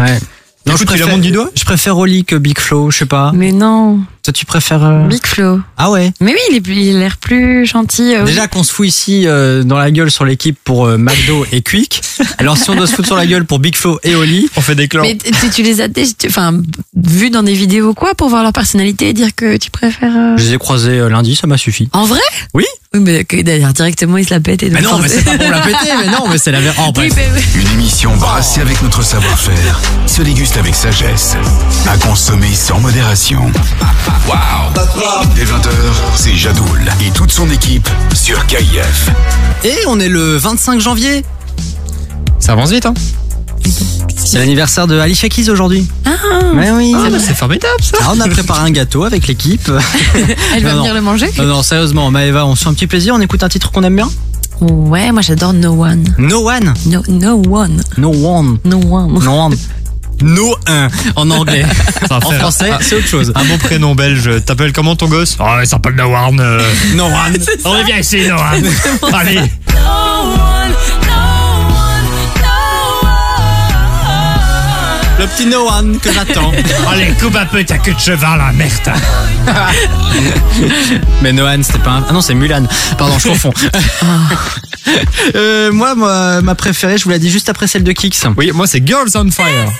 ouais.
Non, je préfère, du doigt
Je préfère Oli que Big Flo, je sais pas.
Mais non.
Toi, tu préfères. euh,
Big Flo.
Ah ouais.
Mais oui, il est plus- il a l'air plus gentil. euh,
Déjà qu'on se fout ici euh, dans la gueule sur l'équipe pour euh, McDo et Quick. Alors si on doit se foutre sur la gueule pour Big Flo et Oli,
on fait des clans.
Mais tu, tu les as enfin, vus dans des vidéos ou quoi pour voir leur personnalité et dire que tu préfères. euh,
Je les ai croisés euh, lundi, ça m'a suffi.
En vrai?
Oui.
Oui, mais que d'ailleurs directement ils se la pètent et
Mais non, mais c'est pas pour la péter, mais non, mais c'est la vérité. Oh, bref.
Oui, mais oui.
Une émission brassée avec notre savoir-faire, se déguste avec sagesse, à consommer sans modération. Waouh Dès 20h, c'est Jadoul et toute son équipe sur KIF.
Et on est le 25 janvier.
Ça avance vite, hein
C'est l'anniversaire de Alicia Keys aujourd'hui.
Ah,
Mais oui.
Ah, bah, c'est formidable ça.
Ah, on a préparé un gâteau avec l'équipe.
elle va
Non,
venir
non.
le manger.
Non, non, sérieusement, Maëva, on se fait un petit plaisir, on écoute un titre qu'on aime bien
Ouais, moi j'adore No One.
No One.
No, no One.
No One.
No One.
No One. No 1 en anglais.
Ça
en
faire
français,
un-
c'est autre chose.
Un bon prénom belge. T'appelles comment ton gosse? Oh, il s'appelle Nowarn. Euh...
No One.
On est bien ici, Nowarn. Allez.
Le petit No One que j'attends.
Allez, coupe un peu ta queue de cheval, la merde.
Mais Noan, c'était pas un... Ah non, c'est Mulan. Pardon, je confonds. Euh, moi, moi, ma préférée, je vous l'ai dit juste après celle de Kix.
Oui, moi c'est Girls on Fire.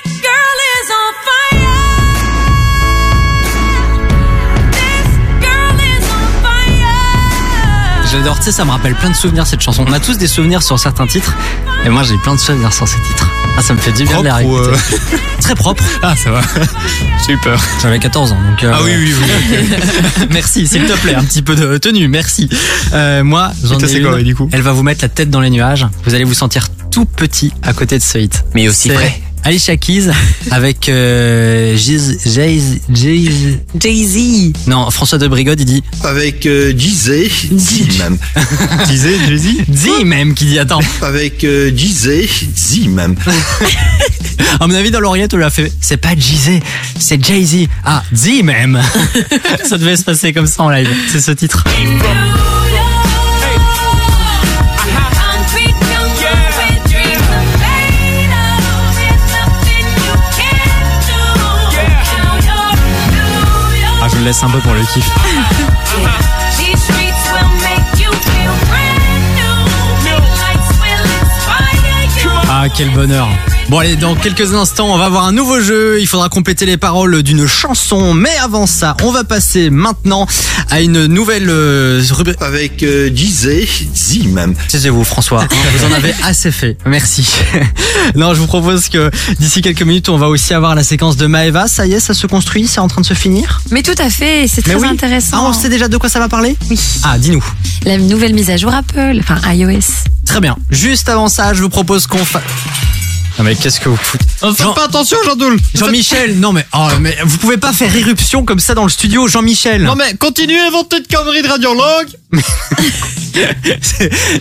J'adore, tu sais, ça me rappelle plein de souvenirs cette chanson. On a tous des souvenirs sur certains titres. Et moi, j'ai plein de souvenirs sur ces titres. Ah, ça me fait du bien de réécouter.
euh,
Très propre.
Ah, ça va. Super.
J'avais 14 ans, donc. euh,
Ah oui, oui, oui.
merci, s'il te plaît, un petit peu de tenue, merci. Euh, moi, j'en ai
c'est
une.
quoi, du coup?
Elle va vous mettre la tête dans les nuages. Vous allez vous sentir tout petit à côté de ce hit.
Mais aussi vrai.
Alicia Keys avec euh, Jay- Jay- Jay-
Jay-Z.
Non, François de Brigode, il dit
Avec euh, Zi même.
Jay-Z?
Dis même qui dit attends.
Avec euh, Zi même.
À mon avis, dans l'oreillette, on lui a fait c'est pas Jay-Z, c'est Jay-Z. Ah, Dis même. ça devait se passer comme ça en live. C'est ce titre. Le laisse un peu pour le kiff. Ah, quel bonheur. Bon allez, dans quelques instants, on va avoir un nouveau jeu. Il faudra compléter les paroles d'une chanson. Mais avant ça, on va passer maintenant à une nouvelle euh, rubrique.
Avec euh, Jizé, Zi même.
Taisez-vous François, vous en avez assez fait. Merci. non, je vous propose que d'ici quelques minutes, on va aussi avoir la séquence de Maeva. Ça y est, ça se construit, c'est en train de se finir?
Mais tout à fait, c'est très
oui.
intéressant.
Ah, on sait déjà de quoi ça va parler?
Oui.
Ah, dis-nous.
La nouvelle mise à jour Apple, enfin iOS.
Très bien. Juste avant ça, je vous propose qu'on fasse... Non mais qu'est-ce que vous foutez Jean-
pas attention, Jean-Doul.
Jean-Michel, non mais, oh, mais vous pouvez pas faire irruption comme ça dans le studio, Jean-Michel.
Non mais continuez à inventer de conneries de radiologue.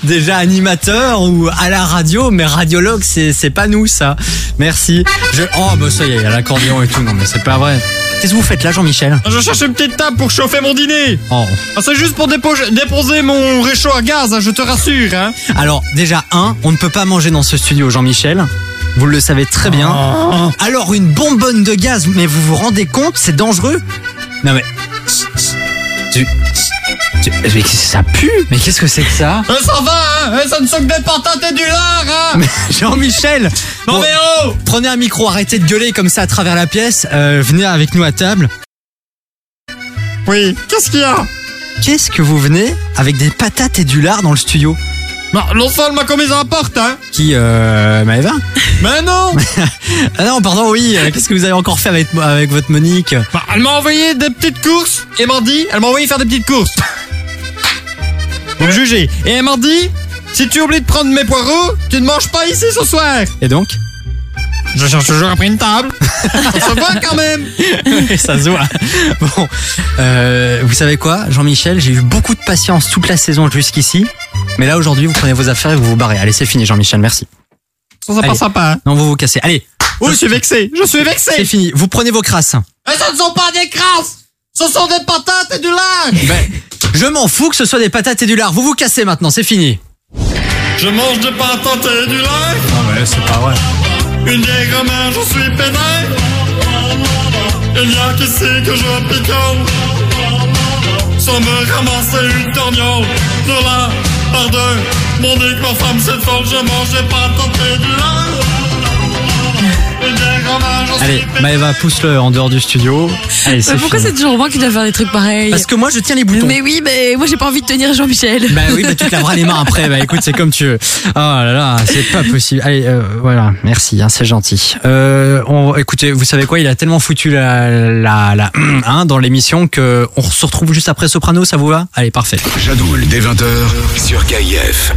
Déjà animateur ou à la radio, mais radiologue, c'est c'est pas nous ça. Merci. Je... Oh bah ça y est, il y a l'accordéon et tout. Non mais c'est pas vrai. Qu'est-ce que vous faites là, Jean-Michel
Je cherche une petite table pour chauffer mon dîner.
Oh.
Ah, c'est juste pour déposer, déposer mon réchaud à gaz, hein, je te rassure. Hein.
Alors déjà un, on ne peut pas manger dans ce studio, Jean-Michel. Vous le savez très bien.
Oh.
Alors une bonbonne de gaz, mais vous vous rendez compte, c'est dangereux Non mais tu- mais ça pue. Mais qu'est-ce que c'est que ça
Euh, ça va, hein Euh, Ça ne sont que des patates et du lard, hein
Mais Jean-Michel
Non
Bon,
mais oh
Prenez un micro, arrêtez de gueuler comme ça à travers la pièce. euh, venez avec nous à table.
Oui, qu'est-ce qu'il y a?
Qu'est-ce que vous venez avec des patates et du lard dans le studio?
Bah, non m'a commis à la porte, hein
Qui, euh, Maëva?
Mais non
Ah non, pardon, oui. Qu'est-ce que vous avez encore fait avec, avec votre Monique?
Bah, elle m'a envoyé des petites courses et m'a dit, elle m'a envoyé faire des petites courses. Vous me jugez. Et elle m'a dit, si tu oublies de prendre mes poireaux, tu ne manges pas ici ce soir.
Et donc
Je cherche toujours après une table. Ça se voit quand même.
Ça se voit. Bon, euh, vous savez quoi, Jean-Michel, j'ai eu beaucoup de patience toute la saison jusqu'ici. Mais là, aujourd'hui, vous prenez vos affaires et vous vous barrez. Allez, c'est fini, Jean-Michel, merci.
Ça, c'est pas sympa. hein.
Non, vous vous cassez. Allez.
Oh, je suis vexé. Je suis vexé.
C'est fini. Vous prenez vos crasses.
Mais ce ne sont pas des crasses. Ce sont des patates et du lard.
Ben, je m'en fous que ce soit des patates et du lard. Vous vous cassez maintenant, c'est fini.
Je mange des patates et du lait.
Ah ouais, c'est pas vrai.
Une vieille grand-mère, je suis pénère. Il y a qu'ici que je picole. Sans me ramasser une torgnole. De là, par deux. Mon dieu, que ma femme c'est folle, je mange des patates et du lait.
Allez, Maëva, pousse-le en dehors du studio. Allez, c'est
Mais pourquoi c'est toujours moi qui dois faire des trucs pareils
Parce que moi, je tiens les boutons.
Mais oui, mais moi j'ai pas envie de tenir Jean-Michel.
Bah oui, bah tu te laveras les mains après. Bah écoute, c'est comme tu veux. Oh là là, c'est pas possible. Allez, euh, voilà, merci, hein, c'est gentil. Euh, on, écoutez, vous savez quoi? Il a tellement foutu la, la, la hein, dans l'émission que on se retrouve juste après Soprano. Ça vous va? Allez, parfait.
Jadoul, dès 20h, sur KIF.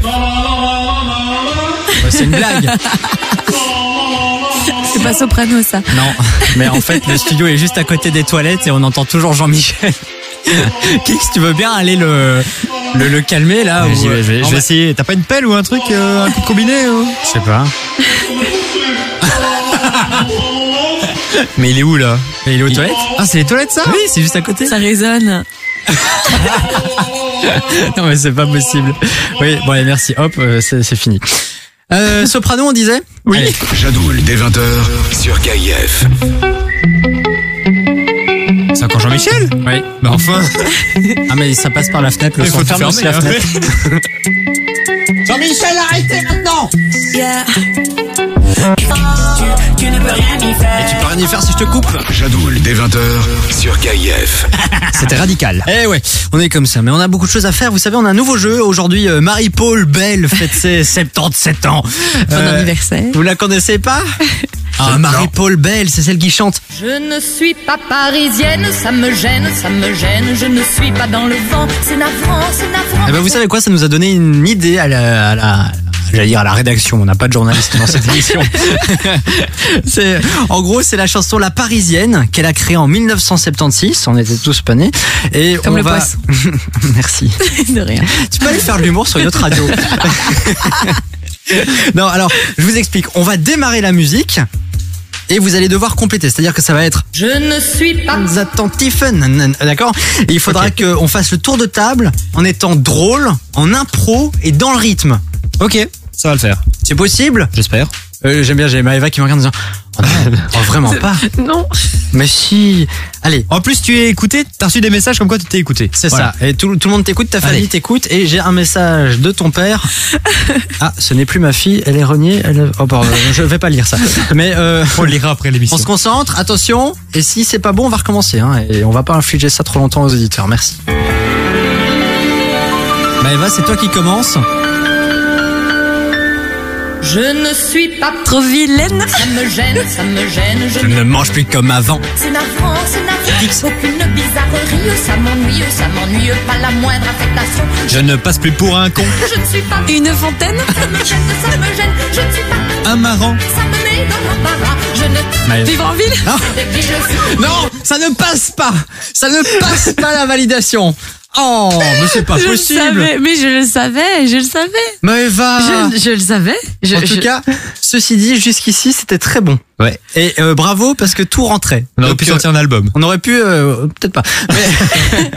C'est une blague.
C'est pas soprano ça.
Non, mais en fait, le studio est juste à côté des toilettes et on entend toujours Jean-Michel. Kix, tu veux bien aller le, le, le calmer là ou-
vais, je vais, je essayer. T'as pas une pelle ou un truc, euh, un coup de combiné ou?
Je sais pas.
Mais il est où là?
Mais il est aux toilettes
Ah, c'est les toilettes ça?
Oui, c'est juste à côté.
Ça résonne.
non mais c'est pas possible. Oui, bon allez, merci. Hop, euh, c'est fini. Euh, soprano, on disait Oui.
Jadoul, dès 20h, sur KIF.
C'est encore Jean-Michel
Oui.
Mais enfin
Ah mais ça passe par la fenêtre, le
Il
son
faut tout
ferme aussi la
fermer, hein.
fenêtre.
Jean-Michel, arrêtez maintenant
Tu ne peux rien y faire.
Et tu peux rien y faire si je te coupe
Jadoul, dès 20h, sur KIF.
C'était radical. Eh ouais, on est comme ça, mais on a beaucoup de choses à faire. Vous savez, on a un nouveau jeu. Aujourd'hui, euh, Marie-Paul Belle fête ses 77 ans.
Bon
Euh,
anniversaire.
Vous la connaissez pas Ah, Marie-Paul Belle, c'est celle qui chante.
Je ne suis pas parisienne, ça me gêne, ça me gêne. Je ne suis pas dans le vent, c'est navrant, c'est navrant.
Eh ben, vous savez quoi Ça nous a donné une idée à la, à la- j'allais dire à la rédaction. On n'a pas de journaliste dans cette émission. c'est, en gros, c'est la chanson La Parisienne qu'elle a créée en 1976. On était tous pas nés. Et
Comme
on
le
va. Merci.
De rien.
Tu peux aller faire de l'humour sur une autre radio. non, alors, je vous explique. On va démarrer la musique. Et vous allez devoir compléter, c'est-à-dire que ça va être
Je ne suis pas.
attentif, d'accord? Il faudra qu'on fasse le tour de table en étant drôle, en impro et dans le rythme.
Ok, ça va le faire.
C'est possible?
J'espère.
Euh, J'aime bien, j'ai Maëva qui me regarde en disant oh non, oh, vraiment pas.
Non.
Mais si. Allez,
En plus, tu es écouté, t'as reçu des messages comme quoi tu t'es écouté.
c'est
Voilà.
ça. Et tout, tout le monde t'écoute, ta famille
Allez.
t'écoute. Et j'ai un message de ton père. Ah, ce n'est plus ma fille, elle est reniée. Elle... Oh, pardon, je vais pas lire ça. Mais euh,
On le lira après l'émission.
on se concentre, attention. Et si c'est pas bon, on va recommencer. Hein, et on va pas infliger ça trop longtemps aux auditeurs. Merci. Maëva, c'est toi qui commence.
Je ne suis pas.
Trop vilaine.
Ça me gêne, ça me gêne. Je
Je ne mange plus comme avant.
C'est navrant, c'est navrant. Aucune bizarrerie, ça m'ennuie, ça m'ennuie. Pas la moindre affectation.
Je ne passe plus pour un con.
Je ne suis pas.
Une fontaine.
Ça me gêne, ça me gêne. Je ne suis pas.
Un marrant.
Ça me met dans l'embarras. Je ne.
Maëva.
Vivre en ville.
Suis.
Non, ça ne passe pas. Ça ne passe pas la validation. Oh, mais c'est pas
je le
possible.
savais, mais je le savais, je le savais.
Maëva.
Je, je le savais. Je,
en tout
je-
cas, ceci dit, jusqu'ici, c'était très bon.
Ouais.
Et euh, bravo parce que tout rentrait.
On aurait
Donc,
pu
euh,
sortir un album.
On aurait pu, euh, peut-être pas. Mais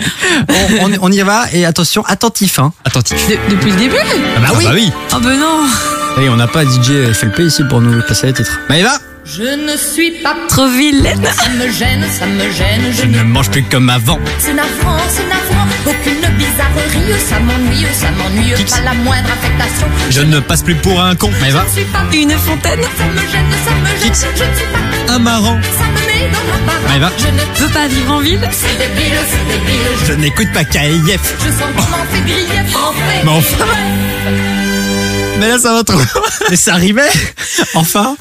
on, on- on y va et attention, attentif. Hein.
Attentif.
De- depuis le début?
Ah bah
Ah
oui.
bah oui.
Oh ben non.
Et on n'a pas DJ FLP ici pour nous passer les titres. Maëva,
Je ne suis pas.
Trop vilaine.
Ça me gêne, ça me gêne. Je
je
ne.
mange plus comme avant.
C'est navrant, c'est navrant. Aucune bizarrerie, ça m'ennuie, ça m'ennuie. Pas la moindre affectation.
Je ne passe plus pour un con.
Maëva,
Je ne suis pas.
Une fontaine.
Ça me gêne, ça me gêne.
Kix.
Je ne suis pas.
Un marrant.
Ça me met dans l'embarras.
Maëva.
Je ne.
Veux pas vivre en ville.
C'est débile, c'est débile.
je n'écoute pas KIF.
Je sens qu'on en fait griller. En fait.
Mais enfin. Mais là, ça va trop.
Mais ça arrivait Enfin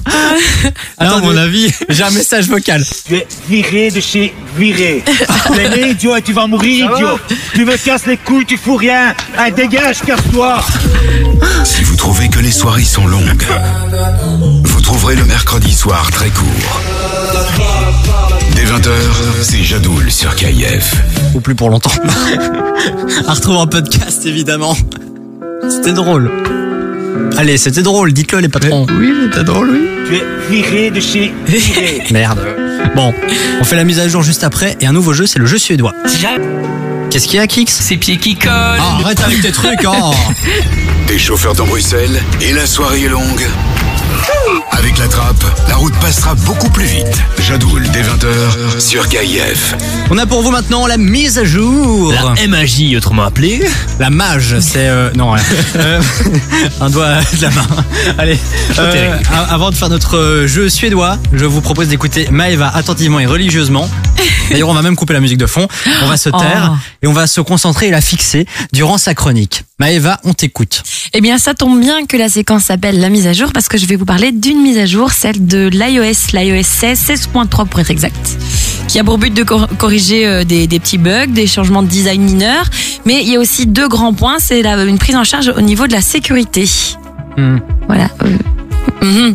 à mon avis.
J'ai un message vocal.
Tu es viré de chez viré. T'es né idiot et tu vas mourir idiot. Tu me casses les couilles, tu fous rien. Ah, dégage, casse-toi.
Si vous trouvez que les soirées sont longues, vous trouverez le mercredi soir très court. Dès 20h, c'est Jadoul sur KIF.
Ou plus pour longtemps. à retrouver en podcast, évidemment. C'était drôle. Allez, c'était drôle, dites-le les patrons.
Oui, c'était drôle, oui.
Tu es viré de chez viré.
Merde. Bon, on fait la mise à jour juste après et un nouveau jeu, c'est le jeu suédois. Qu'est-ce qu'il y a, Kix?
Ses pieds qui collent.
Ah, arrête avec tes trucs, hein
Des chauffeurs dans Bruxelles et la soirée est longue. Avec la trappe, la route passera beaucoup plus vite. Jadoul dès 20h sur KIF.
On a pour vous maintenant la mise à jour.
La MAJ, autrement appelée.
La mage, c'est... euh, non, rien. Euh, un doigt de la main. Allez, euh, avant de faire notre euh, jeu suédois, je vous propose d'écouter Maeva attentivement et religieusement. D'ailleurs, on va même couper la musique de fond. On va se taire
Oh.
et on va se concentrer et la fixer durant sa chronique. Maeva, on t'écoute.
Eh bien, ça tombe bien que la séquence s'appelle la mise à jour parce que je vais vous parler d'une mise à jour, celle de l'iOS, l'iOS 16, 16.3 pour être exact, qui a pour but de cor- corriger euh, des, des petits bugs, des changements de design mineurs, mais il y a aussi deux grands points, c'est une prise en charge au niveau de la sécurité.
Hmm.
Voilà. euh, mhm.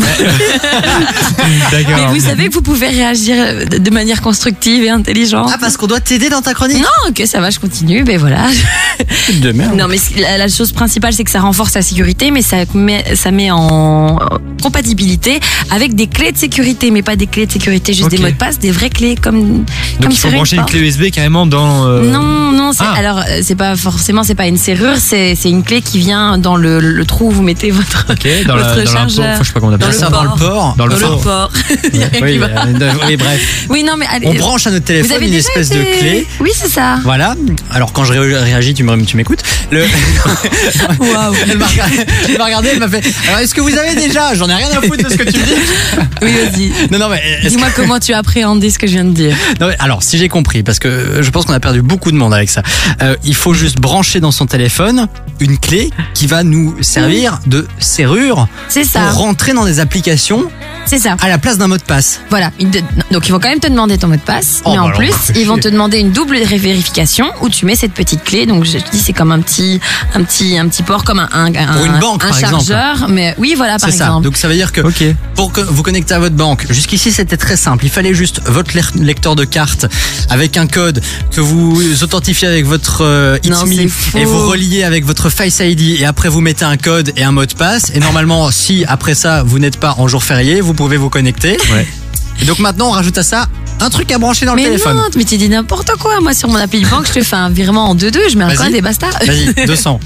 Mais
D'accord.
vous savez que vous pouvez réagir euh, de manière constructive et intelligente.
Ah, parce qu'on doit t'aider dans ta chronique?
Non, ok, ça va, je continue, mais voilà.
De merde.
Non, mais la, la chose principale, c'est que ça renforce la sécurité, mais ça met, ça met en compatibilité avec des clés de sécurité, mais pas des clés de sécurité, juste
Ok.
des mots de passe, des vraies clés comme.
Donc
comme
il faut
sur
brancher une
porte.
clé USB carrément dans. euh,
Non, non, c'est,
Ah.
alors euh, c'est pas forcément, c'est pas une serrure, c'est, c'est une clé qui vient dans le, le trou où vous mettez votre,
Ok, dans la,
votre
dans la
chargeur.
je sais pas comment on appelle
Dans
ça.
le
dans le
port.
port.
Dans le
dans le
port.
port. Il y a rien
Oui,
qui va.
euh, oui, bref.
Oui, non, mais allez.
On branche à notre téléphone une espèce de clé.
Oui, c'est ça.
Voilà. Alors quand je ré- réagis, tu m'écoutes. Le...
Waouh.
elle m'a regardé, elle m'a fait. Alors est-ce que vous avez déjà? J'en ai rien à foutre de ce que tu me dis.
Oui, vas-y.
Non, non, mais.
Dis-moi comment tu as appréhendé ce que je viens de dire.
Non, mais alors, si j'ai compris, parce que je pense qu'on a perdu beaucoup de monde avec ça, euh, il faut juste brancher dans son téléphone une clé qui va nous servir de serrure
C'est ça.
pour rentrer dans des applications
C'est ça.
à la place d'un mot de passe.
Voilà. Donc ils vont quand même te demander ton mot de passe,
Oh,
mais
bah
en plus ils vont te demander une double vérification où tu mets cette petite clé. Donc je te dis c'est comme un petit, un petit, un petit port comme un, un,
Pour une
un-
banque,
un
par exemple.
chargeur. Mais oui voilà par
ça.
exemple.
Donc ça veut dire que
Ok.
pour que vous connectez à votre banque, jusqu'ici c'était très simple. Il fallait juste votre le- lecteur de carte avec un code que vous authentifiez avec votre euh,
Non,
et vous reliez avec votre Face ID et après vous mettez un code et un mot de passe. Et normalement, si après ça vous n'êtes pas en jour férié, vous pouvez vous connecter.
Ouais.
Et donc maintenant on rajoute à ça un truc à brancher dans le
mais
téléphone.
non, mais tu dis n'importe quoi. Moi sur mon appli de banque je te fais un virement en 2-2, je mets un code et basta.
Vas-y, 200.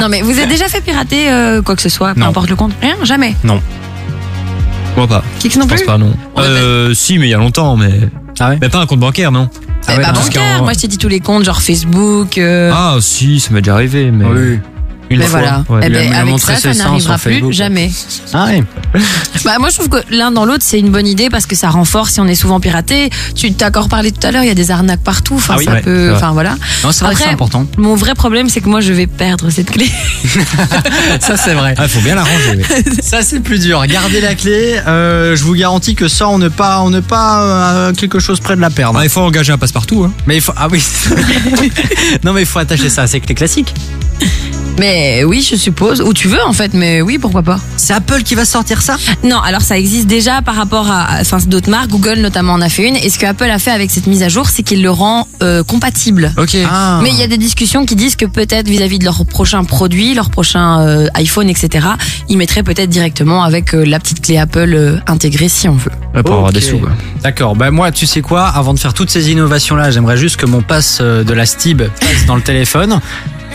non mais vous avez déjà fait pirater euh, quoi que ce soit, peu importe le compte. Rien, jamais.
Non.
Moi pas.
Kix non
Je pense
plus.
pas, non.
On
Euh, si, mais il y a longtemps, mais.
Ah ouais
Mais pas un compte bancaire, non.
Eh, pas
Parce
bancaire.
qu'en-
Moi je t'ai dit tous les comptes genre Facebook. euh,
Ah, si, ça m'est déjà arrivé, mais.
Oui.
Une
mais
fois.
voilà.
ouais.
Eh ben, avec ça, ça n'arrivera plus
Facebook.
jamais.
Ah oui.
Bah, moi, je trouve que l'un dans l'autre, c'est une bonne idée parce que ça renforce si on est souvent piraté. Tu t'as encore parlé tout à l'heure, il y a des arnaques partout. Enfin,
Ah oui,
ça
ouais,
peut.
c'est.
Enfin, voilà.
Non, c'est vrai que c'est
Après,
important.
Mon vrai problème, c'est que moi, je vais perdre cette clé.
Ça c'est vrai.
Ah, il faut bien l'arranger. ouais.
Ça c'est plus dur. Gardez la clé. Euh, je vous garantis que ça on n'est pas, on n'est pas euh, quelque chose près de la perdre.
Ah, il faut engager un passe-partout. Hein.
Mais il faut, ah oui. non mais il faut attacher ça à ses clés classiques.
Mais oui, je suppose. Ou tu veux, en fait. Mais oui, pourquoi pas.
C'est Apple qui va sortir ça?
Non, alors ça existe déjà par rapport à, enfin, d'autres marques. Google notamment en a fait une. Et ce que Apple a fait avec cette mise à jour, c'est qu'il le rend euh, compatible.
Ok.
Ah.
Mais il y a des discussions qui disent que peut-être vis-à-vis de leurs prochains produits, leur prochain euh, iPhone, etc., ils mettraient peut-être directement avec euh, la petite clé Apple euh, intégrée si on veut.
Ouais, pour avoir
Ok.
des sous. quoi.
D'accord. Bah moi, tu sais quoi? Avant de faire toutes ces innovations là, j'aimerais juste que mon passe de la Stib passe dans le téléphone.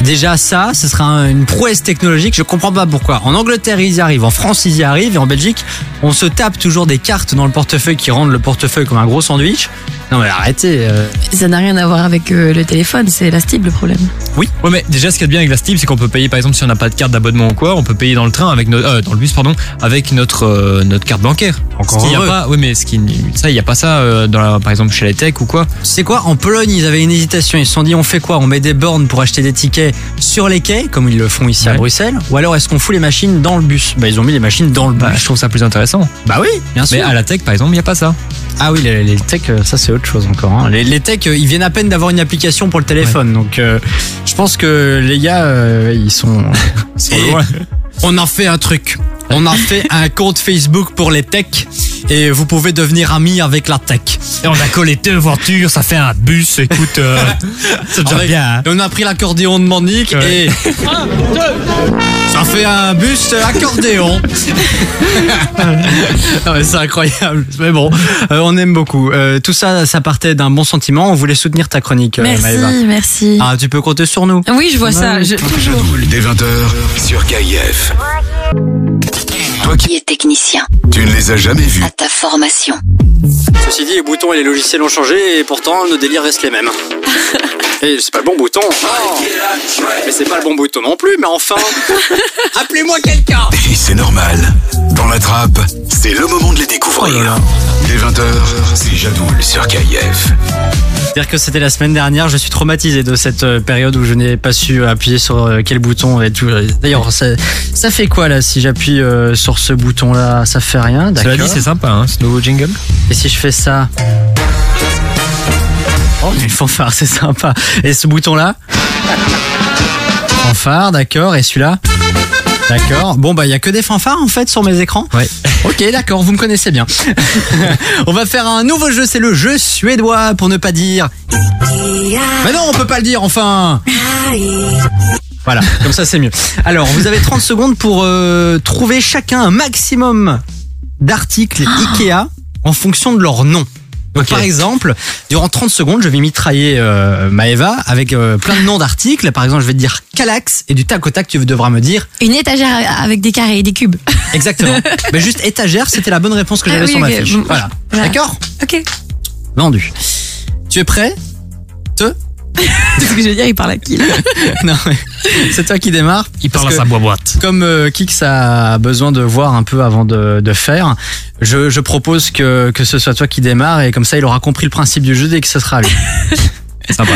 Déjà ça, ce sera un- une prouesse technologique. Je comprends pas pourquoi. En Angleterre ils y arrivent, en France ils y arrivent, et en Belgique on se tape toujours des cartes dans le portefeuille qui rendent le portefeuille comme un gros sandwich. Non mais arrêtez. euh.
Ça n'a rien à voir avec euh, le téléphone, c'est la style le problème.
Oui. Ouais, mais déjà, ce qui est bien avec la Steam, c'est qu'on peut payer, par exemple, si on n'a pas de carte d'abonnement ou quoi, on peut payer dans le train avec notre, euh, dans le bus, pardon, avec notre euh, notre carte bancaire.
Encore
Ce qu'il y a
heureux.
pas. Oui, mais ce qui, ça, il y a pas ça, euh, dans la, par exemple, chez les tech ou quoi.
Tu sais quoi? En Pologne, ils avaient une hésitation. Ils se sont dit, on fait quoi? On met des bornes pour acheter des tickets sur les quais, comme ils le font ici à. Bruxelles, ou alors est-ce qu'on fout les machines dans le bus? Bah ils ont mis les machines dans le bus.
Bah, je trouve ça plus intéressant.
Bah oui, bien sûr.
Mais à la tech, par exemple, il y a pas ça.
Ah oui, les, les techs, euh, ça c'est autre chose encore. hein. Les, les techs, euh, ils viennent à peine d'avoir une application pour le téléphone. Donc euh, je pense que les gars, euh, ils sont... Et On a fait un truc. On a fait un compte Facebook pour les techs et vous pouvez devenir amis avec la tech.
Et on a collé deux voitures, ça fait un bus. Écoute, euh, c'est déjà
Avec-
bien. hein.
et On a pris l'accordéon de Monique
Ouais.
et ça fait un bus accordéon. C'est incroyable. Mais bon, euh, on aime beaucoup. Euh, tout ça, ça partait d'un bon sentiment. On voulait soutenir ta chronique, euh,
Merci,
Maëva.
merci.
Ah, tu peux compter sur nous.
Oui, je vois ça. Je, toujours.
Dès 20h sur KIF. Toi qui
est technicien
tu ne les as jamais vus.
à ta formation
Ceci dit, les boutons et les logiciels ont changé et pourtant nos délires restent les mêmes. Et c'est pas le bon bouton. Mais c'est pas le bon bouton non plus, mais enfin. Appelez-moi quelqu'un
Et c'est normal. Dans la trappe, c'est le moment de les découvrir. Dès 20h, c'est Jadoul sur KIF.
Dire que c'était la semaine dernière, je suis traumatisé de cette euh, période où je n'ai pas su appuyer sur euh, quel bouton et tout. D'ailleurs, ça, ça fait quoi là si j'appuie euh, sur ce bouton là Ça fait rien, d'accord.
Cela dit, c'est sympa, hein, ce nouveau jingle.
Et si je fais ça? Oh, une fanfare, c'est sympa. Et ce bouton là Fanfare, d'accord. Et celui-là? D'accord. Bon, bah, il y a que des fanfares en fait sur mes écrans.
Ouais.
Ok, d'accord, vous me connaissez bien. on va faire un nouveau jeu, c'est le jeu suédois pour ne pas dire. Mais non, on peut pas le dire, enfin. Voilà, comme ça c'est mieux. Alors, vous avez 30 secondes pour euh, trouver chacun un maximum d'articles Ikea en fonction de leur nom. Par exemple, durant 30 secondes, je vais mitrailler euh, Maëva avec euh, plein de noms d'articles. Par exemple, je vais te dire Calax et du tac au tac, tu devras me dire
Une étagère avec des carrés et des cubes.
exactement. Mais juste étagère, c'était la bonne réponse que
Ah
j'avais
oui,
sur ma fiche. Voilà. D'accord
Ok.
Vendu. Tu es prêt? Te
C'est ce que je veux dire, il parle à qui là
Non, mais c'est toi qui démarre.
Il parle à sa boîte.
Comme euh, Kix a besoin de voir un peu avant de, de faire, je, je propose que, que ce soit toi qui démarre et comme ça il aura compris le principe du jeu dès que ce sera lui.
Sympa.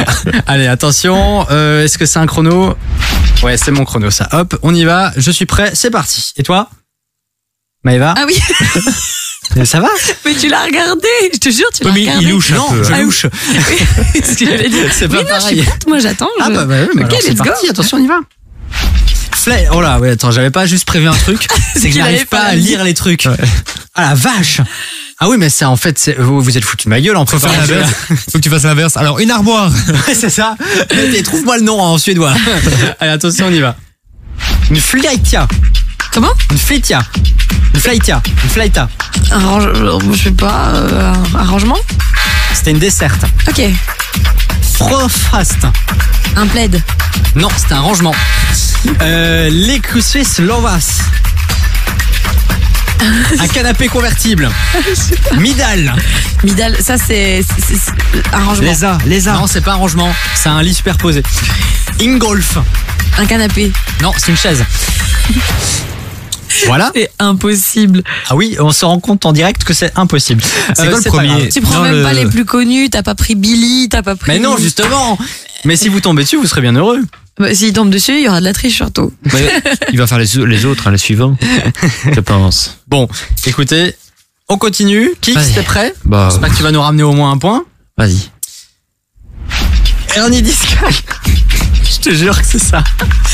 Allez, attention, euh, est-ce que c'est un chrono? Ouais, c'est mon chrono ça. Hop, on y va, je suis prêt, c'est parti. Et toi? Maëva
Ah oui,
Euh, Ça va
mais tu l'as regardé, je te jure, tu l'as
Oui, mais il
regardé.
louche un
Non,
peu.
je
Ah
louche.
Oui, c'est ce que j'allais dire.
C'est pas
Oui, non, je suis
pareil.
prête, moi j'attends.
Ah bah, bah oui, mais
Ok,
alors
let's go.
parti, attention, on y va. Fla- Oh là, ouais, attends, j'avais pas juste prévu un truc, c'est que j'arrive pas à lire les trucs. Ah la vache Ah oui, mais c'est en fait, vous, vous êtes foutu de ma gueule en
Faut faire l'inverse. Faut que tu fasses l'inverse. Alors, une armoire.
Ouais, c'est ça. Et trouve-moi le nom en suédois. Allez, attention, on y va. Une flightia.
Comment
Une flightia. Une flightia. Une flighta.
Un range, euh, je sais pas, euh, un, rangement
C'était une desserte.
Ok.
Frofast.
Un plaid.
Non, c'était un rangement. Euh, L'Ecrucis Lovas. Un canapé convertible. Midal.
Midal, ça c'est c'est- c'est un rangement.
Lesa, Lesa. Non, c'est pas un rangement. C'est un lit superposé. Ingolf.
Un canapé.
Non, c'est une chaise. Voilà.
C'est impossible.
Ah oui, on se rend compte en direct que c'est impossible.
C'est
Euh,
quoi le
pas
premier.
Tu prends
Dans
même
le-
pas les plus connus, t'as pas pris Billy, t'as pas pris.
Mais non, justement. Mais si vous tombez dessus, vous serez bien heureux.
Bah, S'il tombe dessus, il y aura de la triche surtout.
Il va faire les, les autres, hein, les suivants. Je pense.
Bon, écoutez, on continue. Kix, t'es prêt
Bah,
J'espère que tu vas nous ramener au moins un point.
vas-y.
Hernie discale. Je te jure que c'est ça.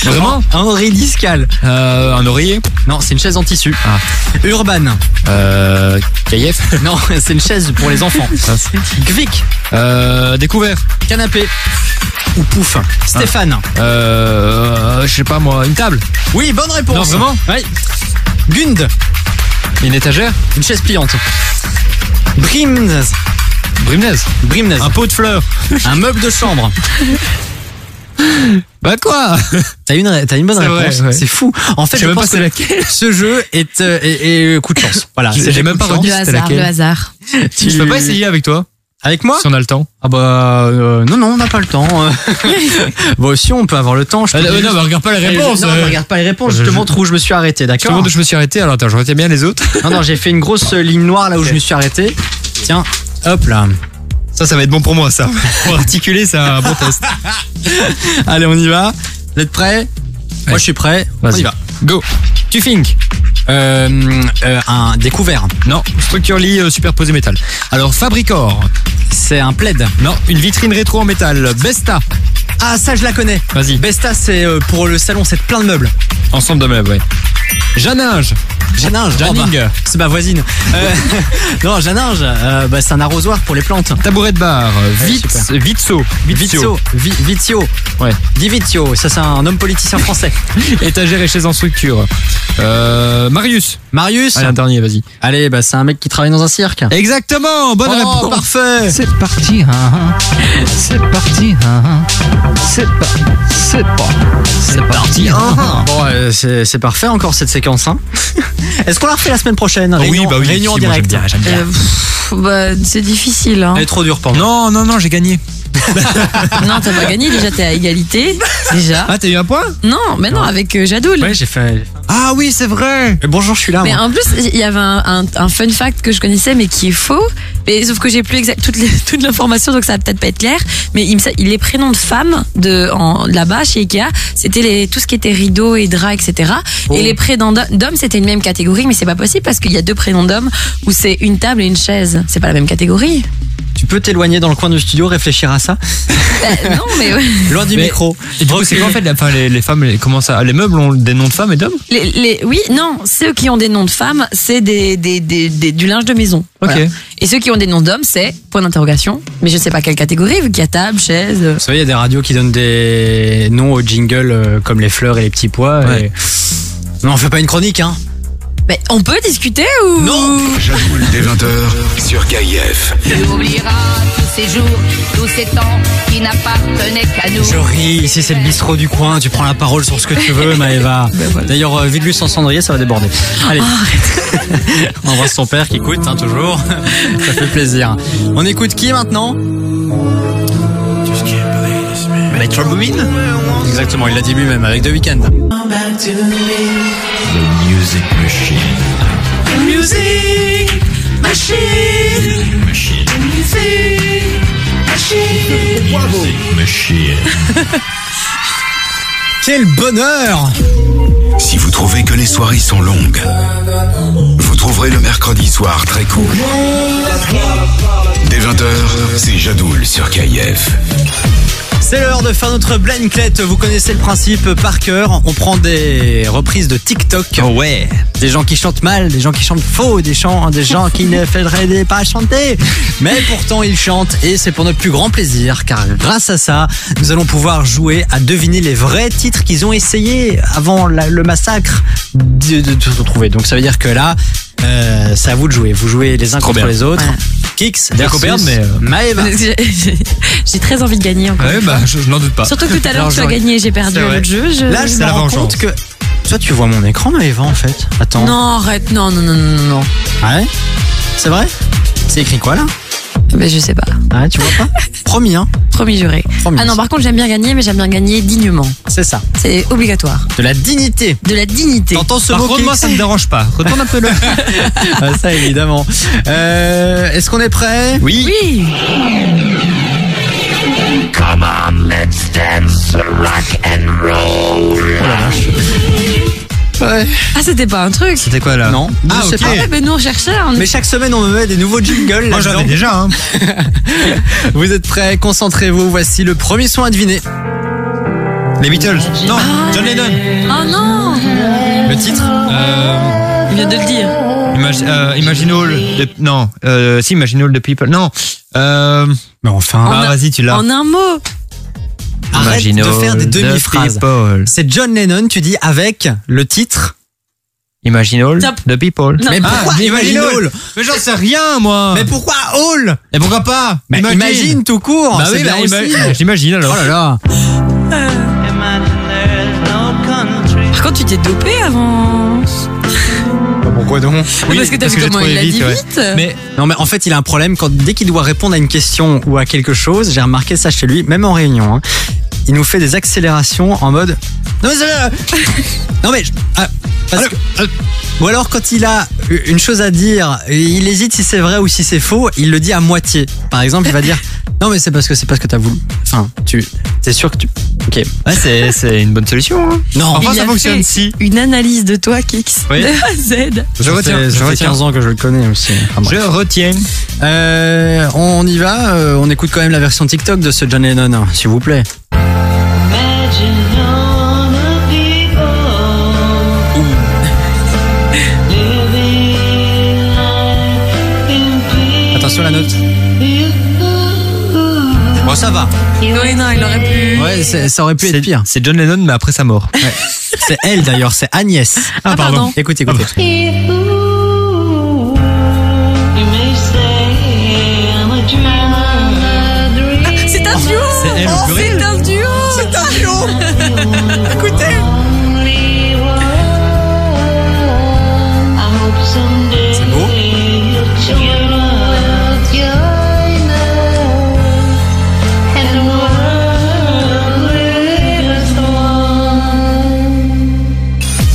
Vraiment
Henri discale.
Euh, un oreiller
Non, c'est une chaise en tissu.
Ah.
Urban.
Euh,
Non, c'est une chaise pour les enfants. Gvic.
Euh, découvert.
Canapé. Ou pouf. Stéphane.
Euh, je sais pas moi, une table.
Oui, bonne réponse.
Non, vraiment
Oui. Gund.
Une étagère.
Une chaise pliante. Brimnes.
Brimnes.
Brimnes.
Un pot de fleurs.
Un meuble de chambre.
Bah quoi
T'as une, t'as une bonne
C'est vrai,
réponse.
ouais.
C'est fou. En fait,
Je
pense
pas c'est
que
laquelle.
ce jeu est, euh, est, est coup de chance. Voilà.
J'ai-
c'est
j'ai
des
même pas retenu.
Le hasard,
laquelle
le hasard.
Tu-
Je peux pas essayer avec toi
Avec moi
Si on a le temps.
Ah bah euh, non non on n'a pas le temps. bon aussi on peut avoir le temps. Je
Ah, euh,
juste-
non, mais regarde pas les réponses,
Non,
euh.
regarde pas les réponses. Je te
Je-
montre où je me suis arrêté,
Je te
d'accord
demande où je me suis arrêté. Alors attends, je retiens bien les autres.
Non non j'ai fait une grosse ligne noire là où je me suis arrêté. Tiens hop là.
Ça, ça va être bon pour moi, ça. Pour articuler, c'est un bon test.
Allez on y va. Vous êtes prêts? Moi je suis prêt. On y va.
Go. Tu think.
Euh, euh, un découvert.
Non, structure lit euh, superposé métal. Alors, Fabricor.
C'est un plaid.
Non, une vitrine rétro en métal. Besta.
Ah ça je la connais.
Vas-y.
Besta c'est pour le salon c'est plein de meubles.
Ensemble de meubles, ouais. Janinge.
Janinge,
Janing.
oh bah, c'est ma voisine. Euh, non, Janinge, euh, bah, c'est un arrosoir pour les plantes.
Tabouret de bar. Vite,
super.
Vitso.
Vizio, Vi- Vizio,
Ouais.
Di Vizio, ça c'est un homme politicien français.
Étagère et chaise en structure. Euh, Marius.
Marius,
Allez, un dernier, vas-y.
allez, bah, c'est un mec qui travaille dans un cirque.
Exactement, bonne
Oh,
réponse.
parfait.
C'est parti, hein, hein. c'est parti, hein, hein. c'est pas, c'est pas, c'est parti. hein.
Bon, euh, c'est c'est parfait encore cette séquence. Hein. Est-ce qu'on la refait la semaine prochaine?
Oui,
Réunion,
bah oui,
réunion en
si, moi,
direct.
j'aime bien, j'aime bien.
Euh, pff, bah, c'est difficile. Hein.
Elle est trop dure pour moi.
Non, non, non, j'ai gagné.
Non, t'as pas gagné, déjà t'es à égalité. Déjà.
Ah, t'as eu un point?
Non, mais non, avec euh, Jadoul.
Ouais, j'ai fait.
Ah oui, c'est vrai.
Mais bonjour, je suis là.
Mais
moi.
en plus, il y avait un, un- un fun fact que je connaissais, mais qui est faux. Mais sauf que j'ai plus exact toute, les- toute l'information, donc ça va peut-être pas être clair. Mais il me, les prénoms de femmes de en, là-bas chez Ikea, c'était les, tout ce qui était rideaux et draps, etc.
Oh.
Et les prénoms d'hommes, d'hommes, c'était une même catégorie, mais c'est pas possible parce qu'il y a deux prénoms d'hommes où c'est une table et une chaise. C'est pas la même catégorie.
Tu peux t'éloigner dans le coin du studio, réfléchir à ça.
Ben, non, mais ouais.
Loin du
Mais-
micro.
Et du coup, c'est quoi en fait, la- enfin, les, les femmes, les, comment ça Les meubles ont des noms de femmes et d'hommes?
Les, les- oui, non, ceux qui ont des noms de femmes, c'est des, des, des, des- du linge de maison.
Ok.
Voilà. Et ceux qui ont des noms d'hommes, c'est point d'interrogation. Mais je sais pas quelle catégorie, vu qu'il y a table, chaise. euh.
Vous savez, il y a des radios qui donnent des noms aux jingles euh, comme les fleurs et les petits pois.
Ouais.
et- Non, on fait pas une chronique, hein.
Mais on peut discuter ou?
Non.
Jadoul, dès 20h sur KIF.
Tu oublieras tous ces jours, tous ces temps qui n'appartenaient qu'à nous.
Je ris, ici c'est le bistrot du coin, tu prends la parole sur ce que tu veux, Maëva. D'ailleurs, euh, Vidlus en cendrier, ça va déborder. Allez. On embrasse son père qui écoute, hein, toujours. ça fait plaisir. On écoute qui maintenant?
Metro Boomin
Exactement, il l'a dit lui-même avec The Weeknd.
Music Machine.
Music machine.
Machine.
Music machine.
Machine.
Quel bonheur
Si vous trouvez que les soirées sont longues, vous trouverez le mercredi soir très cool. Dès 20h, c'est Jadoul sur KIF.
C'est l'heure de faire notre blind Vous connaissez le principe par cœur. On prend des reprises de TikTok.
Oh ouais.
Des gens qui chantent mal, des gens qui chantent faux, des, chants, des gens qui ne feraient pas chanter. Mais pourtant ils chantent et c'est pour notre plus grand plaisir car grâce à ça, nous allons pouvoir jouer à deviner les vrais titres qu'ils ont essayé avant la- le massacre de, de, de se trouver. Donc ça veut dire que là, euh, c'est à vous de jouer. Vous jouez les uns
Trop
contre
bien.
les autres.
Voilà.
Kix
Bien qu'on
versus
mais, euh,
Maëva.
J'ai j'ai très envie de gagner encore.
Ouais, bah, je, je n'en doute pas.
Surtout que tout à l'heure, tu as
L'argent.
gagné et j'ai perdu
C'est
à
vrai.
l'autre jeu. Je...
Là, je
C'est
me
la
rends
vengeance.
compte que. Toi, tu vois mon écran, Maëva, en fait. Attends.
Non, arrête, non, non, non, non, non.
Ouais? C'est vrai? C'est écrit quoi là?
Ben, je sais pas.
Ouais, tu vois pas Promis, hein
Promis juré.
Promis.
Ah non, par contre, j'aime bien gagner, mais j'aime bien gagner dignement.
C'est ça.
C'est obligatoire.
De la dignité.
De la dignité.
T'entends ce
Par
mot
contre, moi, ça me dérange pas. Retourne un peu le.
Ah, Ça, évidemment. Euh, Est-ce qu'on est prêt?
Oui.
Oui.
Come on, let's dance rock and roll.
Ouais.
Ah, c'était pas un truc.
C'était quoi là
Non.
Ah,
Je sais
ok.
pas.
Ah, ben nous, on cherchait. On...
Mais chaque semaine, on me met des nouveaux jingles.
Moi, j'en
là-dedans.
ai déjà, hein.
Vous êtes prêts? Concentrez-vous. Voici le premier son à deviner.
Les Beatles. Non, John Lennon.
Oh non
Le titre
Euh,
Il vient de le dire.
Imag- euh, Imagine All. the- Non, euh, si, Imagine All the People. Non. Euh,
Mais enfin.
ah, vas-y, tu l'as.
En un mot.
Arrête
Imagine
de faire des demi-phrases.
people.
C'est John Lennon, tu dis avec le titre.
Imagine All
Top.
the People.
Non.
Mais pourquoi
Ah,
Imagine All
Mais j'en sais rien, moi.
Mais pourquoi All
Et pourquoi pas
Mais imagine, tout court.
Bah
c'est
oui,
bien
bah,
aussi.
ima- j'imagine alors.
Oh là là.
Par contre, tu t'es dopé avant.
Pas Pourquoi donc
Parce que t'as vu comment il l'a dit vite.
Mais non, mais en fait, il a un problème quand dès qu'il doit répondre à une question ou à quelque chose. J'ai remarqué ça chez lui, même en réunion. hein, il nous fait des accélérations en mode. Non mais, non, mais ah, parce que- ou alors quand il a une chose à dire, il hésite si c'est vrai ou si c'est faux. Il le dit à moitié. Par exemple, il va dire. Non mais c'est parce que c'est parce que t'as voulu. Enfin, tu. C'est sûr que tu. Ok.
Ouais, c'est, c'est une bonne solution. Hein.
Non.
Enfin,
Il
ça
a
fonctionne
fait
si.
Une analyse de toi, Kix.
Oui.
De A à Z.
Je
Ça
retiens,
fait-
je
ça fait
retiens.
15 ans que je le connais aussi. Enfin.
Je retiens.
Euh, on y va, euh, on écoute quand même la version TikTok de ce John Lennon, hein, s'il vous plaît. Attention la note. Bon, ça va.
Oui, non, il aurait pu.
Ouais, c'est- ça aurait pu être pire.
C'est John Lennon, mais après sa mort.
C'est elle d'ailleurs, c'est Agnès.
Ah, pardon.
Écoutez, écoutez.
C'est un duo
C'est elle au pluriel.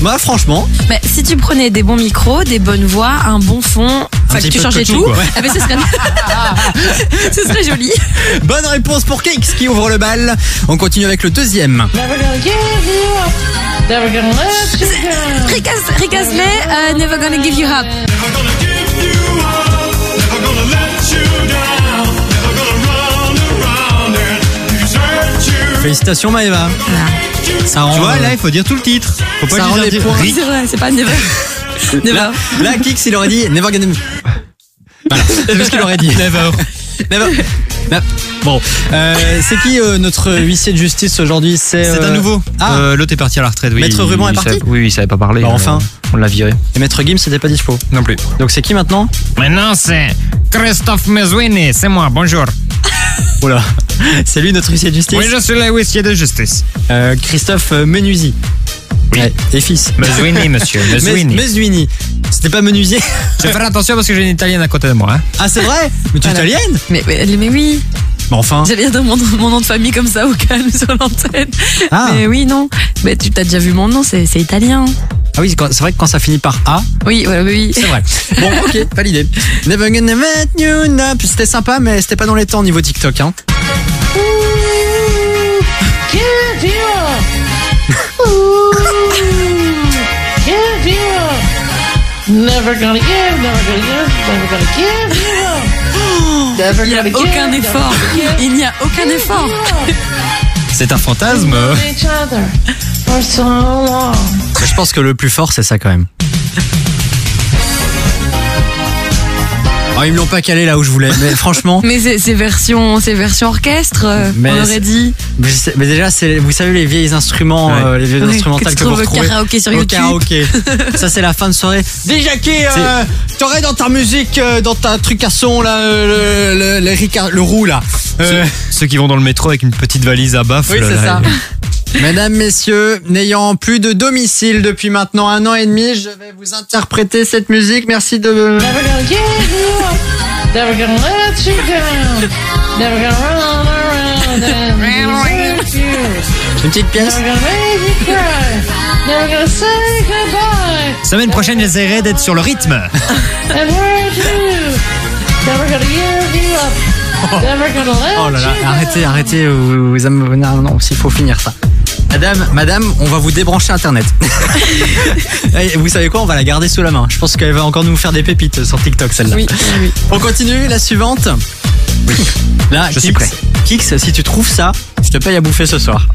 Bah franchement,
Mais si tu prenais des bons micros, des bonnes voix, un bon fond, enfin que tu changeais
de
tout,
tout,
ah ben ce serait ce serait joli.
bonne réponse pour Cakes qui ouvre le bal. On continue avec le deuxième.
Rick As- Rick Astley, euh, Never Gonna Give You Up.
Félicitations Maëva. Ça rend,
Tu vois,
euh,
là, il faut dire tout le titre. Faut pas
Ça rend les
dire
points.
C'est vrai, c'est pas Never. Never.
Là, là, Kix, il aurait dit Never gonna. Voilà, c'est ce qu'il aurait dit.
Never.
Never. Bon, euh, c'est qui euh, notre huissier de justice aujourd'hui? C'est
C'est
euh,
un nouveau.
Ah,
Euh, L'autre est parti à la retraite. Oui,
Maître
il-
Ruban est parti?
savait- Oui, il savait pas parler.
Bah,
euh,
enfin.
On l'a viré.
et Maître Gims, c'était pas dispo?
Non plus.
Donc c'est qui maintenant?
Maintenant, c'est Christophe Mezuini, c'est moi, bonjour.
Oula, c'est lui notre huissier de justice.
Oui, je suis le huissier de justice.
Euh, Christophe euh, Menuisi. Ouais, et fils.
Mezuini, monsieur, Mezuini.
Mezuini. C'était pas menuisier
Je vais faire attention parce que j'ai une italienne à côté de moi. hein.
Ah, c'est vrai Mais tu es
Voilà.
italienne
Mais, mais, mais oui,
Mais enfin.
j'allais dire mon, mon nom de famille comme ça au calme sur l'antenne.
Ah.
Mais oui, non. Mais tu t'as déjà vu mon nom, c'est c'est italien.
Ah oui, c'est vrai que quand ça finit par A,
Oui, voilà, oui, oui.
c'est vrai. Bon, ok, validé. Never gonna let you know. C'était sympa, mais c'était pas dans les temps au niveau TikTok. Hein.
Never gonna give, never gonna give, never gonna give you. Never
Il n'y a
gonna give,
aucun
never
effort.
gonna give
Il n'y a aucun effort.
C'est un fantasme.
each other for so long.
Mais Je pense que le plus fort, c'est ça quand même. Oh, ils me l'ont pas calé là où je voulais, mais franchement.
Mais c'est c'est version, c'est version orchestre, euh,
Mais
on aurait dit.
Mais déjà, c'est, vous savez, les vieilles instruments,
Ouais.
euh, les vieilles
Oui,
instrumentales
que
que, vous retrouvez
karaoké sur YouTube.
karaoké. Ça, c'est la fin de soirée. Déjà, qui, euh, t'aurais dans ta musique, euh, dans ta truc à son, là, euh, le, le, le, Ricard- le roux, là. Euh,
Ceux qui vont dans le métro avec une petite valise à baffle.
oui, c'est ça. Mesdames, messieurs, n'ayant plus de domicile depuis maintenant un an et demi, je vais vous interpréter cette musique. Merci de...
Never gonna give you up. Never gonna let you down. Never gonna run around and desert you.
Une petite pièce.
Never gonna make you cry. Never gonna say goodbye.
Semaine prochaine, j'essaierai d'être sur le rythme.
You? Never gonna give you up. Never gonna let
Oh là là,
you
arrêtez,
down.
arrêtez, vous, vous am- non, non, il faut finir ça. Madame, madame, on va vous débrancher Internet. Et vous savez quoi On va la garder sous la main. Je pense qu'elle va encore nous faire des pépites sur TikTok, celle-là.
Oui, oui.
On continue, la suivante. Là,
Je suis prêt.
Kix, si tu trouves ça, je te paye à bouffer ce soir.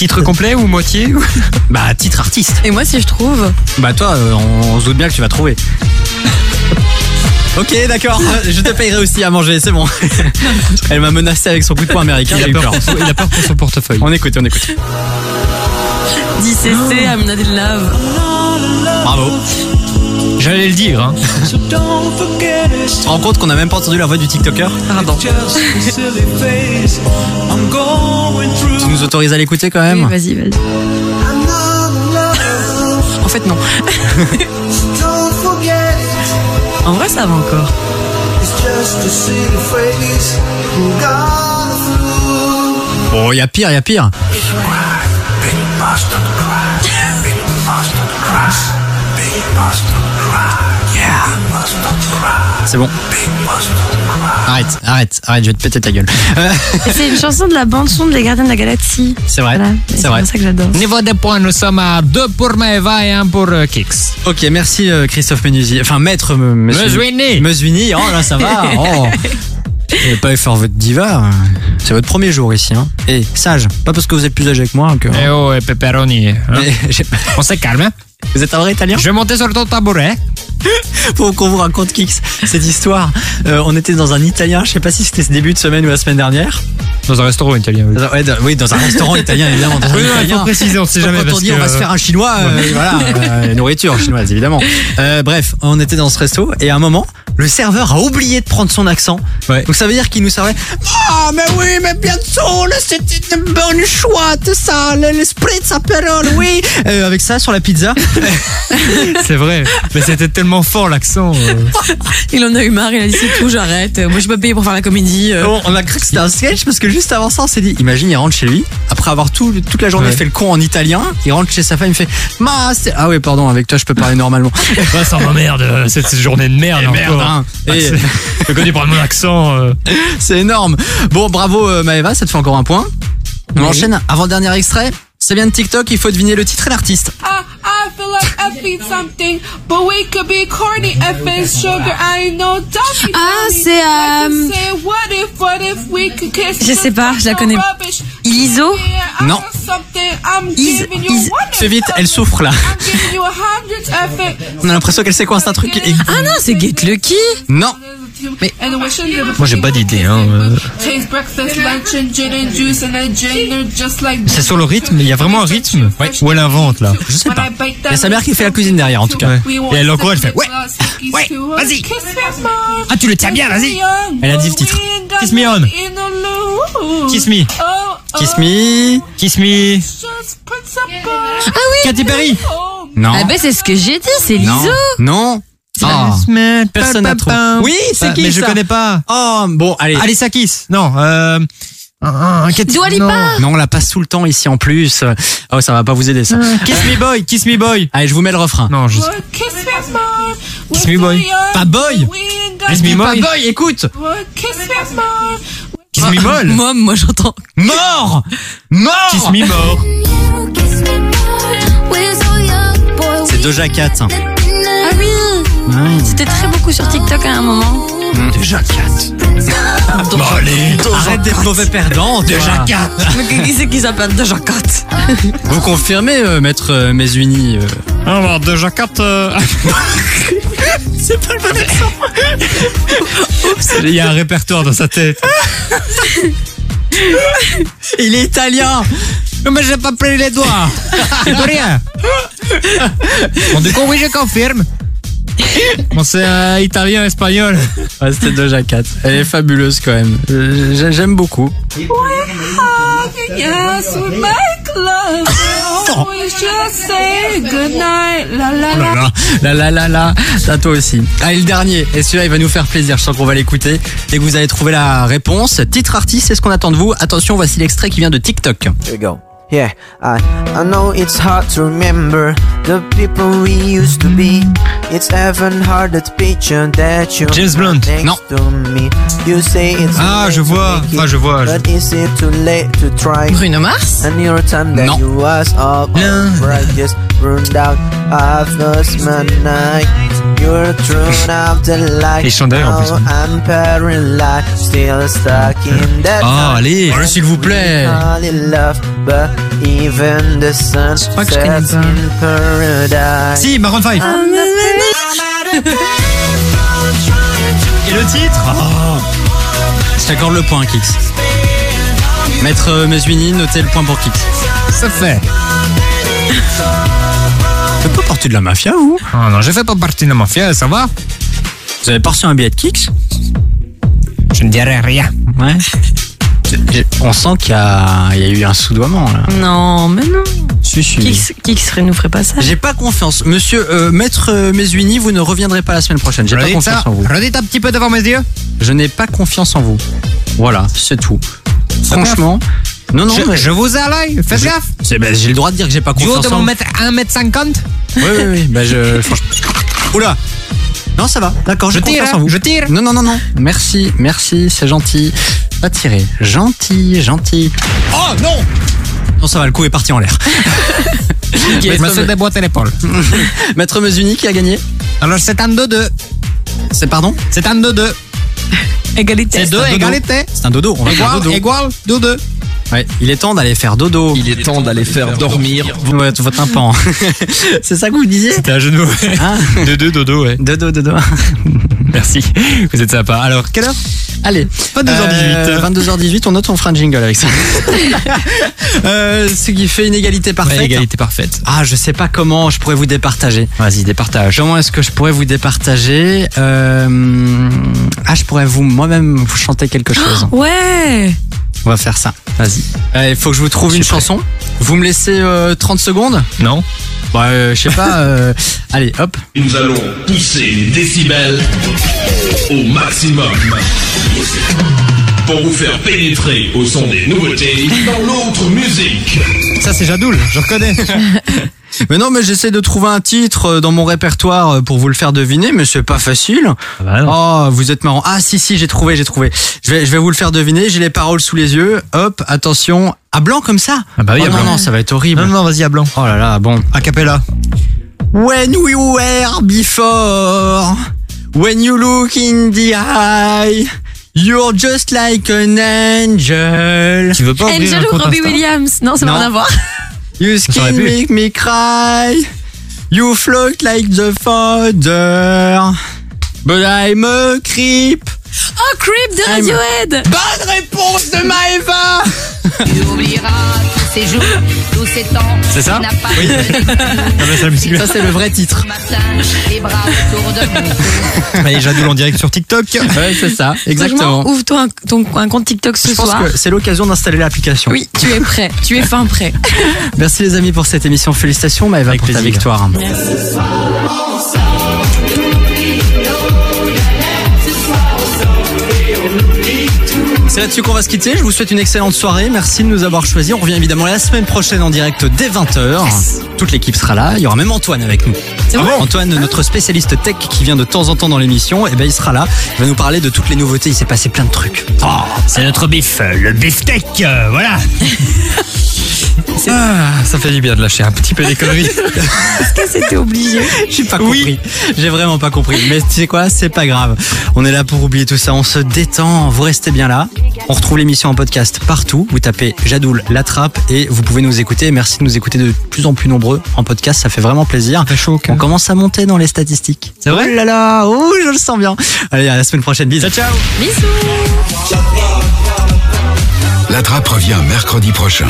Titre complet ou moitié
Bah, titre artiste.
Et moi, si je trouve,
Bah, toi, euh, on, on se doute bien que tu vas trouver. Ok, d'accord. Je te payerai aussi à manger, c'est bon. Elle m'a menacé avec son coup de poing américain.
il
j'ai
a,
eu
peur
peur.
pour son, il a peur pour son portefeuille.
On écoute, on écoute.
10 CC, I'm not in love.
Bravo.
J'allais le dire. Hein.
Tu te rends compte qu'on a même pas entendu la voix du TikToker
Pardon.
Tu nous autorises à l'écouter quand
Oui,
même
vas-y, vas-y. En fait, non. En vrai, ça va encore.
Bon, il y a pire, il y a pire. C'est bon. Arrête, arrête, arrête, je vais te péter ta gueule. Euh,
C'est une chanson de la bande-son de Les Gardiens de la Galaxie.
c'est vrai,
Voilà.
C'est vrai.
pour ça que j'adore.
Niveau des points, nous sommes à 2 pour Maeva et 1 pour euh, Kix.
Ok, merci euh, Christophe Menusi. Enfin, maître euh,
Mesuini.
Mesuini, oh là, ça va. Oh. Vous n'avez pas faire votre diva. euh, C'est votre premier jour ici. Hein. Et sage, pas parce que vous êtes plus âgé que moi que.
Eh oh, et pepperoni. hein. On se calme. hein.
Vous êtes un vrai italien
Je vais monter sur ton tabouret.
Faut qu'on vous raconte Kix cette histoire. Euh, on était dans un italien, je sais pas si c'était ce début de semaine ou la semaine dernière.
Dans un restaurant italien. Oui.
Dans- ouais, dans- oui, dans un restaurant italien évidemment. Dans un
Oui, non,
italien.
faut préciser, on sait jamais,
Quand on
parce
dit
que-
on va se faire un chinois, euh, voilà, euh, nourriture chinoise évidemment. Euh, bref, on était dans ce resto et à un moment, le serveur a oublié de prendre son accent. Donc ça veut dire qu'il nous servait. Ah mais oui, mais bien sûr, c'était une bonne choix, tout ça, le, le spritz aperol, oui. Euh, avec ça sur la pizza.
C'est vrai. Mais c'était tellement fort l'accent. euh.
Il en a eu marre, il a dit c'est tout, j'arrête. Euh, Moi, je suis pas payé pour faire la comédie. euh.
Bon, on a cru que c'était un sketch parce que juste avant ça, on s'est dit, imagine, il rentre chez lui, après avoir tout, toute la journée
Ouais.
fait le con en italien, il rentre chez sa femme, il fait, Ma, c'est- ah oui, pardon, avec toi, je peux parler normalement.
Ouais, ça m'emmerde, euh, cette cette journée de merde.
Et merde, hein.
Ah,
Et-
Quand tu mon accent. euh.
C'est énorme. Bon, bravo euh, Maëva, ça te fait encore un point. On enchaîne, avant-dernier extrait. Ça vient de TikTok, il faut deviner le titre et l'artiste.
I, I feel like I feed something, but we could be corny if it's sugar. I.
Ah, c'est, euh,
say, what if, what if we could kiss
Je sais pas, je la connais.
rubbish.
Iliso
Non.
Is-
Fais vite, elle souffre là. On a l'impression qu'elle sait quoi, c'est un truc. et-
Ah non, c'est Get Lucky.
Non.
Mais
Moi, j'ai pas d'idée. Hein. euh. C'est sur le rythme. Il y a vraiment un rythme. Ou elle invente là.
Je sais pas. Il y a sa mère qui fait la cuisine derrière, en tout cas.
Ouais. Et elle encore, elle fait Ouais, ouais, vas-y. Ah, tu le tiens bien, vas-y.
Elle a dit le titre.
Kiss me on. Kiss me.
Kiss me.
Kiss me.
Ah oui.
Katy Perry.
Non.
Ah ben c'est ce que j'ai dit, c'est
non.
Liso.
Non. Ah. Personne n'a trouvé. Oui, c'est
Bah,
qui
Mais je
ça
connais pas.
Oh, bon, allez.
Alissa Kiss. Non. Euh... un- un- Katy-
Dua Lipa.
non.
Non, on la passe tout le temps ici en plus. Oh, ça va pas vous aider ça.
Kiss me boy. Kiss me boy.
Allez, je vous mets le refrain.
Non, je.
Kiss
me boy.
Pas boy.
Kiss me
Pas
boy.
boy, écoute.
Kiss me molle.
Moi, moi j'entends.
Mort. Mort.
Kiss me mort.
C'est Doja Cat.
Ah oui.
Ouais.
C'était très beaucoup sur TikTok à un moment.
Doja Cat.
Bon, allez.
Arrête d'être mauvais perdant. Doja Cat.
Mais qui c'est qui s'appelle Doja Cat
Vous confirmez, euh, maître euh, Mesuini euh,
Alors, déjà 4.
C'est pas le bon accent.
Il y a un répertoire dans sa tête.
Il est italien.
Mais j'ai pas pris les doigts. C'est pour rien. Bon, du coup, oui, je confirme. Bon, c'est euh, italien, espagnol.
C'était Doja Cat. Elle est fabuleuse quand même. J'ai- J'aime beaucoup.
Goodnight. La la
Oh
la.
là, à toi aussi. Allez, le dernier, et celui-là il va nous faire plaisir, je sens qu'on va l'écouter. Dès que vous avez trouvé la réponse, titre artiste, c'est ce qu'on attend de vous. Attention, voici l'extrait qui vient de TikTok.
Yeah, I I know it's hard to remember the people we used to be. It's even harder to picture that you
James Blunt.
next
Non.
to me. You say it's
Ah,
late
je vois.
it,
je vois, je-
But is it too late to try?
Bruno Mars?
And your time that
Non.
you was up I just ruined out half us my night. You're thrown out the light.
Les chandelles, en plus.
Now I'm paralyzed, still stuck in that
Ah, allez.
Oh, s'il vous plaît.
Love, but even the sun
crois que je connais
sets
pas.
in paradise.
Si, Maroon 5. Et le titre
Je t'accorde le point, Kix. Maître euh, Mesuini, notez le point pour Kix.
Ça fait.
Vous faites pas partie de la mafia, vous
Oh non, je fais pas partie de la mafia, ça va
Vous avez pas reçu un billet de Kix?
Je ne dirai rien.
Ouais. On sent qu'il y, a il y a eu un soudoiement là.
Non, mais non.
Si, si.
Qui, qui serait, nous ferait pas ça?
J'ai pas confiance. Monsieur euh, Maître euh, Mesuini, vous ne reviendrez pas la semaine prochaine. J'ai pas confiance
ça.
en vous.
Redites un petit peu devant mes yeux.
Je n'ai pas confiance en vous. Voilà, c'est tout. Franchement. Non, non,
je,
mais.
je vous ai à l'œil, faites
Je-
gaffe.
Ben, J'ai le droit de dire que j'ai pas
Du haut
confiance
de
en
mon mètre 1m50
Oui, oui, oui. Ben, je. franchement. Oula Non, ça va. D'accord,
Je tire,
confiance en vous.
je tire.
Non, non, non, non. Merci, merci, c'est gentil. Pas tirer. Gentil, gentil. Oh non Non, ça va, le coup est parti en l'air.
Je me suis déboîté l'épaule.
Maître Mesuni qui a gagné
Alors c'est un 2-2.
C'est pardon?
C'est un 2-2.
Égalité.
C'est
un
2
dodo.
égalité.
C'est un dodo. On va faire
Égal,
dodo.
égal, 2-2.
Ouais, il est temps d'aller faire dodo.
Il est temps d'aller faire dormir.
Ouais, votre tympan. c'est ça que vous disiez?
C'était un genou.
Ah.
De deux dodo, ouais.
Dodo, dodo.
Merci. Vous êtes sympa. Alors, quelle heure?
Allez,
22h18.
Euh, 22h18, on note, on fera un jingle avec ça. euh, ce qui fait une égalité parfaite.
Ouais, égalité parfaite.
Ah, je sais pas comment je pourrais vous départager.
Vas-y, départage.
Comment est-ce que je pourrais vous départager Euh, Ah, je pourrais vous moi-même vous chanter quelque chose.
Ouais
On va faire ça. Vas-y. Il faut que je vous trouve une chanson. Vous me laissez euh, 30 secondes?
Non
Bah, euh, je sais pas. euh, Allez, hop.
Nous allons pousser les décibels au maximum pour vous faire pénétrer au son des nouveautés dans l'autre musique.
Ça, c'est Jadoul, je reconnais.
Mais non, mais j'essaie de trouver un titre euh, dans mon répertoire euh, pour vous le faire deviner, mais c'est pas facile. Oh, vous êtes marrant. Ah, si, si, j'ai trouvé, j'ai trouvé. Je vais, je vais vous le faire deviner. J'ai les paroles sous les yeux. Hop, attention. À blanc comme ça
Ah bah oui,
Oh
à
non,
blanc.
non, ça va être horrible.
Non, non, vas-y, à blanc.
Oh là là, bon.
A cappella.
When we were before, when you look in the eye, you're just like an angel.
Tu veux pas ouvrir un
Angel ou
compte
Robbie
Insta?
Williams? Non, ça n'a
Non.
rien à voir.
You skin
pu.
make me cry. You float like the father. But I'm a creep.
Oh, Creep de Radiohead
Bonne réponse de Maëva
Tu oublieras tous ces jours, tous ces temps.
C'est ça
Tu n'as pas
Oui.
de
Ah bah, c'est la musique.
Ça, c'est le vrai titre.
les bras autour de nous.
Allez, Jadoul en direct sur TikTok.
Ouais, c'est ça, exactement.
Ouvre-toi un, ton- un compte TikTok ce
Je pense
soir.
que c'est l'occasion d'installer l'application.
Oui, tu es prêt. tu es fin prêt.
Merci les amis pour cette émission. Félicitations Maëva
Avec
pour ta
plaisir.
victoire. C'est là-dessus qu'on va se quitter. Je vous souhaite une excellente soirée. Merci de nous avoir choisis. On revient évidemment la semaine prochaine en direct dès 20h. Toute l'équipe sera là. Il y aura même Antoine avec nous.
C'est vrai
Antoine, notre spécialiste tech qui vient de temps en temps dans l'émission, et ben il sera là. Il va nous parler de toutes les nouveautés. Il s'est passé plein de trucs.
Oh, c'est notre bif, le beefsteak, euh, voilà. Ah, ça fait du bien de lâcher un petit peu des conneries.
Est-ce que c'était obligé?
J'ai pas compris. J'ai vraiment pas compris. Mais tu sais quoi, c'est pas grave. On est là pour oublier tout ça. On se détend. Vous restez bien là. On retrouve l'émission en podcast partout. Vous tapez Jadoul la trappe et vous pouvez nous écouter. Merci de nous écouter de plus en plus nombreux en podcast. Ça fait vraiment plaisir. On commence à monter dans les statistiques.
C'est vrai?
Oh là là, oh, je le sens bien. Allez, à la semaine prochaine. Bisous.
Ciao, ciao.
Bisous
La trappe revient mercredi prochain.